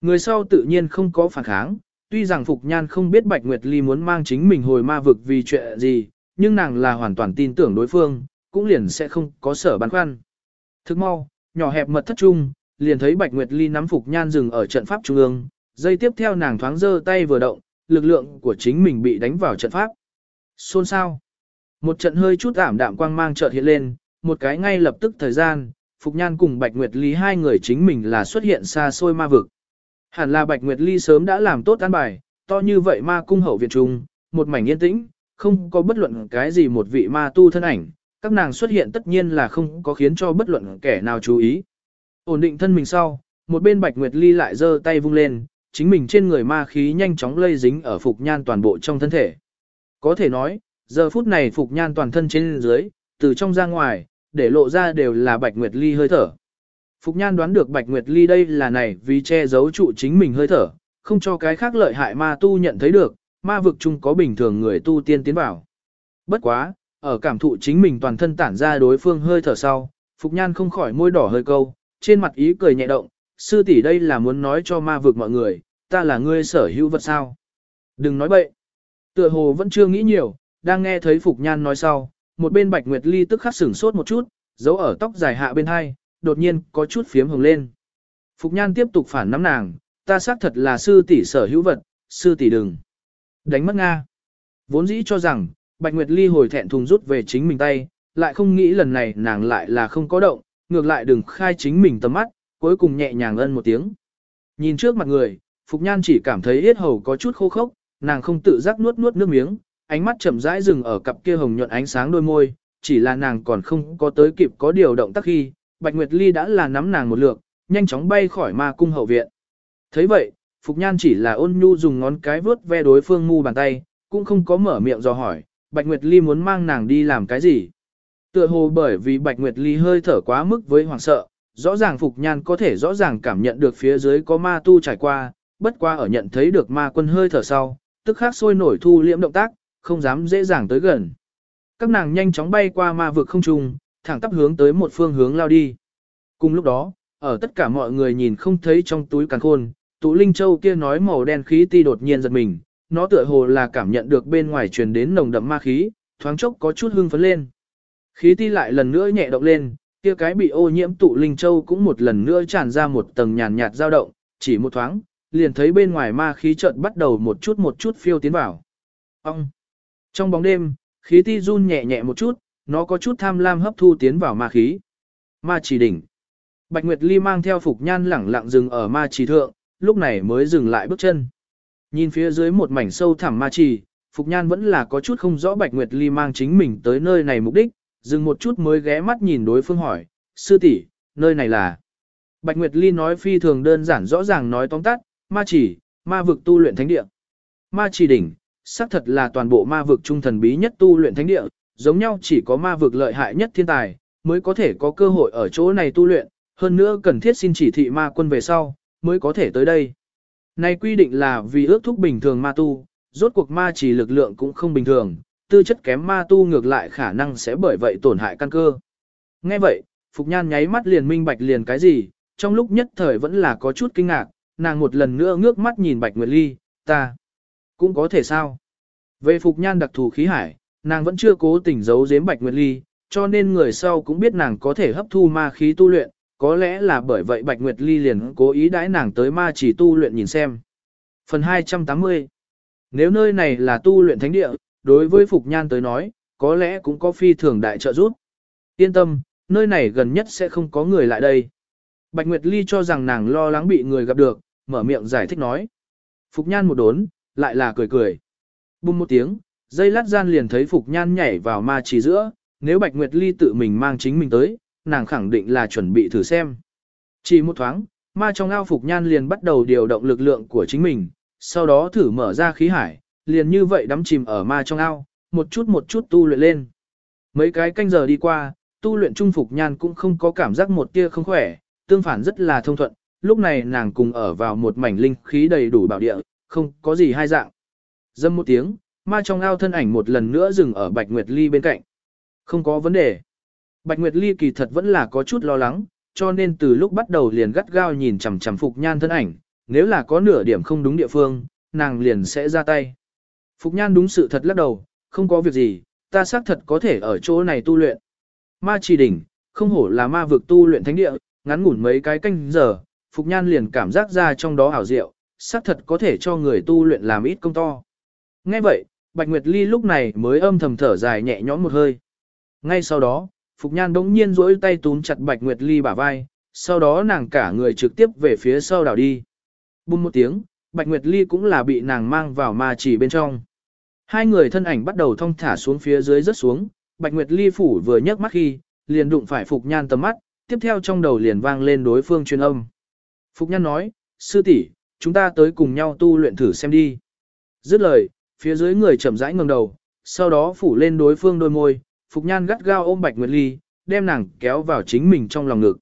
Người sau tự nhiên không có phản kháng, tuy rằng Phục Nhan không biết Bạch Nguyệt Ly muốn mang chính mình hồi ma vực vì chuyện gì, nhưng nàng là hoàn toàn tin tưởng đối phương, cũng liền sẽ không có sở băn khoăn. Thức mau, nhỏ hẹp mật thất trung, liền thấy Bạch Nguyệt Ly nắm Phục Nhan dừng ở trận pháp trung ương, dây tiếp theo nàng thoáng giơ tay vừa động, lực lượng của chính mình bị đánh vào trận pháp. Xôn sao? Một trận hơi chút ảm đạm quang mang chợt hiện lên, một cái ngay lập tức thời gian, Phục Nhan cùng Bạch Nguyệt Ly hai người chính mình là xuất hiện xa xôi ma vực. Hẳn là Bạch Nguyệt Ly sớm đã làm tốt an bài, to như vậy ma cung hậu viện trung, một mảnh yên tĩnh, không có bất luận cái gì một vị ma tu thân ảnh, các nàng xuất hiện tất nhiên là không có khiến cho bất luận kẻ nào chú ý. Ổn định thân mình sau, một bên Bạch Nguyệt Ly lại giơ tay vung lên, chính mình trên người ma khí nhanh chóng lây dính ở Phục Nhan toàn bộ trong thân thể. Có thể nói, giờ phút này Phục Nhan toàn thân trên dưới, từ trong ra ngoài, để lộ ra đều là Bạch Nguyệt Ly hơi thở. Phục Nhan đoán được Bạch Nguyệt Ly đây là này vì che giấu trụ chính mình hơi thở, không cho cái khác lợi hại ma tu nhận thấy được, ma vực chung có bình thường người tu tiên tiến vào. Bất quá, ở cảm thụ chính mình toàn thân tản ra đối phương hơi thở sau, Phục Nhan không khỏi môi đỏ hơi câu, trên mặt ý cười nhẹ động, sư tỷ đây là muốn nói cho ma vực mọi người, ta là ngươi sở hữu vật sao. Đừng nói bậy. Tựa hồ vẫn chưa nghĩ nhiều, đang nghe thấy Phục Nhan nói sau, một bên Bạch Nguyệt Ly tức khắc sửng sốt một chút, giấu ở tóc dài hạ bên hai, đột nhiên có chút phiếm hồng lên. Phục Nhan tiếp tục phản nắm nàng, ta xác thật là sư tỷ sở hữu vật, sư tỷ đừng. Đánh mất Nga. Vốn dĩ cho rằng, Bạch Nguyệt Ly hồi thẹn thùng rút về chính mình tay, lại không nghĩ lần này nàng lại là không có động, ngược lại đừng khai chính mình tầm mắt, cuối cùng nhẹ nhàng ân một tiếng. Nhìn trước mặt người, Phục Nhan chỉ cảm thấy yết hầu có chút khô khốc, nàng không tự giác nuốt nuốt nước miếng, ánh mắt chậm rãi dừng ở cặp kia hồng nhuận ánh sáng đôi môi, chỉ là nàng còn không có tới kịp có điều động tác khi, Bạch Nguyệt Ly đã là nắm nàng một lượt, nhanh chóng bay khỏi ma cung hậu viện. thấy vậy, Phục Nhan chỉ là ôn nhu dùng ngón cái vướt ve đối phương ngu bàn tay, cũng không có mở miệng dò hỏi, Bạch Nguyệt Ly muốn mang nàng đi làm cái gì. Tựa hồ bởi vì Bạch Nguyệt Ly hơi thở quá mức với hoàng sợ, rõ ràng Phục Nhan có thể rõ ràng cảm nhận được phía dưới có ma tu trải qua, bất qua ở nhận thấy được ma quân hơi thở sau, tức khắc sôi nổi thu liễm động tác, không dám dễ dàng tới gần. Các nàng nhanh chóng bay qua ma vực không trung, thẳng tắp hướng tới một phương hướng lao đi. Cùng lúc đó, ở tất cả mọi người nhìn không thấy trong túi càn khôn, tụ linh châu kia nói màu đen khí ti đột nhiên giật mình, nó tựa hồ là cảm nhận được bên ngoài truyền đến nồng đậm ma khí, thoáng chốc có chút hưng phấn lên. Khí ti lại lần nữa nhẹ động lên, kia cái bị ô nhiễm tụ linh châu cũng một lần nữa tràn ra một tầng nhàn nhạt dao động, chỉ một thoáng, liền thấy bên ngoài ma khí chợt bắt đầu một chút một chút phiêu tiến vào. Ông! Trong bóng đêm, khí ti run nhẹ nhẹ một chút, nó có chút tham lam hấp thu tiến vào ma khí. Ma chỉ đỉnh. Bạch Nguyệt Ly mang theo phục nhan lẳng lặng dừng ở ma chỉ thượng, lúc này mới dừng lại bước chân. Nhìn phía dưới một mảnh sâu thẳm ma trì Phục Nhan vẫn là có chút không rõ Bạch Nguyệt Ly mang chính mình tới nơi này mục đích, dừng một chút mới ghé mắt nhìn đối phương hỏi, sư tỷ, nơi này là. Bạch Nguyệt Ly nói phi thường đơn giản rõ ràng nói tóm tắt, ma chỉ, ma vực tu luyện thánh địa. Ma chỉ đỉnh, xác thật là toàn bộ ma vực trung thần bí nhất tu luyện thánh địa, giống nhau chỉ có ma vực lợi hại nhất thiên tài, mới có thể có cơ hội ở chỗ này tu luyện, hơn nữa cần thiết xin chỉ thị ma quân về sau, mới có thể tới đây. Này quy định là vì ước thúc bình thường ma tu, rốt cuộc ma chỉ lực lượng cũng không bình thường, tư chất kém ma tu ngược lại khả năng sẽ bởi vậy tổn hại căn cơ. Nghe vậy, Phục Nhan nháy mắt liền minh bạch liền cái gì, trong lúc nhất thời vẫn là có chút kinh ngạc, nàng một lần nữa ngước mắt nhìn Bạch Nguyệt Ly, ta, cũng có thể sao. Về Phục Nhan đặc thù khí hải, nàng vẫn chưa cố tình giấu giếm Bạch Nguyệt Ly, cho nên người sau cũng biết nàng có thể hấp thu ma khí tu luyện, có lẽ là bởi vậy Bạch Nguyệt Ly liền cố ý đãi nàng tới ma chỉ tu luyện nhìn xem. Phần 280 Nếu nơi này là tu luyện thánh địa, đối với Phục Nhan tới nói, có lẽ cũng có phi thường đại trợ giúp. Yên tâm, nơi này gần nhất sẽ không có người lại đây. Bạch Nguyệt Ly cho rằng nàng lo lắng bị người gặp được, mở miệng giải thích nói. Phục Nhan một đốn, lại là cười cười. Bùng một tiếng, dây lát gian liền thấy Phục Nhan nhảy vào ma chỉ giữa, nếu Bạch Nguyệt Ly tự mình mang chính mình tới, nàng khẳng định là chuẩn bị thử xem. Chỉ một thoáng, ma trong ao Phục Nhan liền bắt đầu điều động lực lượng của chính mình, sau đó thử mở ra khí hải, liền như vậy đắm chìm ở ma trong ao, một chút một chút tu luyện lên. Mấy cái canh giờ đi qua, tu luyện trung Phục Nhan cũng không có cảm giác một tia không khỏe, tương phản rất là thông thuận, lúc này nàng cùng ở vào một mảnh linh khí đầy đủ bảo địa, không có gì hai dạng. Dâm một tiếng, ma trong ao thân ảnh một lần nữa dừng ở Bạch Nguyệt Ly bên cạnh. Không có vấn đề. Bạch Nguyệt Ly kỳ thật vẫn là có chút lo lắng, cho nên từ lúc bắt đầu liền gắt gao nhìn chằm chằm Phục Nhan thân ảnh, nếu là có nửa điểm không đúng địa phương, nàng liền sẽ ra tay. Phục Nhan đúng sự thật lắc đầu, không có việc gì, ta xác thật có thể ở chỗ này tu luyện. Ma trì đỉnh, không hổ là ma vực tu luyện thánh địa, ngắn ngủn mấy cái canh giờ, Phục Nhan liền cảm giác ra trong đó hảo diệu, xác thật có thể cho người tu luyện làm ít công to. Ngay vậy, Bạch Nguyệt Ly lúc này mới âm thầm thở dài nhẹ nhõm một hơi. Ngay sau đó, Phục Nhan đống nhiên rỗi tay túm chặt Bạch Nguyệt Ly bả vai, sau đó nàng cả người trực tiếp về phía sau đảo đi. Bùm một tiếng, Bạch Nguyệt Ly cũng là bị nàng mang vào ma chỉ bên trong. Hai người thân ảnh bắt đầu thong thả xuống phía dưới rất xuống, Bạch Nguyệt Ly phủ vừa nhấc mắt khi, liền đụng phải Phục Nhan tầm mắt, tiếp theo trong đầu liền vang lên đối phương truyền âm. Phục Nhan nói, sư tỷ, chúng ta tới cùng nhau tu luyện thử xem đi. Dứt lời, phía dưới người chậm rãi ngừng đầu, sau đó phủ lên đối phương đôi môi, Phục Nhan gắt gao ôm Bạch Nguyệt Ly, đem nàng kéo vào chính mình trong lòng ngực.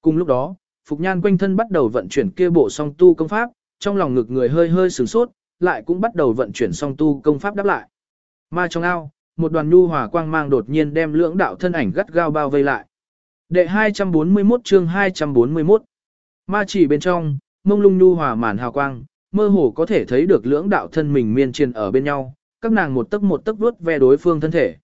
Cùng lúc đó, Phục Nhan quanh thân bắt đầu vận chuyển kia bộ song tu công pháp, trong lòng ngực người hơi hơi sửng sốt, lại cũng bắt đầu vận chuyển song tu công pháp đáp lại. Ma trong ao, một đoàn nhu hòa quang mang đột nhiên đem lưỡng đạo thân ảnh gắt gao bao vây lại. Đệ 241 chương 241 Ma chỉ bên trong, mông lung nhu hòa màn hào quang, mơ hồ có thể thấy được lưỡng đạo thân mình miên triền ở bên nhau, các nàng một tấc một tấc vuốt ve đối phương thân thể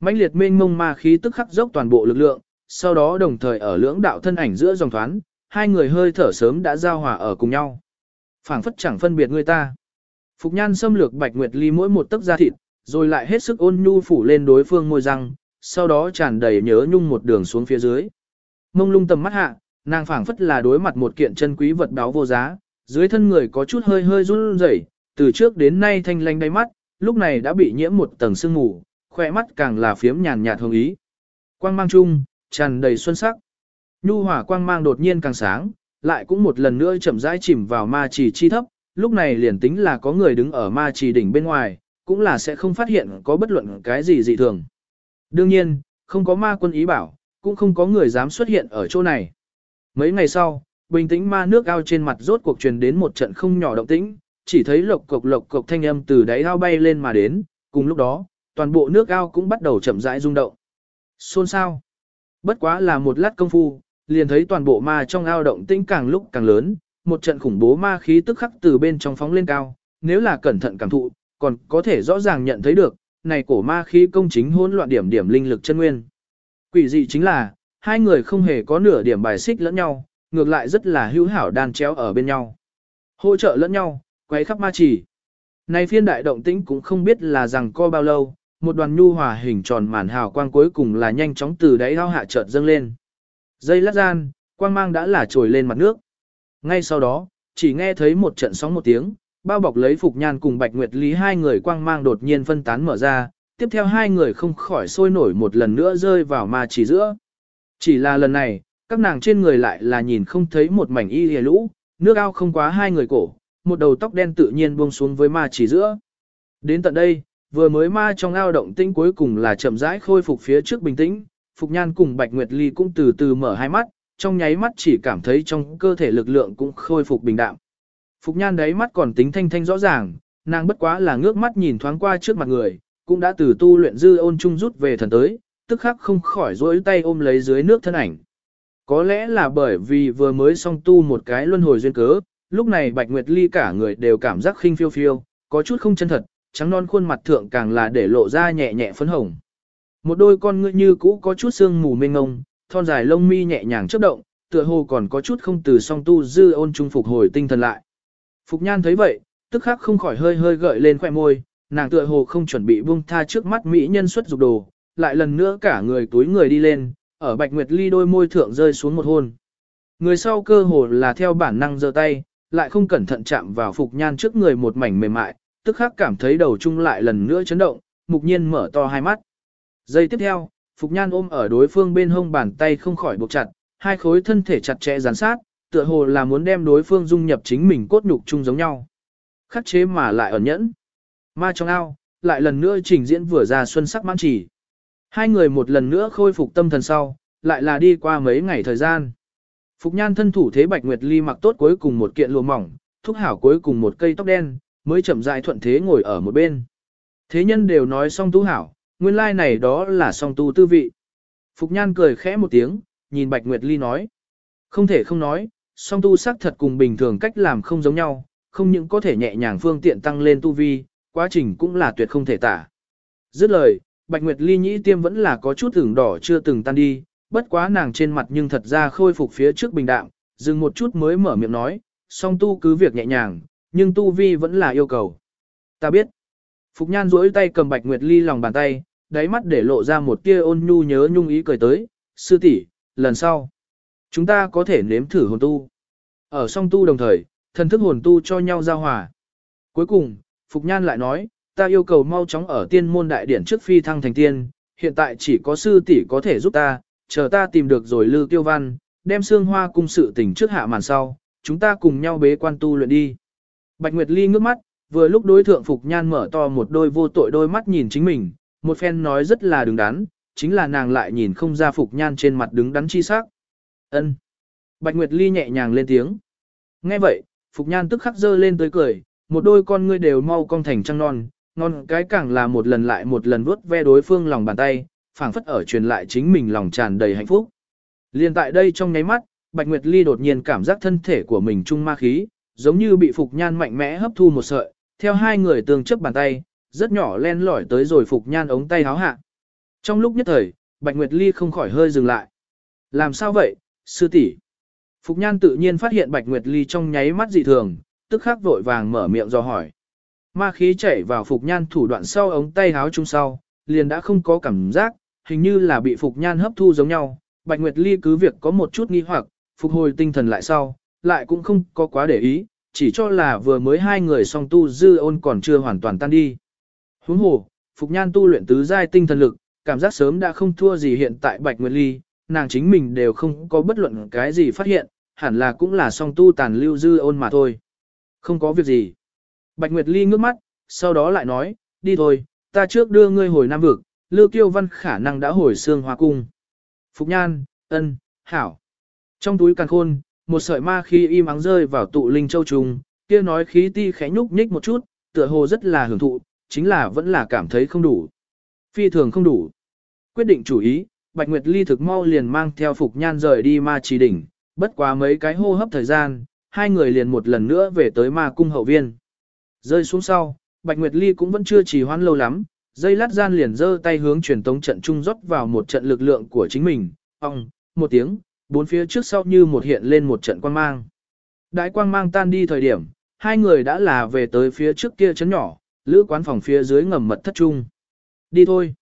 mãnh liệt mênh mông ma khí tức khắc dốc toàn bộ lực lượng, sau đó đồng thời ở lưỡng đạo thân ảnh giữa dòng thoán, hai người hơi thở sớm đã giao hòa ở cùng nhau. phảng phất chẳng phân biệt người ta. Phục nhan xâm lược Bạch Nguyệt Ly mỗi một tấc da thịt, rồi lại hết sức ôn nhu phủ lên đối phương môi răng, sau đó tràn đầy nhớ nhung một đường xuống phía dưới. Mông lung tầm mắt hạ, nàng phảng phất là đối mặt một kiện chân quý vật báo vô giá, dưới thân người có chút hơi hơi run rẩy, từ trước đến nay thanh lanh đáy mắt, lúc này đã bị nhiễm một tầng sương mù, khỏe mắt càng là phiếm nhàn nhạt hồng ý. Quang mang chung, tràn đầy xuân sắc. Nhu hỏa quang mang đột nhiên càng sáng, lại cũng một lần nữa chậm rãi chìm vào ma trì chi thấp, lúc này liền tính là có người đứng ở ma trì đỉnh bên ngoài, cũng là sẽ không phát hiện có bất luận cái gì dị thường. Đương nhiên, không có ma quân ý bảo, cũng không có người dám xuất hiện ở chỗ này. Mấy ngày sau, bình tĩnh ma nước ao trên mặt rốt cuộc truyền đến một trận không nhỏ động tĩnh, chỉ thấy lộc cộc lộc cộc thanh âm từ đáy ao bay lên mà đến, cùng lúc đó, toàn bộ nước ao cũng bắt đầu chậm rãi rung động. Xôn sao? Bất quá là một lát công phu, liền thấy toàn bộ ma trong ao động tĩnh càng lúc càng lớn, một trận khủng bố ma khí tức khắc từ bên trong phóng lên cao, nếu là cẩn thận cảm thụ, còn có thể rõ ràng nhận thấy được, này cổ ma khí công chính hỗn loạn điểm điểm linh lực chân nguyên. Quỷ dị chính là, hai người không hề có nửa điểm bài xích lẫn nhau, ngược lại rất là hữu hảo đan chéo ở bên nhau. Hỗ trợ lẫn nhau, quấy khắp ma chỉ. Này phiên đại động tĩnh cũng không biết là rằng co bao lâu, một đoàn nhu hòa hình tròn màn hào quang cuối cùng là nhanh chóng từ đáy ao hạ chợt dâng lên. Dây lát gian, quang mang đã là trồi lên mặt nước. Ngay sau đó, chỉ nghe thấy một trận sóng một tiếng, bao bọc lấy Phục Nhan cùng Bạch Nguyệt Lý hai người quang mang đột nhiên phân tán mở ra, tiếp theo hai người không khỏi sôi nổi một lần nữa rơi vào ma chỉ giữa. Chỉ là lần này, các nàng trên người lại là nhìn không thấy một mảnh y hề lũ, nước ao không quá hai người cổ, một đầu tóc đen tự nhiên buông xuống với ma chỉ giữa. Đến tận đây, vừa mới ma trong ao động tĩnh cuối cùng là chậm rãi khôi phục phía trước bình tĩnh, Phục Nhan cùng Bạch Nguyệt Ly cũng từ từ mở hai mắt, trong nháy mắt chỉ cảm thấy trong cơ thể lực lượng cũng khôi phục bình đạm. Phục Nhan đáy mắt còn tính thanh thanh rõ ràng, nàng bất quá là ngước mắt nhìn thoáng qua trước mặt người, cũng đã từ tu luyện dư ôn trung rút về thần tới, tức khắc không khỏi rỗi tay ôm lấy dưới nước thân ảnh. Có lẽ là bởi vì vừa mới xong tu một cái luân hồi duyên cớ, lúc này Bạch Nguyệt Ly cả người đều cảm giác khinh phiêu phiêu, có chút không chân thật, trắng non khuôn mặt thượng càng là để lộ ra nhẹ nhẹ phấn hồng. Một đôi con ngươi như cũ có chút sương mù mênh ngông, thon dài lông mi nhẹ nhàng chớp động, tựa hồ còn có chút không từ song tu dư ôn trung phục hồi tinh thần lại. Phục Nhan thấy vậy, tức khắc không khỏi hơi hơi gợi lên khóe môi, nàng tựa hồ không chuẩn bị buông tha trước mắt mỹ nhân xuất dục đồ, lại lần nữa cả người túi người đi lên, ở Bạch Nguyệt Ly đôi môi thượng rơi xuống một hôn. Người sau cơ hồ là theo bản năng giơ tay, lại không cẩn thận chạm vào Phục Nhan trước người một mảnh mềm mại, tức khắc cảm thấy đầu chung lại lần nữa chấn động, mục nhiên mở to hai mắt. Giây tiếp theo, Phục Nhan ôm ở đối phương bên hông bàn tay không khỏi buộc chặt, hai khối thân thể chặt chẽ gián sát, tựa hồ là muốn đem đối phương dung nhập chính mình cốt nhục chung giống nhau. Khắc chế mà lại ẩn nhẫn. Ma trong ao, lại lần nữa trình diễn vừa ra xuân sắc mãn chỉ. Hai người một lần nữa khôi phục tâm thần sau, lại là đi qua mấy ngày thời gian. Phục nhan thân thủ thế bạch nguyệt ly mặc tốt cuối cùng một kiện lụa mỏng, thúc hảo cuối cùng một cây tóc đen, mới chậm rãi thuận thế ngồi ở một bên. Thế nhân đều nói song tu hảo, nguyên lai like này đó là song tu tư vị. Phục nhan cười khẽ một tiếng, nhìn bạch nguyệt ly nói. Không thể không nói, song tu sắc thật cùng bình thường cách làm không giống nhau, không những có thể nhẹ nhàng phương tiện tăng lên tu vi, quá trình cũng là tuyệt không thể tả. Dứt lời, Bạch Nguyệt Ly nhĩ tiêm vẫn là có chút ửng đỏ chưa từng tan đi, bất quá nàng trên mặt nhưng thật ra khôi phục phía trước bình đạm, dừng một chút mới mở miệng nói, song tu cứ việc nhẹ nhàng, nhưng tu vi vẫn là yêu cầu. Ta biết. Phục Nhan duỗi tay cầm Bạch Nguyệt Ly lòng bàn tay, đáy mắt để lộ ra một tia ôn nhu nhớ nhung ý cười tới, sư tỷ, lần sau, chúng ta có thể nếm thử hồn tu. Ở song tu đồng thời, thần thức hồn tu cho nhau giao hòa. Cuối cùng, Phục Nhan lại nói, ta yêu cầu mau chóng ở tiên môn đại điển trước phi thăng thành tiên, hiện tại chỉ có sư tỷ có thể giúp ta, chờ ta tìm được rồi Lư Tiêu Văn, đem xương hoa cung sự tình trước hạ màn sau, chúng ta cùng nhau bế quan tu luyện đi. Bạch Nguyệt Ly ngước mắt, vừa lúc đối thượng Phục Nhan mở to một đôi vô tội đôi mắt nhìn chính mình, một phen nói rất là đứng đắn, chính là nàng lại nhìn không ra Phục Nhan trên mặt đứng đắn chi sắc. Ân. Bạch Nguyệt Ly nhẹ nhàng lên tiếng. Nghe vậy, Phục Nhan tức khắc dơ lên tới cười, một đôi con ngươi đều mau cong thành trăng non, ngon cái càng là một lần lại một lần vuốt ve đối phương lòng bàn tay, phảng phất ở truyền lại chính mình lòng tràn đầy hạnh phúc. Liên tại đây trong nháy mắt, Bạch Nguyệt Ly đột nhiên cảm giác thân thể của mình trung ma khí, giống như bị Phục Nhan mạnh mẽ hấp thu một sợi, theo hai người tương chấp bàn tay, rất nhỏ len lỏi tới rồi Phục Nhan ống tay háo hạ. Trong lúc nhất thời, Bạch Nguyệt Ly không khỏi hơi dừng lại. Làm sao vậy, sư tỷ? Phục Nhan tự nhiên phát hiện Bạch Nguyệt Ly trong nháy mắt dị thường, tức khắc vội vàng mở miệng do hỏi. Ma khí chảy vào Phục Nhan thủ đoạn sau ống tay háo chung sau, liền đã không có cảm giác, hình như là bị Phục Nhan hấp thu giống nhau. Bạch Nguyệt Ly cứ việc có một chút nghi hoặc, phục hồi tinh thần lại sau, lại cũng không có quá để ý, chỉ cho là vừa mới hai người song tu dư ôn còn chưa hoàn toàn tan đi. Huống hồ, Phục Nhan tu luyện tứ giai tinh thần lực, cảm giác sớm đã không thua gì hiện tại Bạch Nguyệt Ly, nàng chính mình đều không có bất luận cái gì phát hiện, hẳn là cũng là song tu tàn lưu dư ôn mà thôi. Không có việc gì. Bạch Nguyệt Ly ngước mắt, sau đó lại nói, đi thôi, ta trước đưa ngươi hồi Nam Vực, Lưu Kiêu Văn khả năng đã hồi xương hoa cung. Phục Nhan, ân, hảo. Trong túi càng khôn, một sợi ma khí im ắng rơi vào tụ linh châu trùng, kia nói khí ti khẽ nhúc nhích một chút, tựa hồ rất là hưởng thụ, chính là vẫn là cảm thấy không đủ. Phi thường không đủ. Quyết định chủ ý, Bạch Nguyệt Ly thực mau liền mang theo Phục Nhan rời đi ma trì đỉnh, bất quá mấy cái hô hấp thời gian, hai người liền một lần nữa về tới ma cung hậu viên. Rơi xuống sau, Bạch Nguyệt Ly cũng vẫn chưa trì hoãn lâu lắm, dây lát gian liền giơ tay hướng truyền tống trận trung rót vào một trận lực lượng của chính mình, ong, một tiếng, bốn phía trước sau như một hiện lên một trận quang mang. Đại quang mang tan đi thời điểm, hai người đã là về tới phía trước kia chấn nhỏ, lữ quán phòng phía dưới ngầm mật thất trung. Đi thôi.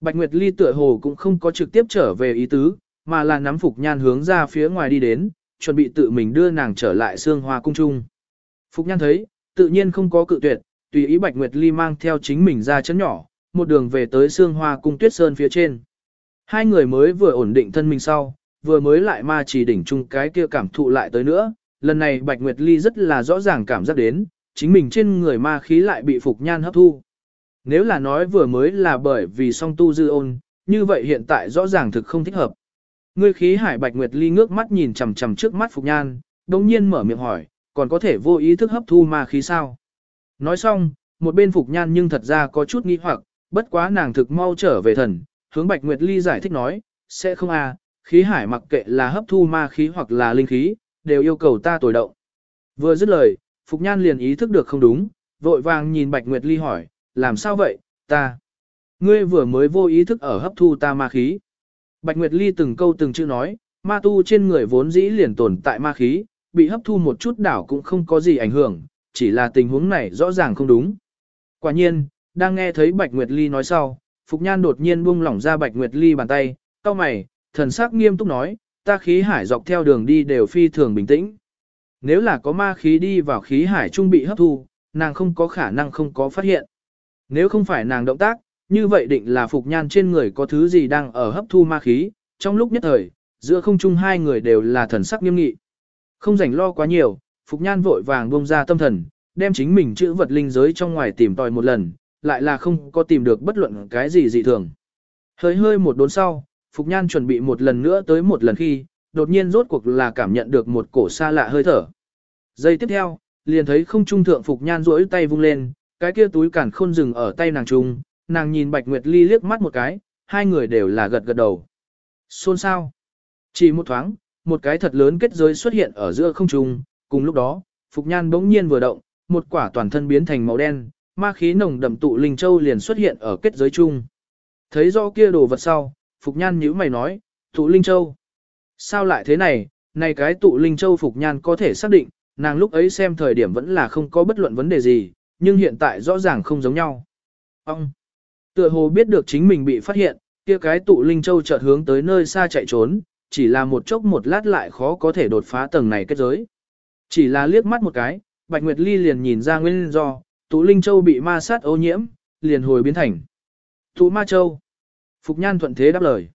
Bạch Nguyệt Ly tựa hồ cũng không có trực tiếp trở về ý tứ, mà là nắm Phục Nhan hướng ra phía ngoài đi đến, chuẩn bị tự mình đưa nàng trở lại xương hoa cung trung. Phục Nhan thấy, tự nhiên không có cự tuyệt, tùy ý Bạch Nguyệt Ly mang theo chính mình ra chấn nhỏ, một đường về tới xương hoa cung tuyết sơn phía trên. Hai người mới vừa ổn định thân mình sau, vừa mới lại ma chỉ đỉnh chung cái kia cảm thụ lại tới nữa, lần này Bạch Nguyệt Ly rất là rõ ràng cảm giác đến, chính mình trên người ma khí lại bị Phục Nhan hấp thu. Nếu là nói vừa mới là bởi vì song tu dư ôn, như vậy hiện tại rõ ràng thực không thích hợp. Ngươi khí hải Bạch Nguyệt Ly ngước mắt nhìn chằm chằm trước mắt Phục Nhan, đồng nhiên mở miệng hỏi, còn có thể vô ý thức hấp thu ma khí sao? Nói xong, một bên Phục Nhan nhưng thật ra có chút nghi hoặc, bất quá nàng thực mau trở về thần, hướng Bạch Nguyệt Ly giải thích nói, sẽ không à, khí hải mặc kệ là hấp thu ma khí hoặc là linh khí, đều yêu cầu ta tồi động. Vừa dứt lời, Phục Nhan liền ý thức được không đúng, vội vàng nhìn Bạch Nguyệt Ly hỏi, làm sao vậy, ta? Ngươi vừa mới vô ý thức ở hấp thu ta ma khí. Bạch Nguyệt Ly từng câu từng chữ nói, ma tu trên người vốn dĩ liền tồn tại ma khí, bị hấp thu một chút đảo cũng không có gì ảnh hưởng, chỉ là tình huống này rõ ràng không đúng. Quả nhiên, đang nghe thấy Bạch Nguyệt Ly nói sau, Phục Nhan đột nhiên buông lỏng ra Bạch Nguyệt Ly bàn tay, cao mày, thần sắc nghiêm túc nói, ta khí hải dọc theo đường đi đều phi thường bình tĩnh. Nếu là có ma khí đi vào khí hải trung bị hấp thu, nàng không có khả năng không có phát hiện. Nếu không phải nàng động tác, như vậy định là Phục Nhan trên người có thứ gì đang ở hấp thu ma khí, trong lúc nhất thời, giữa không trung hai người đều là thần sắc nghiêm nghị. Không rảnh lo quá nhiều, Phục Nhan vội vàng buông ra tâm thần, đem chính mình chữ vật linh giới trong ngoài tìm tòi một lần, lại là không có tìm được bất luận cái gì dị thường. Hơi hơi một đốn sau, Phục Nhan chuẩn bị một lần nữa tới một lần khi, đột nhiên rốt cuộc là cảm nhận được một cổ xa lạ hơi thở. Giây tiếp theo, liền thấy không trung thượng Phục Nhan rỗi tay vung lên, cái kia túi cản khôn rừng ở tay nàng trung, nàng nhìn Bạch Nguyệt Ly liếc mắt một cái, hai người đều là gật gật đầu. Xôn sao? Chỉ một thoáng, một cái thật lớn kết giới xuất hiện ở giữa không trung, cùng lúc đó, Phục Nhan bỗng nhiên vừa động, một quả toàn thân biến thành màu đen, ma khí nồng đậm tụ linh châu liền xuất hiện ở kết giới chung. Thấy rõ kia đồ vật sau, Phục Nhan nhữ mày nói, tụ linh châu. Sao lại thế này, này cái tụ linh châu Phục Nhan có thể xác định, nàng lúc ấy xem thời điểm vẫn là không có bất luận vấn đề gì, nhưng hiện tại rõ ràng không giống nhau. Ông! Tựa hồ biết được chính mình bị phát hiện, kia cái tụ linh châu chợt hướng tới nơi xa chạy trốn, chỉ là một chốc một lát lại khó có thể đột phá tầng này kết giới. Chỉ là liếc mắt một cái, Bạch Nguyệt Ly liền nhìn ra nguyên do, tụ linh châu bị ma sát ô nhiễm, liền hồi biến thành. Tụ ma châu. Phục Nhan thuận thế đáp lời.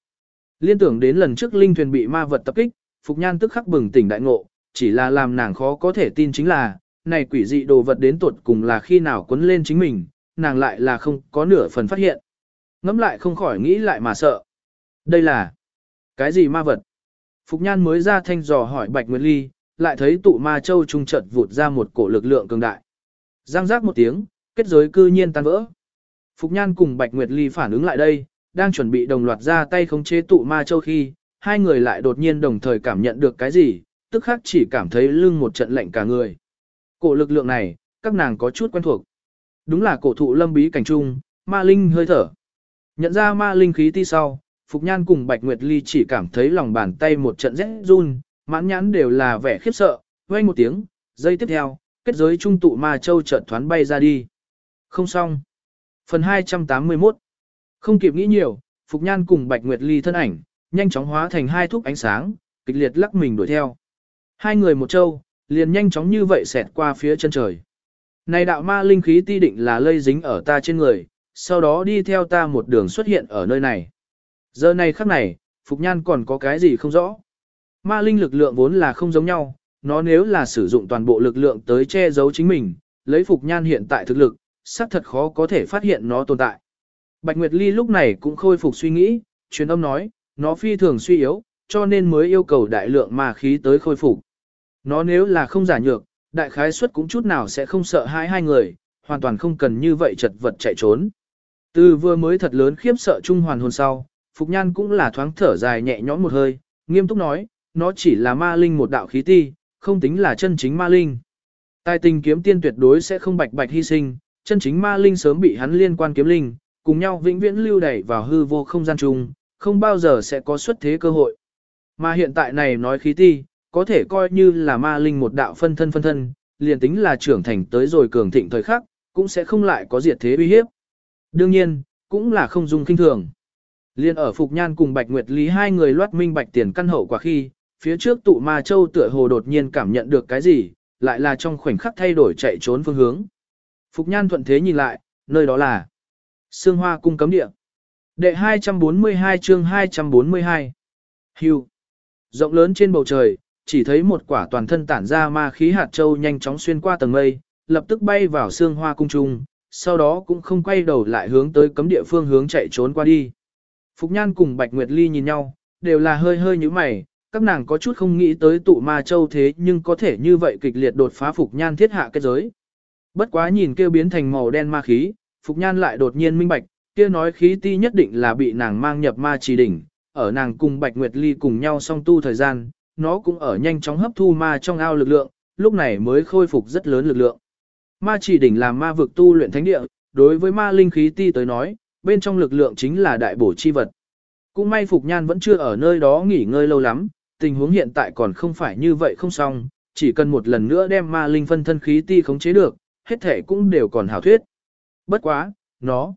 Liên tưởng đến lần trước linh thuyền bị ma vật tập kích, Phục Nhan tức khắc bừng tỉnh đại ngộ, chỉ là làm nàng khó có thể tin chính là, này quỷ dị đồ vật đến tuột cùng là khi nào quấn lên chính mình, nàng lại là không có nửa phần phát hiện. Ngắm lại không khỏi nghĩ lại mà sợ. Đây là cái gì ma vật? Phục Nhan mới ra thanh dò hỏi Bạch Nguyệt Ly, lại thấy tụ ma châu trung chợt vụt ra một cổ lực lượng cường đại. Giang giác một tiếng, kết giới cư nhiên tan vỡ. Phục Nhan cùng Bạch Nguyệt Ly phản ứng lại đây, đang chuẩn bị đồng loạt ra tay khống chế tụ ma châu khi, hai người lại đột nhiên đồng thời cảm nhận được cái gì, tức khắc chỉ cảm thấy lưng một trận lạnh cả người. Cổ lực lượng này, các nàng có chút quen thuộc. Đúng là cổ thụ lâm bí cảnh trung, ma linh hơi thở. Nhận ra ma linh khí ti sau, Phục Nhan cùng Bạch Nguyệt Ly chỉ cảm thấy lòng bàn tay một trận rét run, mãn nhãn đều là vẻ khiếp sợ, vang một tiếng, giây tiếp theo, kết giới trung tụ ma châu chợt thoán bay ra đi. Không xong. Phần 281 không kịp nghĩ nhiều, Phục Nhan cùng Bạch Nguyệt Ly thân ảnh, nhanh chóng hóa thành hai thúc ánh sáng, kịch liệt lắc mình đuổi theo. Hai người một châu, liền nhanh chóng như vậy xẹt qua phía chân trời. Này đạo ma linh khí ti định là lây dính ở ta trên người, sau đó đi theo ta một đường xuất hiện ở nơi này. Giờ này khắc này, Phục Nhan còn có cái gì không rõ. Ma linh lực lượng vốn là không giống nhau, nó nếu là sử dụng toàn bộ lực lượng tới che giấu chính mình, lấy Phục Nhan hiện tại thực lực, xác thật khó có thể phát hiện nó tồn tại. Bạch Nguyệt Ly lúc này cũng khôi phục suy nghĩ, truyền âm nói, nó phi thường suy yếu, cho nên mới yêu cầu đại lượng ma khí tới khôi phục. Nó nếu là không giả nhược, đại khái suất cũng chút nào sẽ không sợ hai hai người, hoàn toàn không cần như vậy chật vật chạy trốn. Từ vừa mới thật lớn khiếp sợ trung hoàn hồn sau, Phục Nhan cũng là thoáng thở dài nhẹ nhõm một hơi, nghiêm túc nói, nó chỉ là ma linh một đạo khí ti, không tính là chân chính ma linh. Tài tình kiếm tiên tuyệt đối sẽ không bạch bạch hy sinh, chân chính ma linh sớm bị hắn liên quan kiếm linh, cùng nhau vĩnh viễn lưu đẩy vào hư vô không gian chung, không bao giờ sẽ có xuất thế cơ hội. Mà hiện tại này nói khí ti, có thể coi như là ma linh một đạo phân thân phân thân, liền tính là trưởng thành tới rồi cường thịnh thời khắc, cũng sẽ không lại có diệt thế uy hiếp. Đương nhiên, cũng là không dung kinh thường. Liên ở Phục Nhan cùng Bạch Nguyệt Lý hai người loát minh bạch tiền căn hậu quả khi, phía trước tụ ma châu tựa hồ đột nhiên cảm nhận được cái gì, lại là trong khoảnh khắc thay đổi chạy trốn phương hướng. Phục Nhan thuận thế nhìn lại, nơi đó là Sương Hoa cung cấm địa. Đệ 242 chương 242. Hưu. Rộng lớn trên bầu trời, chỉ thấy một quả toàn thân tản ra ma khí hạt châu nhanh chóng xuyên qua tầng mây, lập tức bay vào Sương Hoa cung trung, sau đó cũng không quay đầu lại hướng tới cấm địa phương hướng chạy trốn qua đi. Phục Nhan cùng Bạch Nguyệt Ly nhìn nhau, đều là hơi hơi như mày, các nàng có chút không nghĩ tới tụ ma châu thế nhưng có thể như vậy kịch liệt đột phá Phục Nhan thiết hạ cái giới. Bất quá nhìn kêu biến thành màu đen ma khí, Phục Nhan lại đột nhiên minh bạch, kia nói khí ti nhất định là bị nàng mang nhập ma trì đỉnh, ở nàng cùng Bạch Nguyệt Ly cùng nhau song tu thời gian, nó cũng ở nhanh chóng hấp thu ma trong ao lực lượng, lúc này mới khôi phục rất lớn lực lượng. Ma trì đỉnh là ma vực tu luyện thánh địa, đối với ma linh khí ti tới nói, bên trong lực lượng chính là đại bổ chi vật. Cũng may Phục Nhan vẫn chưa ở nơi đó nghỉ ngơi lâu lắm, tình huống hiện tại còn không phải như vậy không xong, chỉ cần một lần nữa đem ma linh phân thân khí ti khống chế được, hết thể cũng đều còn hảo thuyết. Bất quá, nó,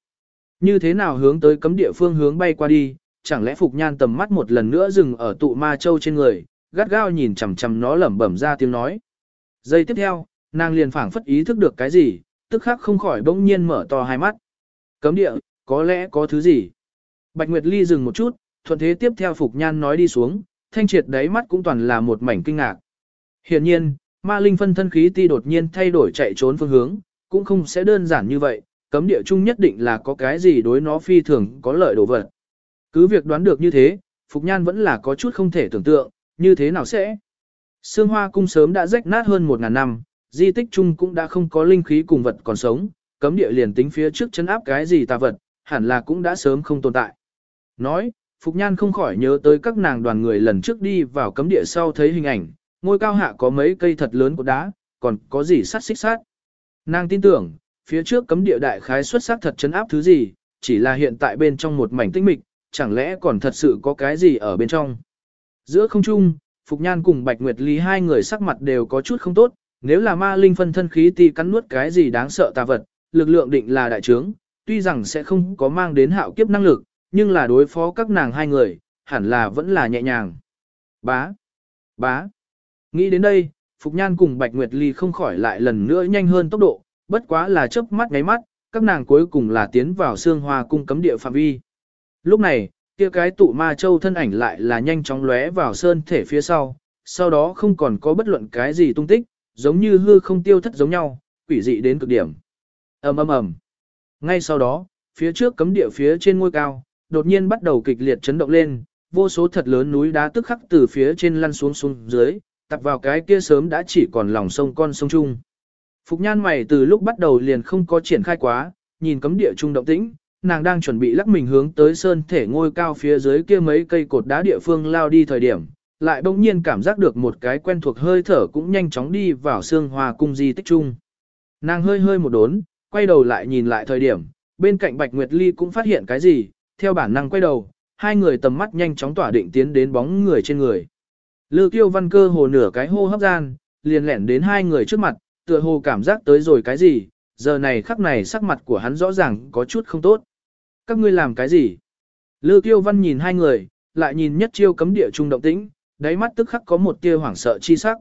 như thế nào hướng tới cấm địa phương hướng bay qua đi, chẳng lẽ Phục Nhan tầm mắt một lần nữa dừng ở tụ ma châu trên người, gắt gao nhìn chằm chằm nó lẩm bẩm ra tiếng nói. Giây tiếp theo, nàng liền phảng phất ý thức được cái gì, tức khắc không khỏi bỗng nhiên mở to hai mắt. Cấm địa, có lẽ có thứ gì? Bạch Nguyệt Ly dừng một chút, thuận thế tiếp theo Phục Nhan nói đi xuống, thanh triệt đáy mắt cũng toàn là một mảnh kinh ngạc. Hiện nhiên, ma linh phân thân khí ti đột nhiên thay đổi chạy trốn phương hướng, cũng không sẽ đơn giản như vậy, cấm địa chung nhất định là có cái gì đối nó phi thường có lợi đồ vật. Cứ việc đoán được như thế, Phục Nhan vẫn là có chút không thể tưởng tượng, như thế nào sẽ? Sương Hoa cung sớm đã rách nát hơn 1.000 năm, di tích chung cũng đã không có linh khí cùng vật còn sống, cấm địa liền tính phía trước chấn áp cái gì tà vật, hẳn là cũng đã sớm không tồn tại. Nói, Phục Nhan không khỏi nhớ tới các nàng đoàn người lần trước đi vào cấm địa sau thấy hình ảnh, ngôi cao hạ có mấy cây thật lớn của đá, còn có gì sát xích sát. Nàng tin tưởng, phía trước cấm địa đại khái xuất sắc thật chấn áp thứ gì, chỉ là hiện tại bên trong một mảnh tinh mịch, chẳng lẽ còn thật sự có cái gì ở bên trong. Giữa không trung, Phục Nhan cùng Bạch Nguyệt Lý hai người sắc mặt đều có chút không tốt, nếu là ma linh phân thân khí ti cắn nuốt cái gì đáng sợ tà vật, lực lượng định là đại trướng, tuy rằng sẽ không có mang đến hạo kiếp năng lực, nhưng là đối phó các nàng hai người, hẳn là vẫn là nhẹ nhàng. Bá, bá. Nghĩ đến đây, Phục Nhan cùng Bạch Nguyệt Ly không khỏi lại lần nữa nhanh hơn tốc độ, bất quá là chớp mắt ngáy mắt, các nàng cuối cùng là tiến vào xương hoa cung cấm địa phạm vi. Lúc này, kia cái tụ ma châu thân ảnh lại là nhanh chóng lóe vào sơn thể phía sau, sau đó không còn có bất luận cái gì tung tích, giống như hư không tiêu thất giống nhau, quỷ dị đến cực điểm. ầm ầm ầm. Ngay sau đó, phía trước cấm địa phía trên ngôi cao, đột nhiên bắt đầu kịch liệt chấn động lên, vô số thật lớn núi đá tức khắc từ phía trên lăn xuống xuống dưới, tập vào cái kia sớm đã chỉ còn lòng sông con sông chung. Phục nhan mày từ lúc bắt đầu liền không có triển khai quá, nhìn cấm địa trung động tĩnh, nàng đang chuẩn bị lắc mình hướng tới sơn thể ngôi cao phía dưới kia mấy cây cột đá địa phương lao đi thời điểm, lại bỗng nhiên cảm giác được một cái quen thuộc hơi thở cũng nhanh chóng đi vào xương hòa cung di tích trung. Nàng hơi hơi một đốn, quay đầu lại nhìn lại thời điểm, bên cạnh Bạch Nguyệt Ly cũng phát hiện cái gì, theo bản năng quay đầu, hai người tầm mắt nhanh chóng tỏa định tiến đến bóng người trên người. Lư kiêu văn cơ hồ nửa cái hô hấp gian, liền lẻn đến hai người trước mặt, tựa hồ cảm giác tới rồi cái gì, giờ này khắc này sắc mặt của hắn rõ ràng có chút không tốt. Các ngươi làm cái gì? Lư kiêu văn nhìn hai người, lại nhìn nhất chiêu cấm địa trung động tĩnh, đáy mắt tức khắc có một tia hoảng sợ chi sắc.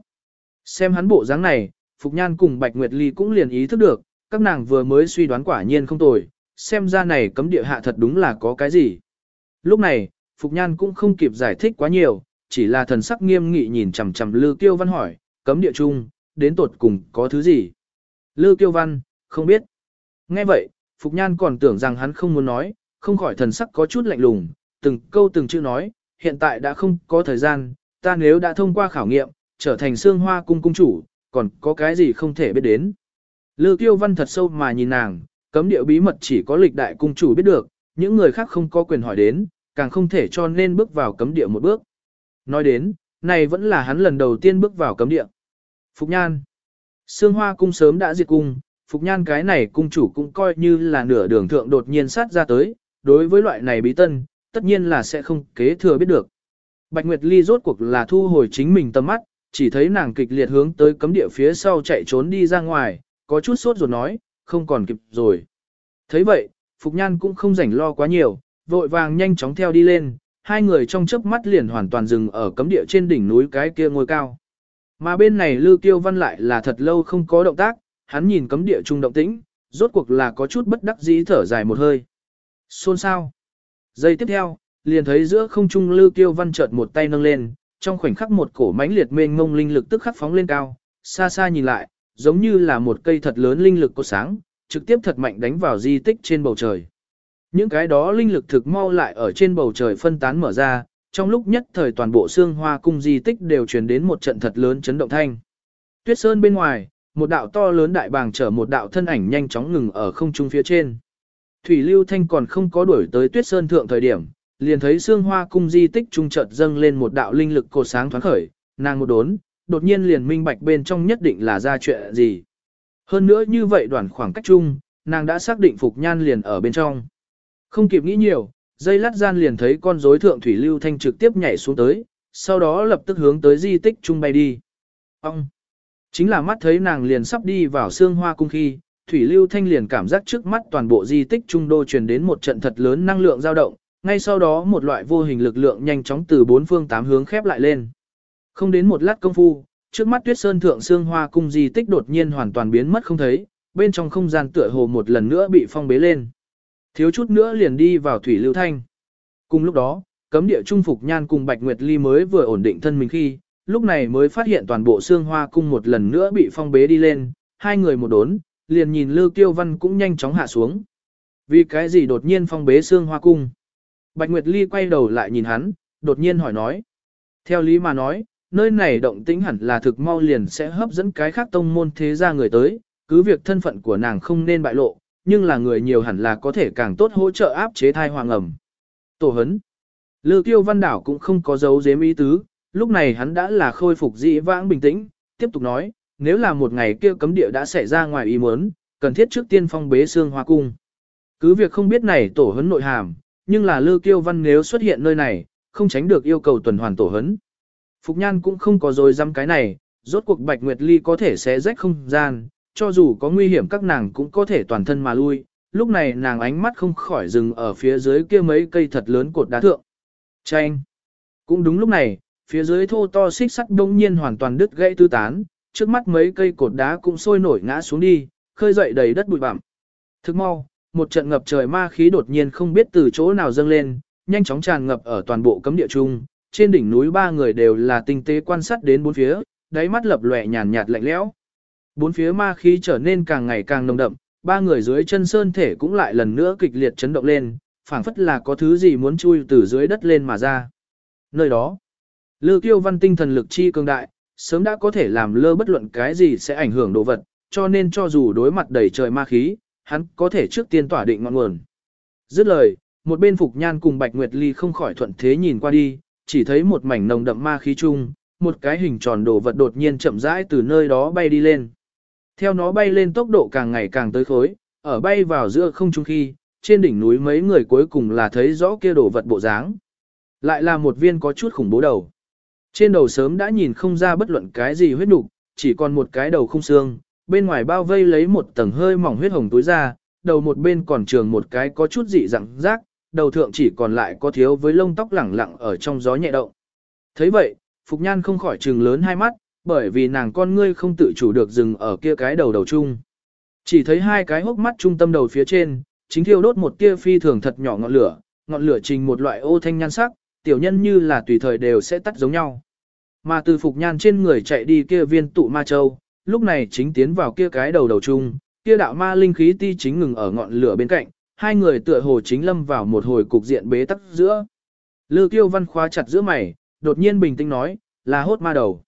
Xem hắn bộ dáng này, Phục Nhan cùng Bạch Nguyệt Ly cũng liền ý thức được, các nàng vừa mới suy đoán quả nhiên không tồi, xem ra này cấm địa hạ thật đúng là có cái gì. Lúc này, Phục Nhan cũng không kịp giải thích quá nhiều, chỉ là thần sắc nghiêm nghị nhìn chằm chằm Lư Kiêu Văn hỏi, cấm địa trung đến tột cùng có thứ gì? Lư Kiêu Văn, không biết. Nghe vậy, Phục Nhan còn tưởng rằng hắn không muốn nói, không khỏi thần sắc có chút lạnh lùng, từng câu từng chữ nói, hiện tại đã không có thời gian, ta nếu đã thông qua khảo nghiệm, trở thành xương hoa cung cung chủ, còn có cái gì không thể biết đến. Lư Kiêu Văn thật sâu mà nhìn nàng, cấm địa bí mật chỉ có lịch đại cung chủ biết được, những người khác không có quyền hỏi đến, càng không thể cho nên bước vào cấm địa một bước. Nói đến, này vẫn là hắn lần đầu tiên bước vào cấm địa. Phục Nhan Sương Hoa cung sớm đã diệt cung, Phục Nhan cái này cung chủ cũng coi như là nửa đường thượng đột nhiên sát ra tới, đối với loại này bí tân, tất nhiên là sẽ không kế thừa biết được. Bạch Nguyệt Ly rốt cuộc là thu hồi chính mình tầm mắt, chỉ thấy nàng kịch liệt hướng tới cấm địa phía sau chạy trốn đi ra ngoài, có chút sốt ruột nói, không còn kịp rồi. thấy vậy, Phục Nhan cũng không rảnh lo quá nhiều, vội vàng nhanh chóng theo đi lên, hai người trong chớp mắt liền hoàn toàn dừng ở cấm địa trên đỉnh núi cái kia ngôi cao. Mà bên này Lư Kiêu Văn lại là thật lâu không có động tác, hắn nhìn cấm địa trung động tĩnh, rốt cuộc là có chút bất đắc dĩ thở dài một hơi. Xôn sao? Giây tiếp theo, liền thấy giữa không trung Lư Kiêu Văn chợt một tay nâng lên, trong khoảnh khắc một cổ mãnh liệt mênh mông linh lực tức khắc phóng lên cao, xa xa nhìn lại, giống như là một cây thật lớn linh lực có sáng, trực tiếp thật mạnh đánh vào di tích trên bầu trời. Những cái đó linh lực thực mau lại ở trên bầu trời phân tán mở ra, trong lúc nhất thời toàn bộ xương hoa cung di tích đều truyền đến một trận thật lớn chấn động thanh. Tuyết sơn bên ngoài, một đạo to lớn đại bàng chở một đạo thân ảnh nhanh chóng ngừng ở không trung phía trên. Thủy Lưu Thanh còn không có đuổi tới Tuyết Sơn thượng thời điểm, liền thấy xương hoa cung di tích trung chợt dâng lên một đạo linh lực cột sáng thoáng khởi, nàng một đốn, đột nhiên liền minh bạch bên trong nhất định là ra chuyện gì. Hơn nữa như vậy đoạn khoảng cách chung, nàng đã xác định Phục Nhan liền ở bên trong. Không kịp nghĩ nhiều, dây lát gian liền thấy con rối thượng thủy lưu thanh trực tiếp nhảy xuống tới, sau đó lập tức hướng tới di tích trung bay đi. Ông! Chính là mắt thấy nàng liền sắp đi vào xương hoa cung khi, thủy lưu thanh liền cảm giác trước mắt toàn bộ di tích trung đô truyền đến một trận thật lớn năng lượng dao động, ngay sau đó một loại vô hình lực lượng nhanh chóng từ bốn phương tám hướng khép lại lên. Không đến một lát công phu, trước mắt tuyết sơn thượng xương hoa cung di tích đột nhiên hoàn toàn biến mất không thấy, bên trong không gian tựa hồ một lần nữa bị phong bế lên. Thiếu chút nữa liền đi vào thủy lưu thanh. Cùng lúc đó, cấm địa trung phục nhan cùng Bạch Nguyệt Ly mới vừa ổn định thân mình khi, lúc này mới phát hiện toàn bộ xương hoa cung một lần nữa bị phong bế đi lên, hai người một đốn, liền nhìn Lưu Kiêu Văn cũng nhanh chóng hạ xuống. Vì cái gì đột nhiên phong bế xương hoa cung? Bạch Nguyệt Ly quay đầu lại nhìn hắn, đột nhiên hỏi nói. Theo lý mà nói, nơi này động tĩnh hẳn là thực mau liền sẽ hấp dẫn cái khác tông môn thế gia người tới, cứ việc thân phận của nàng không nên bại lộ, nhưng là người nhiều hẳn là có thể càng tốt hỗ trợ áp chế thai hoàng ẩm. Tổ hấn. Lư tiêu Văn Đảo cũng không có dấu dếm ý tứ, lúc này hắn đã là khôi phục dị vãng bình tĩnh, tiếp tục nói, nếu là một ngày kia cấm địa đã xảy ra ngoài ý muốn, cần thiết trước tiên phong bế xương hoa cung. Cứ việc không biết này tổ hấn nội hàm, nhưng là Lư Kiêu Văn nếu xuất hiện nơi này, không tránh được yêu cầu tuần hoàn tổ hấn. Phục Nhan cũng không có dối dăm cái này, rốt cuộc Bạch Nguyệt Ly có thể xé rách không gian, cho dù có nguy hiểm các nàng cũng có thể toàn thân mà lui, lúc này nàng ánh mắt không khỏi dừng ở phía dưới kia mấy cây thật lớn cột đá thượng. Chanh! Cũng đúng lúc này, phía dưới thô to xích sắt đông nhiên hoàn toàn đứt gãy tư tán, trước mắt mấy cây cột đá cũng sôi nổi ngã xuống đi, khơi dậy đầy đất bụi bặm. Thức mau, một trận ngập trời ma khí đột nhiên không biết từ chỗ nào dâng lên, nhanh chóng tràn ngập ở toàn bộ cấm địa trung, trên đỉnh núi ba người đều là tinh tế quan sát đến bốn phía, đáy mắt lập lòe nhàn nhạt lạnh lẽo. Bốn phía ma khí trở nên càng ngày càng nồng đậm, ba người dưới chân sơn thể cũng lại lần nữa kịch liệt chấn động lên, phảng phất là có thứ gì muốn chui từ dưới đất lên mà ra. Nơi đó, Lư Kiêu Văn tinh thần lực chi cường đại, sớm đã có thể làm lơ bất luận cái gì sẽ ảnh hưởng đồ vật, cho nên cho dù đối mặt đầy trời ma khí, hắn có thể trước tiên tỏa định ngọn nguồn. Dứt lời, một bên Phục Nhan cùng Bạch Nguyệt Ly không khỏi thuận thế nhìn qua đi, chỉ thấy một mảnh nồng đậm ma khí chung, một cái hình tròn đồ vật đột nhiên chậm rãi từ nơi đó bay đi lên. Theo nó bay lên tốc độ càng ngày càng tới khối, ở bay vào giữa không trung khi, trên đỉnh núi mấy người cuối cùng là thấy rõ kia đồ vật bộ dáng. Lại là một viên có chút khủng bố đầu. Trên đầu sớm đã nhìn không ra bất luận cái gì huyết nục, chỉ còn một cái đầu không xương, bên ngoài bao vây lấy một tầng hơi mỏng huyết hồng túi ra, đầu một bên còn trường một cái có chút dị dạng rác, đầu thượng chỉ còn lại có thiếu với lông tóc lẳng lặng ở trong gió nhẹ động. thấy vậy, Phục Nhan không khỏi trừng lớn hai mắt, bởi vì nàng con ngươi không tự chủ được dừng ở kia cái đầu đầu chung. Chỉ thấy hai cái hốc mắt trung tâm đầu phía trên, chính thiêu đốt một tia phi thường thật nhỏ ngọn lửa, ngọn lửa trình một loại ô thanh nhan sắc, tiểu nhân như là tùy thời đều sẽ tắt giống nhau. Mà từ Phục Nhan trên người chạy đi kia viên tụ ma châu, lúc này chính tiến vào kia cái đầu đầu chung, kia đạo ma linh khí ti chính ngừng ở ngọn lửa bên cạnh, hai người tựa hồ chính lâm vào một hồi cục diện bế tắc giữa. Lư Kiêu Văn khóa chặt giữa mày, đột nhiên bình tĩnh nói, là hốt ma đầu.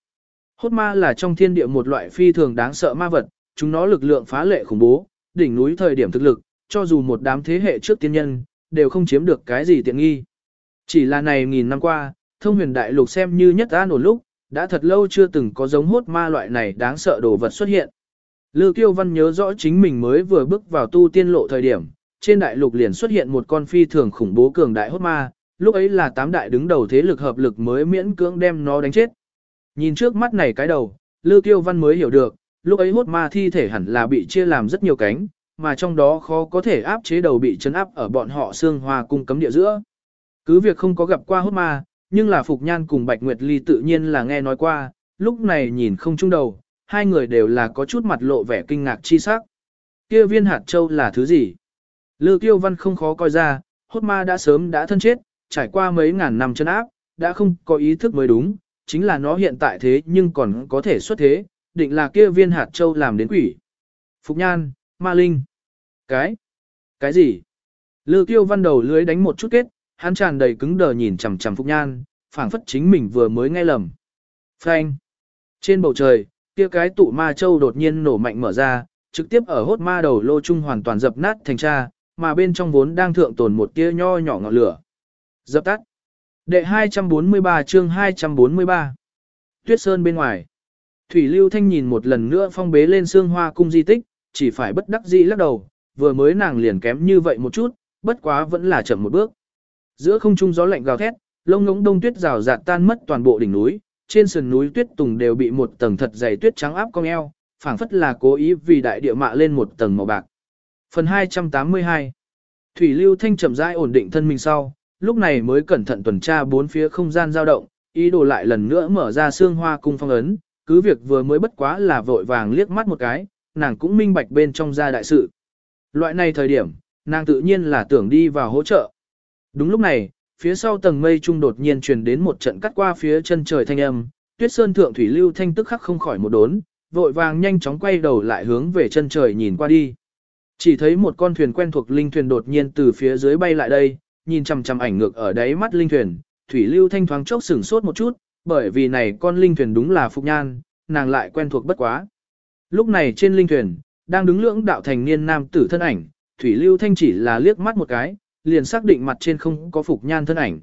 Hốt ma là trong thiên địa một loại phi thường đáng sợ ma vật, chúng nó lực lượng phá lệ khủng bố, đỉnh núi thời điểm thực lực, cho dù một đám thế hệ trước tiên nhân, đều không chiếm được cái gì tiện nghi. Chỉ là này nghìn năm qua, thông huyền đại lục xem như nhất an ổn lúc, đã thật lâu chưa từng có giống hốt ma loại này đáng sợ đồ vật xuất hiện. Lư Kiêu Văn nhớ rõ chính mình mới vừa bước vào tu tiên lộ thời điểm, trên đại lục liền xuất hiện một con phi thường khủng bố cường đại hốt ma, lúc ấy là tám đại đứng đầu thế lực hợp lực mới miễn cưỡng đem nó đánh chết. Nhìn trước mắt này cái đầu, Lư Kiêu Văn mới hiểu được, lúc ấy hốt ma thi thể hẳn là bị chia làm rất nhiều cánh, mà trong đó khó có thể áp chế đầu bị chấn áp ở bọn họ xương hoa cung cấm địa giữa. Cứ việc không có gặp qua hốt ma, nhưng là Phục Nhan cùng Bạch Nguyệt Ly tự nhiên là nghe nói qua, lúc này nhìn không chung đầu, hai người đều là có chút mặt lộ vẻ kinh ngạc chi sắc. Kia viên hạt châu là thứ gì? Lư Kiêu Văn không khó coi ra, hốt ma đã sớm đã thân chết, trải qua mấy ngàn năm chân áp, đã không có ý thức mới đúng, chính là nó hiện tại thế nhưng còn có thể xuất thế, định là kia viên hạt châu làm đến quỷ. Phục Nhan, Ma Linh. Cái? Cái gì? Lư Kiêu Văn đầu lưới đánh một chút kết, hắn tràn đầy cứng đờ nhìn chằm chằm Phục Nhan, phảng phất chính mình vừa mới nghe lầm. Phanh. Trên bầu trời, kia cái tụ ma châu đột nhiên nổ mạnh mở ra, trực tiếp ở hốt ma đầu lô trung hoàn toàn dập nát thành cha, mà bên trong vốn đang thượng tồn một tia nho nhỏ ngọn lửa. Dập tắt. Đệ 243 chương 243. Tuyết Sơn bên ngoài. Thủy Lưu Thanh nhìn một lần nữa phong bế lên xương hoa cung di tích, chỉ phải bất đắc dĩ lắc đầu, vừa mới nàng liền kém như vậy một chút, bất quá vẫn là chậm một bước. Giữa không trung gió lạnh gào thét, lông ngỗng đông tuyết rào rạt tan mất toàn bộ đỉnh núi, trên sườn núi tuyết tùng đều bị một tầng thật dày tuyết trắng áp cong eo, phảng phất là cố ý vì đại địa mạ lên một tầng màu bạc. Phần 282 Thủy Lưu Thanh chậm rãi ổn định thân mình sau, lúc này mới cẩn thận tuần tra bốn phía không gian dao động, ý đồ lại lần nữa mở ra xương hoa cung phong ấn, cứ việc vừa mới bất quá là vội vàng liếc mắt một cái, nàng cũng minh bạch bên trong gia đại sự. Loại này thời điểm, nàng tự nhiên là tưởng đi vào hỗ trợ. Đúng lúc này, phía sau tầng mây trung đột nhiên truyền đến một trận cắt qua phía chân trời thanh âm, tuyết sơn thượng thủy lưu thanh tức khắc không khỏi một đốn, vội vàng nhanh chóng quay đầu lại hướng về chân trời nhìn qua đi. Chỉ thấy một con thuyền quen thuộc linh thuyền đột nhiên từ phía dưới bay lại đây, nhìn chằm chằm ảnh ngược ở đáy mắt linh thuyền, thủy lưu thanh thoáng chốc sửng sốt một chút, bởi vì này con linh thuyền đúng là Phục Nhan, nàng lại quen thuộc bất quá. Lúc này trên linh thuyền, đang đứng lưỡng đạo thành niên nam tử thân ảnh, thủy lưu thanh chỉ là liếc mắt một cái, liền xác định mặt trên không có Phục Nhan thân ảnh.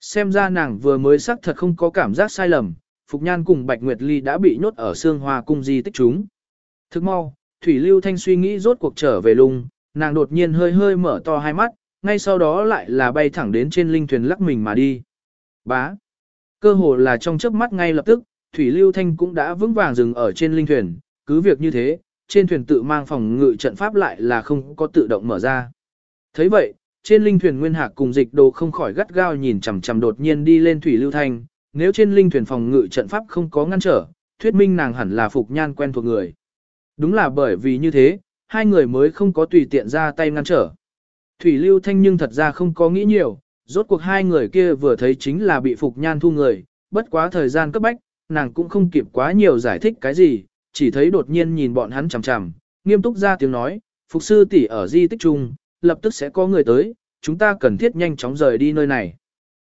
Xem ra nàng vừa mới xác thật không có cảm giác sai lầm, Phục Nhan cùng Bạch Nguyệt Ly đã bị nhốt ở xương hoa cung di tích chúng. Thức mau, Thủy Lưu Thanh suy nghĩ rốt cuộc trở về lung, nàng đột nhiên hơi hơi mở to hai mắt, ngay sau đó lại là bay thẳng đến trên linh thuyền lắc mình mà đi. Bá. Cơ hồ là trong chớp mắt ngay lập tức, Thủy Lưu Thanh cũng đã vững vàng dừng ở trên linh thuyền, cứ việc như thế, trên thuyền tự mang phòng ngự trận pháp lại là không có tự động mở ra. thấy vậy, trên linh thuyền Nguyên Hạc cùng dịch đồ không khỏi gắt gao nhìn chằm chằm đột nhiên đi lên Thủy Lưu Thanh, nếu trên linh thuyền phòng ngự trận pháp không có ngăn trở, thuyết minh nàng hẳn là phục nhan quen thuộc người. Đúng là bởi vì như thế, hai người mới không có tùy tiện ra tay ngăn trở. Thủy Lưu Thanh nhưng thật ra không có nghĩ nhiều, rốt cuộc hai người kia vừa thấy chính là bị phục nhan thu người, bất quá thời gian cấp bách, nàng cũng không kịp quá nhiều giải thích cái gì, chỉ thấy đột nhiên nhìn bọn hắn chằm chằm, nghiêm túc ra tiếng nói, phục sư tỷ ở di tích trung, lập tức sẽ có người tới, chúng ta cần thiết nhanh chóng rời đi nơi này.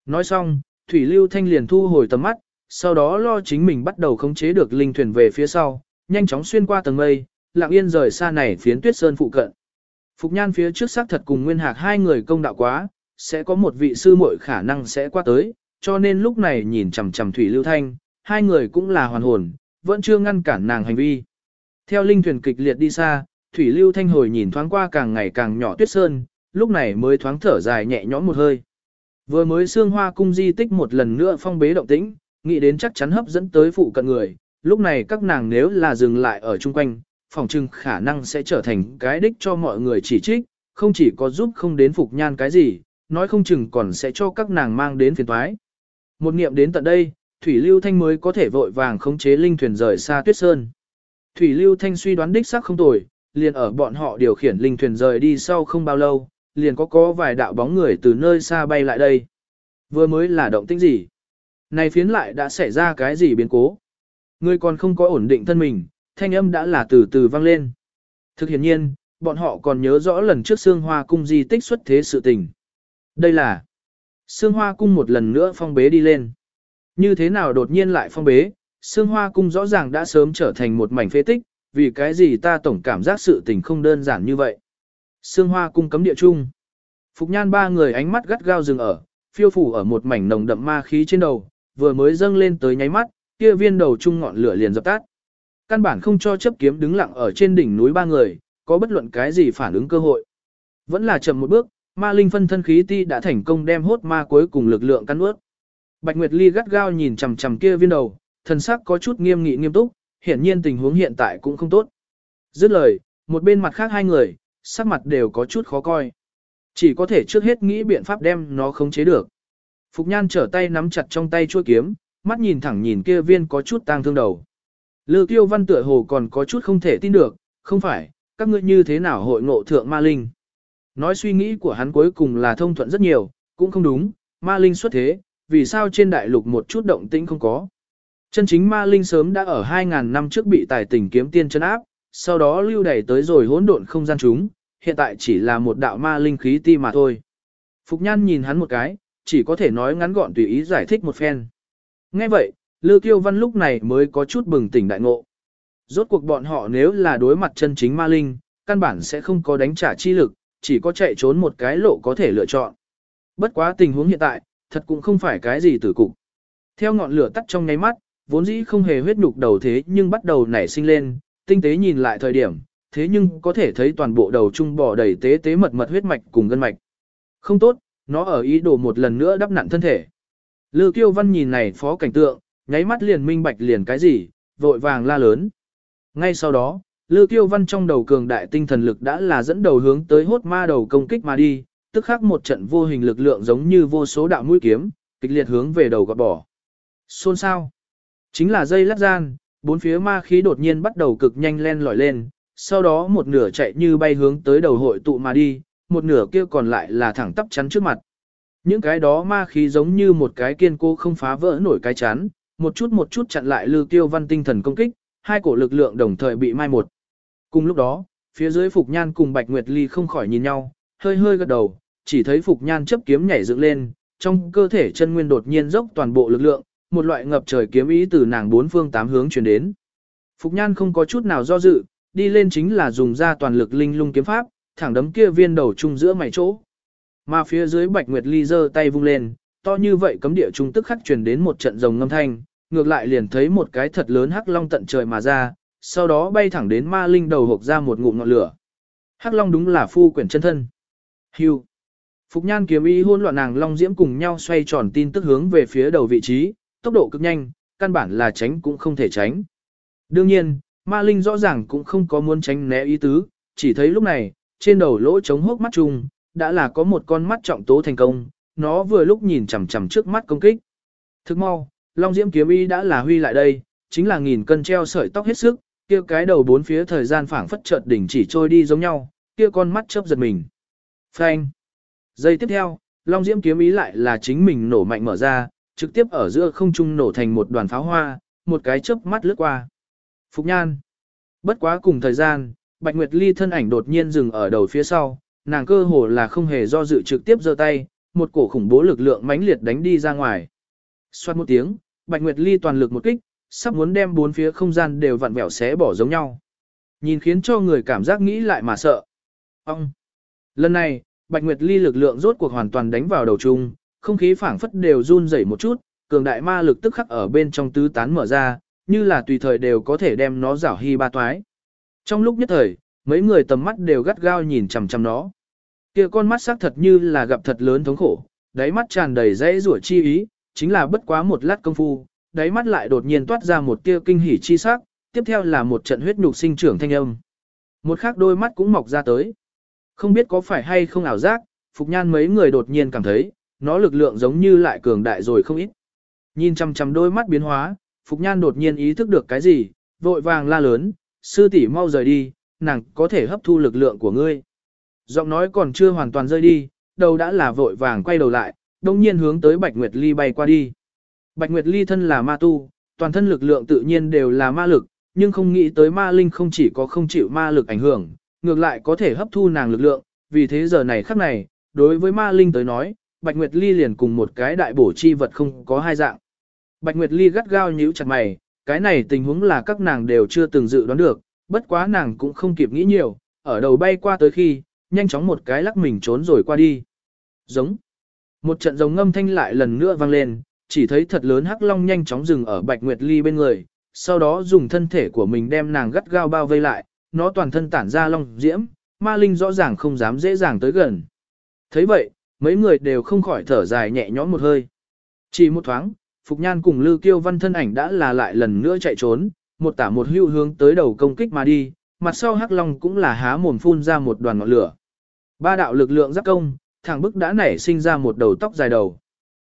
Nói xong, Thủy Lưu Thanh liền thu hồi tầm mắt, sau đó lo chính mình bắt đầu khống chế được linh thuyền về phía sau, nhanh chóng xuyên qua tầng mây, lặng yên rời xa này phiến tuyết sơn phụ cận. Phục Nhan phía trước xác thật cùng Nguyên Hạc hai người công đạo quá, sẽ có một vị sư muội khả năng sẽ qua tới, cho nên lúc này nhìn chằm chằm Thủy Lưu Thanh, hai người cũng là hoàn hồn, vẫn chưa ngăn cản nàng hành vi. Theo linh thuyền kịch liệt đi xa, Thủy Lưu Thanh hồi nhìn thoáng qua càng ngày càng nhỏ tuyết sơn, lúc này mới thoáng thở dài nhẹ nhõm một hơi. Vừa mới xương hoa cung di tích một lần nữa phong bế động tĩnh, nghĩ đến chắc chắn hấp dẫn tới phụ cận người, lúc này các nàng nếu là dừng lại ở chung quanh, phòng trưng khả năng sẽ trở thành cái đích cho mọi người chỉ trích, không chỉ có giúp không đến phục nhan cái gì, nói không chừng còn sẽ cho các nàng mang đến phiền thoái. Một nghiệm đến tận đây, Thủy Lưu Thanh mới có thể vội vàng khống chế linh thuyền rời xa Tuyết Sơn. Thủy Lưu Thanh suy đoán đích xác không tồi, liền ở bọn họ điều khiển linh thuyền rời đi sau không bao lâu, liền có có vài đạo bóng người từ nơi xa bay lại đây. Vừa mới là động tĩnh gì? Này phiến lại đã xảy ra cái gì biến cố? Người còn không có ổn định thân mình, thanh âm đã là từ từ vang lên. Thực hiện nhiên, bọn họ còn nhớ rõ lần trước xương hoa cung di tích xuất thế sự tình. Đây là xương hoa cung một lần nữa phong bế đi lên. Như thế nào đột nhiên lại phong bế, xương hoa cung rõ ràng đã sớm trở thành một mảnh phế tích, vì cái gì ta tổng cảm giác sự tình không đơn giản như vậy. Sương hoa cung cấm địa chung. Phục nhan ba người ánh mắt gắt gao dừng ở, phiêu phủ ở một mảnh nồng đậm ma khí trên đầu, vừa mới dâng lên tới nháy mắt, kia viên đầu chung ngọn lửa liền dập tắt. Căn bản không cho chấp kiếm đứng lặng ở trên đỉnh núi ba người, có bất luận cái gì phản ứng cơ hội. Vẫn là chậm một bước, ma linh phân thân khí ti đã thành công đem hốt ma cuối cùng lực lượng căn ướt. Bạch Nguyệt Ly gắt gao nhìn chằm chằm kia viên đầu, thần sắc có chút nghiêm nghị nghiêm túc, hiển nhiên tình huống hiện tại cũng không tốt. Dứt lời, một bên mặt khác hai người, sắc mặt đều có chút khó coi. Chỉ có thể trước hết nghĩ biện pháp đem nó khống chế được. Phục Nhan trở tay nắm chặt trong tay chuôi kiếm, mắt nhìn thẳng nhìn kia viên có chút tang thương đầu. Lư Kiêu Văn tựa hồ còn có chút không thể tin được, không phải, các ngươi như thế nào hội ngộ thượng ma linh. Nói suy nghĩ của hắn cuối cùng là thông thuận rất nhiều, cũng không đúng, ma linh xuất thế, vì sao trên đại lục một chút động tĩnh không có. Chân chính ma linh sớm đã ở 2.000 năm trước bị tài tình kiếm tiên chân áp, sau đó lưu đẩy tới rồi hỗn độn không gian chúng, hiện tại chỉ là một đạo ma linh khí ti mà thôi. Phục Nhan nhìn hắn một cái, chỉ có thể nói ngắn gọn tùy ý giải thích một phen. Nghe vậy, Lư Kiêu Văn lúc này mới có chút bừng tỉnh đại ngộ. Rốt cuộc bọn họ nếu là đối mặt chân chính ma linh, căn bản sẽ không có đánh trả chi lực, chỉ có chạy trốn một cái lộ có thể lựa chọn. Bất quá tình huống hiện tại, thật cũng không phải cái gì tử cục. Theo ngọn lửa tắt trong nháy mắt, vốn dĩ không hề huyết nhục đầu thế nhưng bắt đầu nảy sinh lên, tinh tế nhìn lại thời điểm, thế nhưng có thể thấy toàn bộ đầu trung bò đầy tế tế mật mật huyết mạch cùng gân mạch. Không tốt, nó ở ý đồ một lần nữa đắp nặn thân thể. Lư Kiêu Văn nhìn này phó cảnh tượng, nháy mắt liền minh bạch liền cái gì, vội vàng la lớn. Ngay sau đó, Lư Kiêu Văn trong đầu cường đại tinh thần lực đã là dẫn đầu hướng tới hốt ma đầu công kích mà đi, tức khắc một trận vô hình lực lượng giống như vô số đạo mũi kiếm, kịch liệt hướng về đầu gọt bỏ. Xôn sao? Chính là dây lát gian, bốn phía ma khí đột nhiên bắt đầu cực nhanh len lỏi lên, sau đó một nửa chạy như bay hướng tới đầu hội tụ mà đi, một nửa kia còn lại là thẳng tắp chắn trước mặt. Những cái đó ma khí giống như một cái kiên cố không phá vỡ nổi cái chắn, một chút một chút chặn lại Lưu Tiêu Văn tinh thần công kích, hai cổ lực lượng đồng thời bị mai một. Cùng lúc đó, phía dưới Phục Nhan cùng Bạch Nguyệt Ly không khỏi nhìn nhau, hơi hơi gật đầu, chỉ thấy Phục Nhan chấp kiếm nhảy dựng lên, trong cơ thể chân nguyên đột nhiên dốc toàn bộ lực lượng, một loại ngập trời kiếm ý từ nàng bốn phương tám hướng truyền đến. Phục Nhan không có chút nào do dự, đi lên chính là dùng ra toàn lực linh lung kiếm pháp, thẳng đấm kia viên đầu trung giữa mày chỗ. Mà phía dưới Bạch Nguyệt Ly giơ tay vung lên, to như vậy cấm địa trung tức khắc truyền đến một trận rồng ngâm thanh, ngược lại liền thấy một cái thật lớn hắc long tận trời mà ra, sau đó bay thẳng đến ma linh đầu hộp ra một ngụm ngọn lửa. Hắc long đúng là phu quyển chân thân. Hưu. Phục nhan kiếm Y hôn loạn nàng long diễm cùng nhau xoay tròn tin tức hướng về phía đầu vị trí, tốc độ cực nhanh, căn bản là tránh cũng không thể tránh. Đương nhiên, ma linh rõ ràng cũng không có muốn tránh né ý tứ, chỉ thấy lúc này, trên đầu lỗ trống hốc mắt chung, đã là có một con mắt trọng tố thành công, nó vừa lúc nhìn chằm chằm trước mắt công kích. Thức mau, Long Diễm kiếm Y đã là huy lại đây, chính là nghìn cân treo sợi tóc hết sức, kia cái đầu bốn phía thời gian phảng phất chợt đỉnh chỉ trôi đi giống nhau, kia con mắt chớp giật mình. Phanh. Giây tiếp theo, Long Diễm kiếm ý lại là chính mình nổ mạnh mở ra, trực tiếp ở giữa không trung nổ thành một đoàn pháo hoa, một cái chớp mắt lướt qua. Phục Nhan. Bất quá cùng thời gian, Bạch Nguyệt Ly thân ảnh đột nhiên dừng ở đầu phía sau, nàng cơ hồ là không hề do dự trực tiếp giơ tay, một cổ khủng bố lực lượng mãnh liệt đánh đi ra ngoài. Xoát một tiếng, Bạch Nguyệt Ly toàn lực một kích, sắp muốn đem bốn phía không gian đều vặn vẹo xé bỏ giống nhau. Nhìn khiến cho người cảm giác nghĩ lại mà sợ. Ông! Lần này, Bạch Nguyệt Ly lực lượng rốt cuộc hoàn toàn đánh vào đầu chung, không khí phảng phất đều run rẩy một chút, cường đại ma lực tức khắc ở bên trong tứ tán mở ra, như là tùy thời đều có thể đem nó rảo hy ba toái. Trong lúc nhất thời, mấy người tầm mắt đều gắt gao nhìn chằm chằm nó. kia con mắt sắc thật như là gặp thật lớn thống khổ, đáy mắt tràn đầy dãy rủa chi ý, chính là bất quá một lát công phu, đáy mắt lại đột nhiên toát ra một tia kinh hỉ chi sắc, tiếp theo là một trận huyết nhục sinh trưởng thanh âm. Một khác đôi mắt cũng mọc ra tới. Không biết có phải hay không ảo giác, Phục Nhan mấy người đột nhiên cảm thấy, nó lực lượng giống như lại cường đại rồi không ít. Nhìn chằm chằm đôi mắt biến hóa, Phục Nhan đột nhiên ý thức được cái gì, vội vàng la lớn, sư tỷ mau rời đi, nàng có thể hấp thu lực lượng của ngươi. Giọng nói còn chưa hoàn toàn rơi đi, đầu đã là vội vàng quay đầu lại, đông nhiên hướng tới Bạch Nguyệt Ly bay qua đi. Bạch Nguyệt Ly thân là ma tu, toàn thân lực lượng tự nhiên đều là ma lực, nhưng không nghĩ tới ma linh không chỉ có không chịu ma lực ảnh hưởng, ngược lại có thể hấp thu nàng lực lượng, vì thế giờ này khắc này, đối với ma linh tới nói, Bạch Nguyệt Ly liền cùng một cái đại bổ chi vật không có hai dạng. Bạch Nguyệt Ly gắt gao nhíu chặt mày, cái này tình huống là các nàng đều chưa từng dự đoán được, bất quá nàng cũng không kịp nghĩ nhiều, ở đầu bay qua tới khi, nhanh chóng một cái lắc mình trốn rồi qua đi. Giống. Một trận giống ngâm thanh lại lần nữa vang lên, chỉ thấy thật lớn hắc long nhanh chóng dừng ở Bạch Nguyệt Ly bên người, sau đó dùng thân thể của mình đem nàng gắt gao bao vây lại, nó toàn thân tản ra long diễm, ma linh rõ ràng không dám dễ dàng tới gần. thấy vậy, mấy người đều không khỏi thở dài nhẹ nhõm một hơi. Chỉ một thoáng, Phục Nhan cùng Lư Kiêu Văn thân ảnh đã là lại lần nữa chạy trốn, một tả một hưu hướng tới đầu công kích mà đi, mặt sau Hắc Long cũng là há mồm phun ra một đoàn ngọn lửa. Ba đạo lực lượng giáp công, thẳng bức đã nảy sinh ra một đầu tóc dài đầu.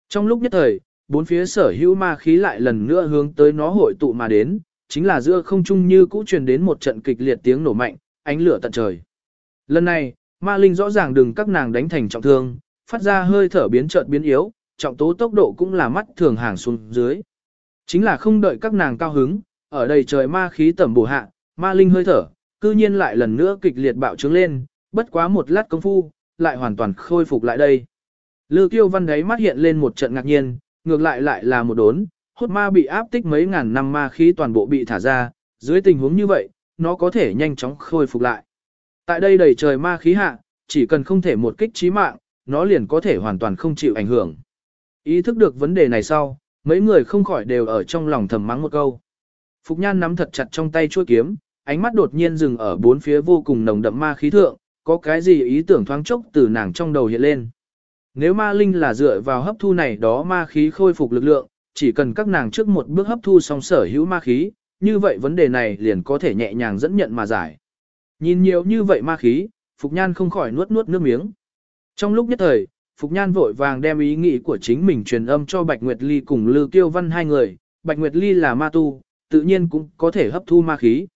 Trong lúc nhất thời, bốn phía sở hữu ma khí lại lần nữa hướng tới nó hội tụ mà đến, chính là giữa không trung như cũ truyền đến một trận kịch liệt tiếng nổ mạnh, ánh lửa tận trời. Lần này, ma linh rõ ràng đừng các nàng đánh thành trọng thương, phát ra hơi thở biến chợt biến yếu, trọng tố tốc độ cũng là mắt thường hàng xuống dưới. Chính là không đợi các nàng cao hứng, ở đây trời ma khí tẩm bổ hạ, ma linh hơi thở, cư nhiên lại lần nữa kịch liệt bạo trướng lên, bất quá một lát công phu, lại hoàn toàn khôi phục lại đây. Lư kiêu văn đấy mắt hiện lên một trận ngạc nhiên, ngược lại lại là một đốn, hốt ma bị áp tích mấy ngàn năm ma khí toàn bộ bị thả ra, dưới tình huống như vậy, nó có thể nhanh chóng khôi phục lại. Tại đây đầy trời ma khí hạ, chỉ cần không thể một kích chí mạng, nó liền có thể hoàn toàn không chịu ảnh hưởng. Ý thức được vấn đề này sau, mấy người không khỏi đều ở trong lòng thầm mắng một câu. Phục Nhan nắm thật chặt trong tay chuôi kiếm, ánh mắt đột nhiên dừng ở bốn phía vô cùng nồng đậm ma khí thượng, có cái gì ý tưởng thoáng chốc từ nàng trong đầu hiện lên. Nếu ma linh là dựa vào hấp thu này đó ma khí khôi phục lực lượng, chỉ cần các nàng trước một bước hấp thu xong sở hữu ma khí, như vậy vấn đề này liền có thể nhẹ nhàng dẫn nhận mà giải. Nhìn nhiều như vậy ma khí, Phục Nhan không khỏi nuốt nuốt nước miếng. Trong lúc nhất thời, Phục Nhan vội vàng đem ý nghĩ của chính mình truyền âm cho Bạch Nguyệt Ly cùng Lư Kiêu Văn hai người, Bạch Nguyệt Ly là ma tu, tự nhiên cũng có thể hấp thu ma khí.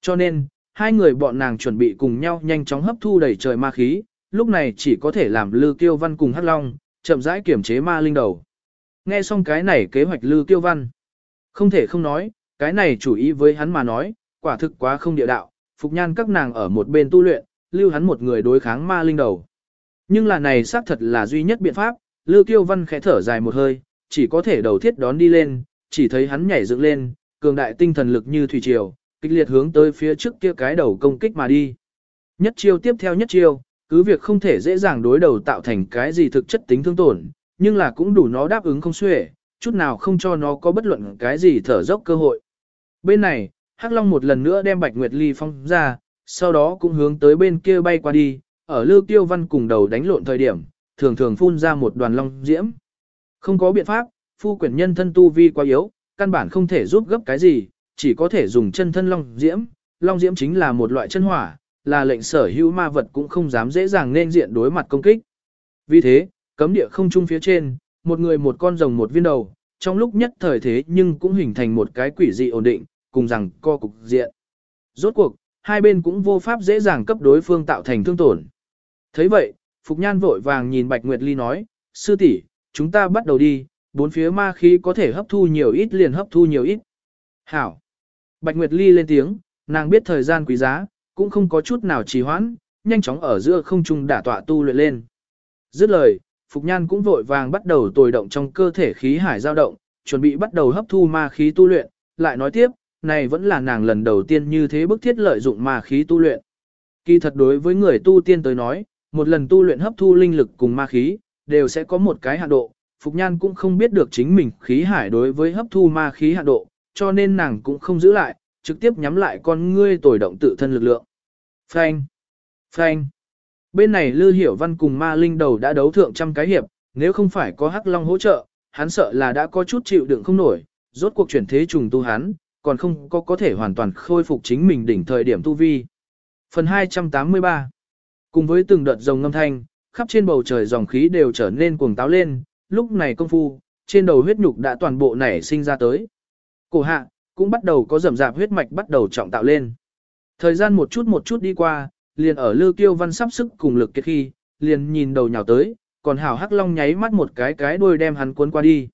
Cho nên, hai người bọn nàng chuẩn bị cùng nhau nhanh chóng hấp thu đầy trời ma khí, lúc này chỉ có thể làm Lư Kiêu Văn cùng Hắc Long, chậm rãi kiểm chế ma linh đầu. Nghe xong cái này kế hoạch Lư Kiêu Văn. Không thể không nói, cái này chủ ý với hắn mà nói, quả thực quá không địa đạo, Phục Nhan các nàng ở một bên tu luyện, lưu hắn một người đối kháng ma linh đầu. Nhưng là này xác thật là duy nhất biện pháp, Lư Kiêu Văn khẽ thở dài một hơi, chỉ có thể đầu thiết đón đi lên, chỉ thấy hắn nhảy dựng lên, cường đại tinh thần lực như thủy triều, kịch liệt hướng tới phía trước kia cái đầu công kích mà đi. Nhất chiêu tiếp theo nhất chiêu, cứ việc không thể dễ dàng đối đầu tạo thành cái gì thực chất tính thương tổn, nhưng là cũng đủ nó đáp ứng không xuể, chút nào không cho nó có bất luận cái gì thở dốc cơ hội. Bên này, Hắc Long một lần nữa đem Bạch Nguyệt Ly phong ra, sau đó cũng hướng tới bên kia bay qua đi, ở Lưu Tiêu Văn cùng đầu đánh lộn thời điểm, thường thường phun ra một đoàn long diễm. Không có biện pháp, phu quyển nhân thân tu vi quá yếu, căn bản không thể giúp gấp cái gì, chỉ có thể dùng chân thân long diễm. Long diễm chính là một loại chân hỏa, là lệnh sở hữu ma vật cũng không dám dễ dàng nên diện đối mặt công kích. Vì thế, cấm địa không trung phía trên, một người một con rồng một viên đầu, trong lúc nhất thời thế nhưng cũng hình thành một cái quỷ dị ổn định, cùng rằng co cục diện. Rốt cuộc, hai bên cũng vô pháp dễ dàng cấp đối phương tạo thành thương tổn thấy vậy, Phục Nhan vội vàng nhìn Bạch Nguyệt Ly nói, sư tỷ, chúng ta bắt đầu đi, bốn phía ma khí có thể hấp thu nhiều ít liền hấp thu nhiều ít. Hảo. Bạch Nguyệt Ly lên tiếng, nàng biết thời gian quý giá, cũng không có chút nào trì hoãn, nhanh chóng ở giữa không trung đả tọa tu luyện lên. Dứt lời, Phục Nhan cũng vội vàng bắt đầu tồi động trong cơ thể khí hải dao động, chuẩn bị bắt đầu hấp thu ma khí tu luyện, lại nói tiếp, này vẫn là nàng lần đầu tiên như thế bức thiết lợi dụng ma khí tu luyện. Kỳ thật đối với người tu tiên tới nói, một lần tu luyện hấp thu linh lực cùng ma khí, đều sẽ có một cái hạn độ. Phục Nhan cũng không biết được chính mình khí hải đối với hấp thu ma khí hạn độ, cho nên nàng cũng không giữ lại, trực tiếp nhắm lại con ngươi tồi động tự thân lực lượng. Phanh! Phanh! Bên này Lư Hiểu Văn cùng ma linh đầu đã đấu thượng trăm cái hiệp, nếu không phải có Hắc Long hỗ trợ, hắn sợ là đã có chút chịu đựng không nổi, rốt cuộc chuyển thế trùng tu hắn, còn không có có thể hoàn toàn khôi phục chính mình đỉnh thời điểm tu vi. Phần 283 Cùng với từng đợt rồng ngâm thanh, khắp trên bầu trời dòng khí đều trở nên cuồng táo lên, lúc này công phu, trên đầu huyết nhục đã toàn bộ nảy sinh ra tới. Cổ hạ, cũng bắt đầu có rầm rạp huyết mạch bắt đầu trọng tạo lên. Thời gian một chút một chút đi qua, liền ở Lư Kiêu Văn sắp sức cùng lực kiệt khi, liền nhìn đầu nhào tới, còn Hảo Hắc Long nháy mắt một cái cái đuôi đem hắn cuốn qua đi.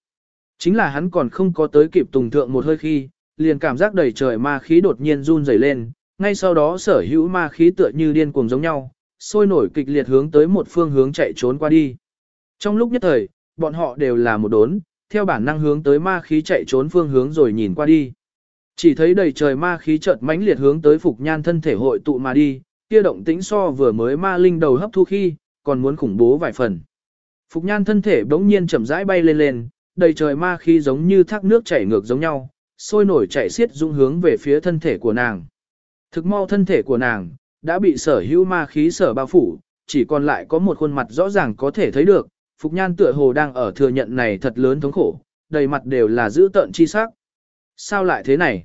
Chính là hắn còn không có tới kịp tùng thượng một hơi khi, liền cảm giác đầy trời ma khí đột nhiên run rẩy lên, ngay sau đó sở hữu ma khí tựa như điên cuồng giống nhau, sôi nổi kịch liệt hướng tới một phương hướng chạy trốn qua đi. Trong lúc nhất thời, bọn họ đều là một đốn, theo bản năng hướng tới ma khí chạy trốn phương hướng rồi nhìn qua đi. Chỉ thấy đầy trời ma khí chợt mãnh liệt hướng tới Phục Nhan thân thể hội tụ mà đi, kia động tĩnh so vừa mới ma linh đầu hấp thu khi, còn muốn khủng bố vài phần. Phục Nhan thân thể bỗng nhiên chậm rãi bay lên lên, đầy trời ma khí giống như thác nước chảy ngược giống nhau, sôi nổi chảy xiết dũng hướng về phía thân thể của nàng. Thực mau thân thể của nàng đã bị sở hữu ma khí sở bao phủ, chỉ còn lại có một khuôn mặt rõ ràng có thể thấy được, Phục Nhan tựa hồ đang ở thừa nhận này thật lớn thống khổ, đầy mặt đều là dữ tợn chi sắc. Sao lại thế này?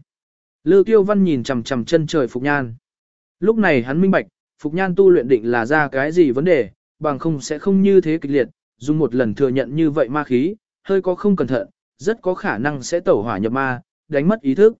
Lư Kiêu Văn nhìn chằm chằm chân trời Phục Nhan. Lúc này hắn minh bạch, Phục Nhan tu luyện định là ra cái gì vấn đề, bằng không sẽ không như thế kịch liệt, dùng một lần thừa nhận như vậy ma khí, hơi có không cẩn thận, rất có khả năng sẽ tẩu hỏa nhập ma, đánh mất ý thức.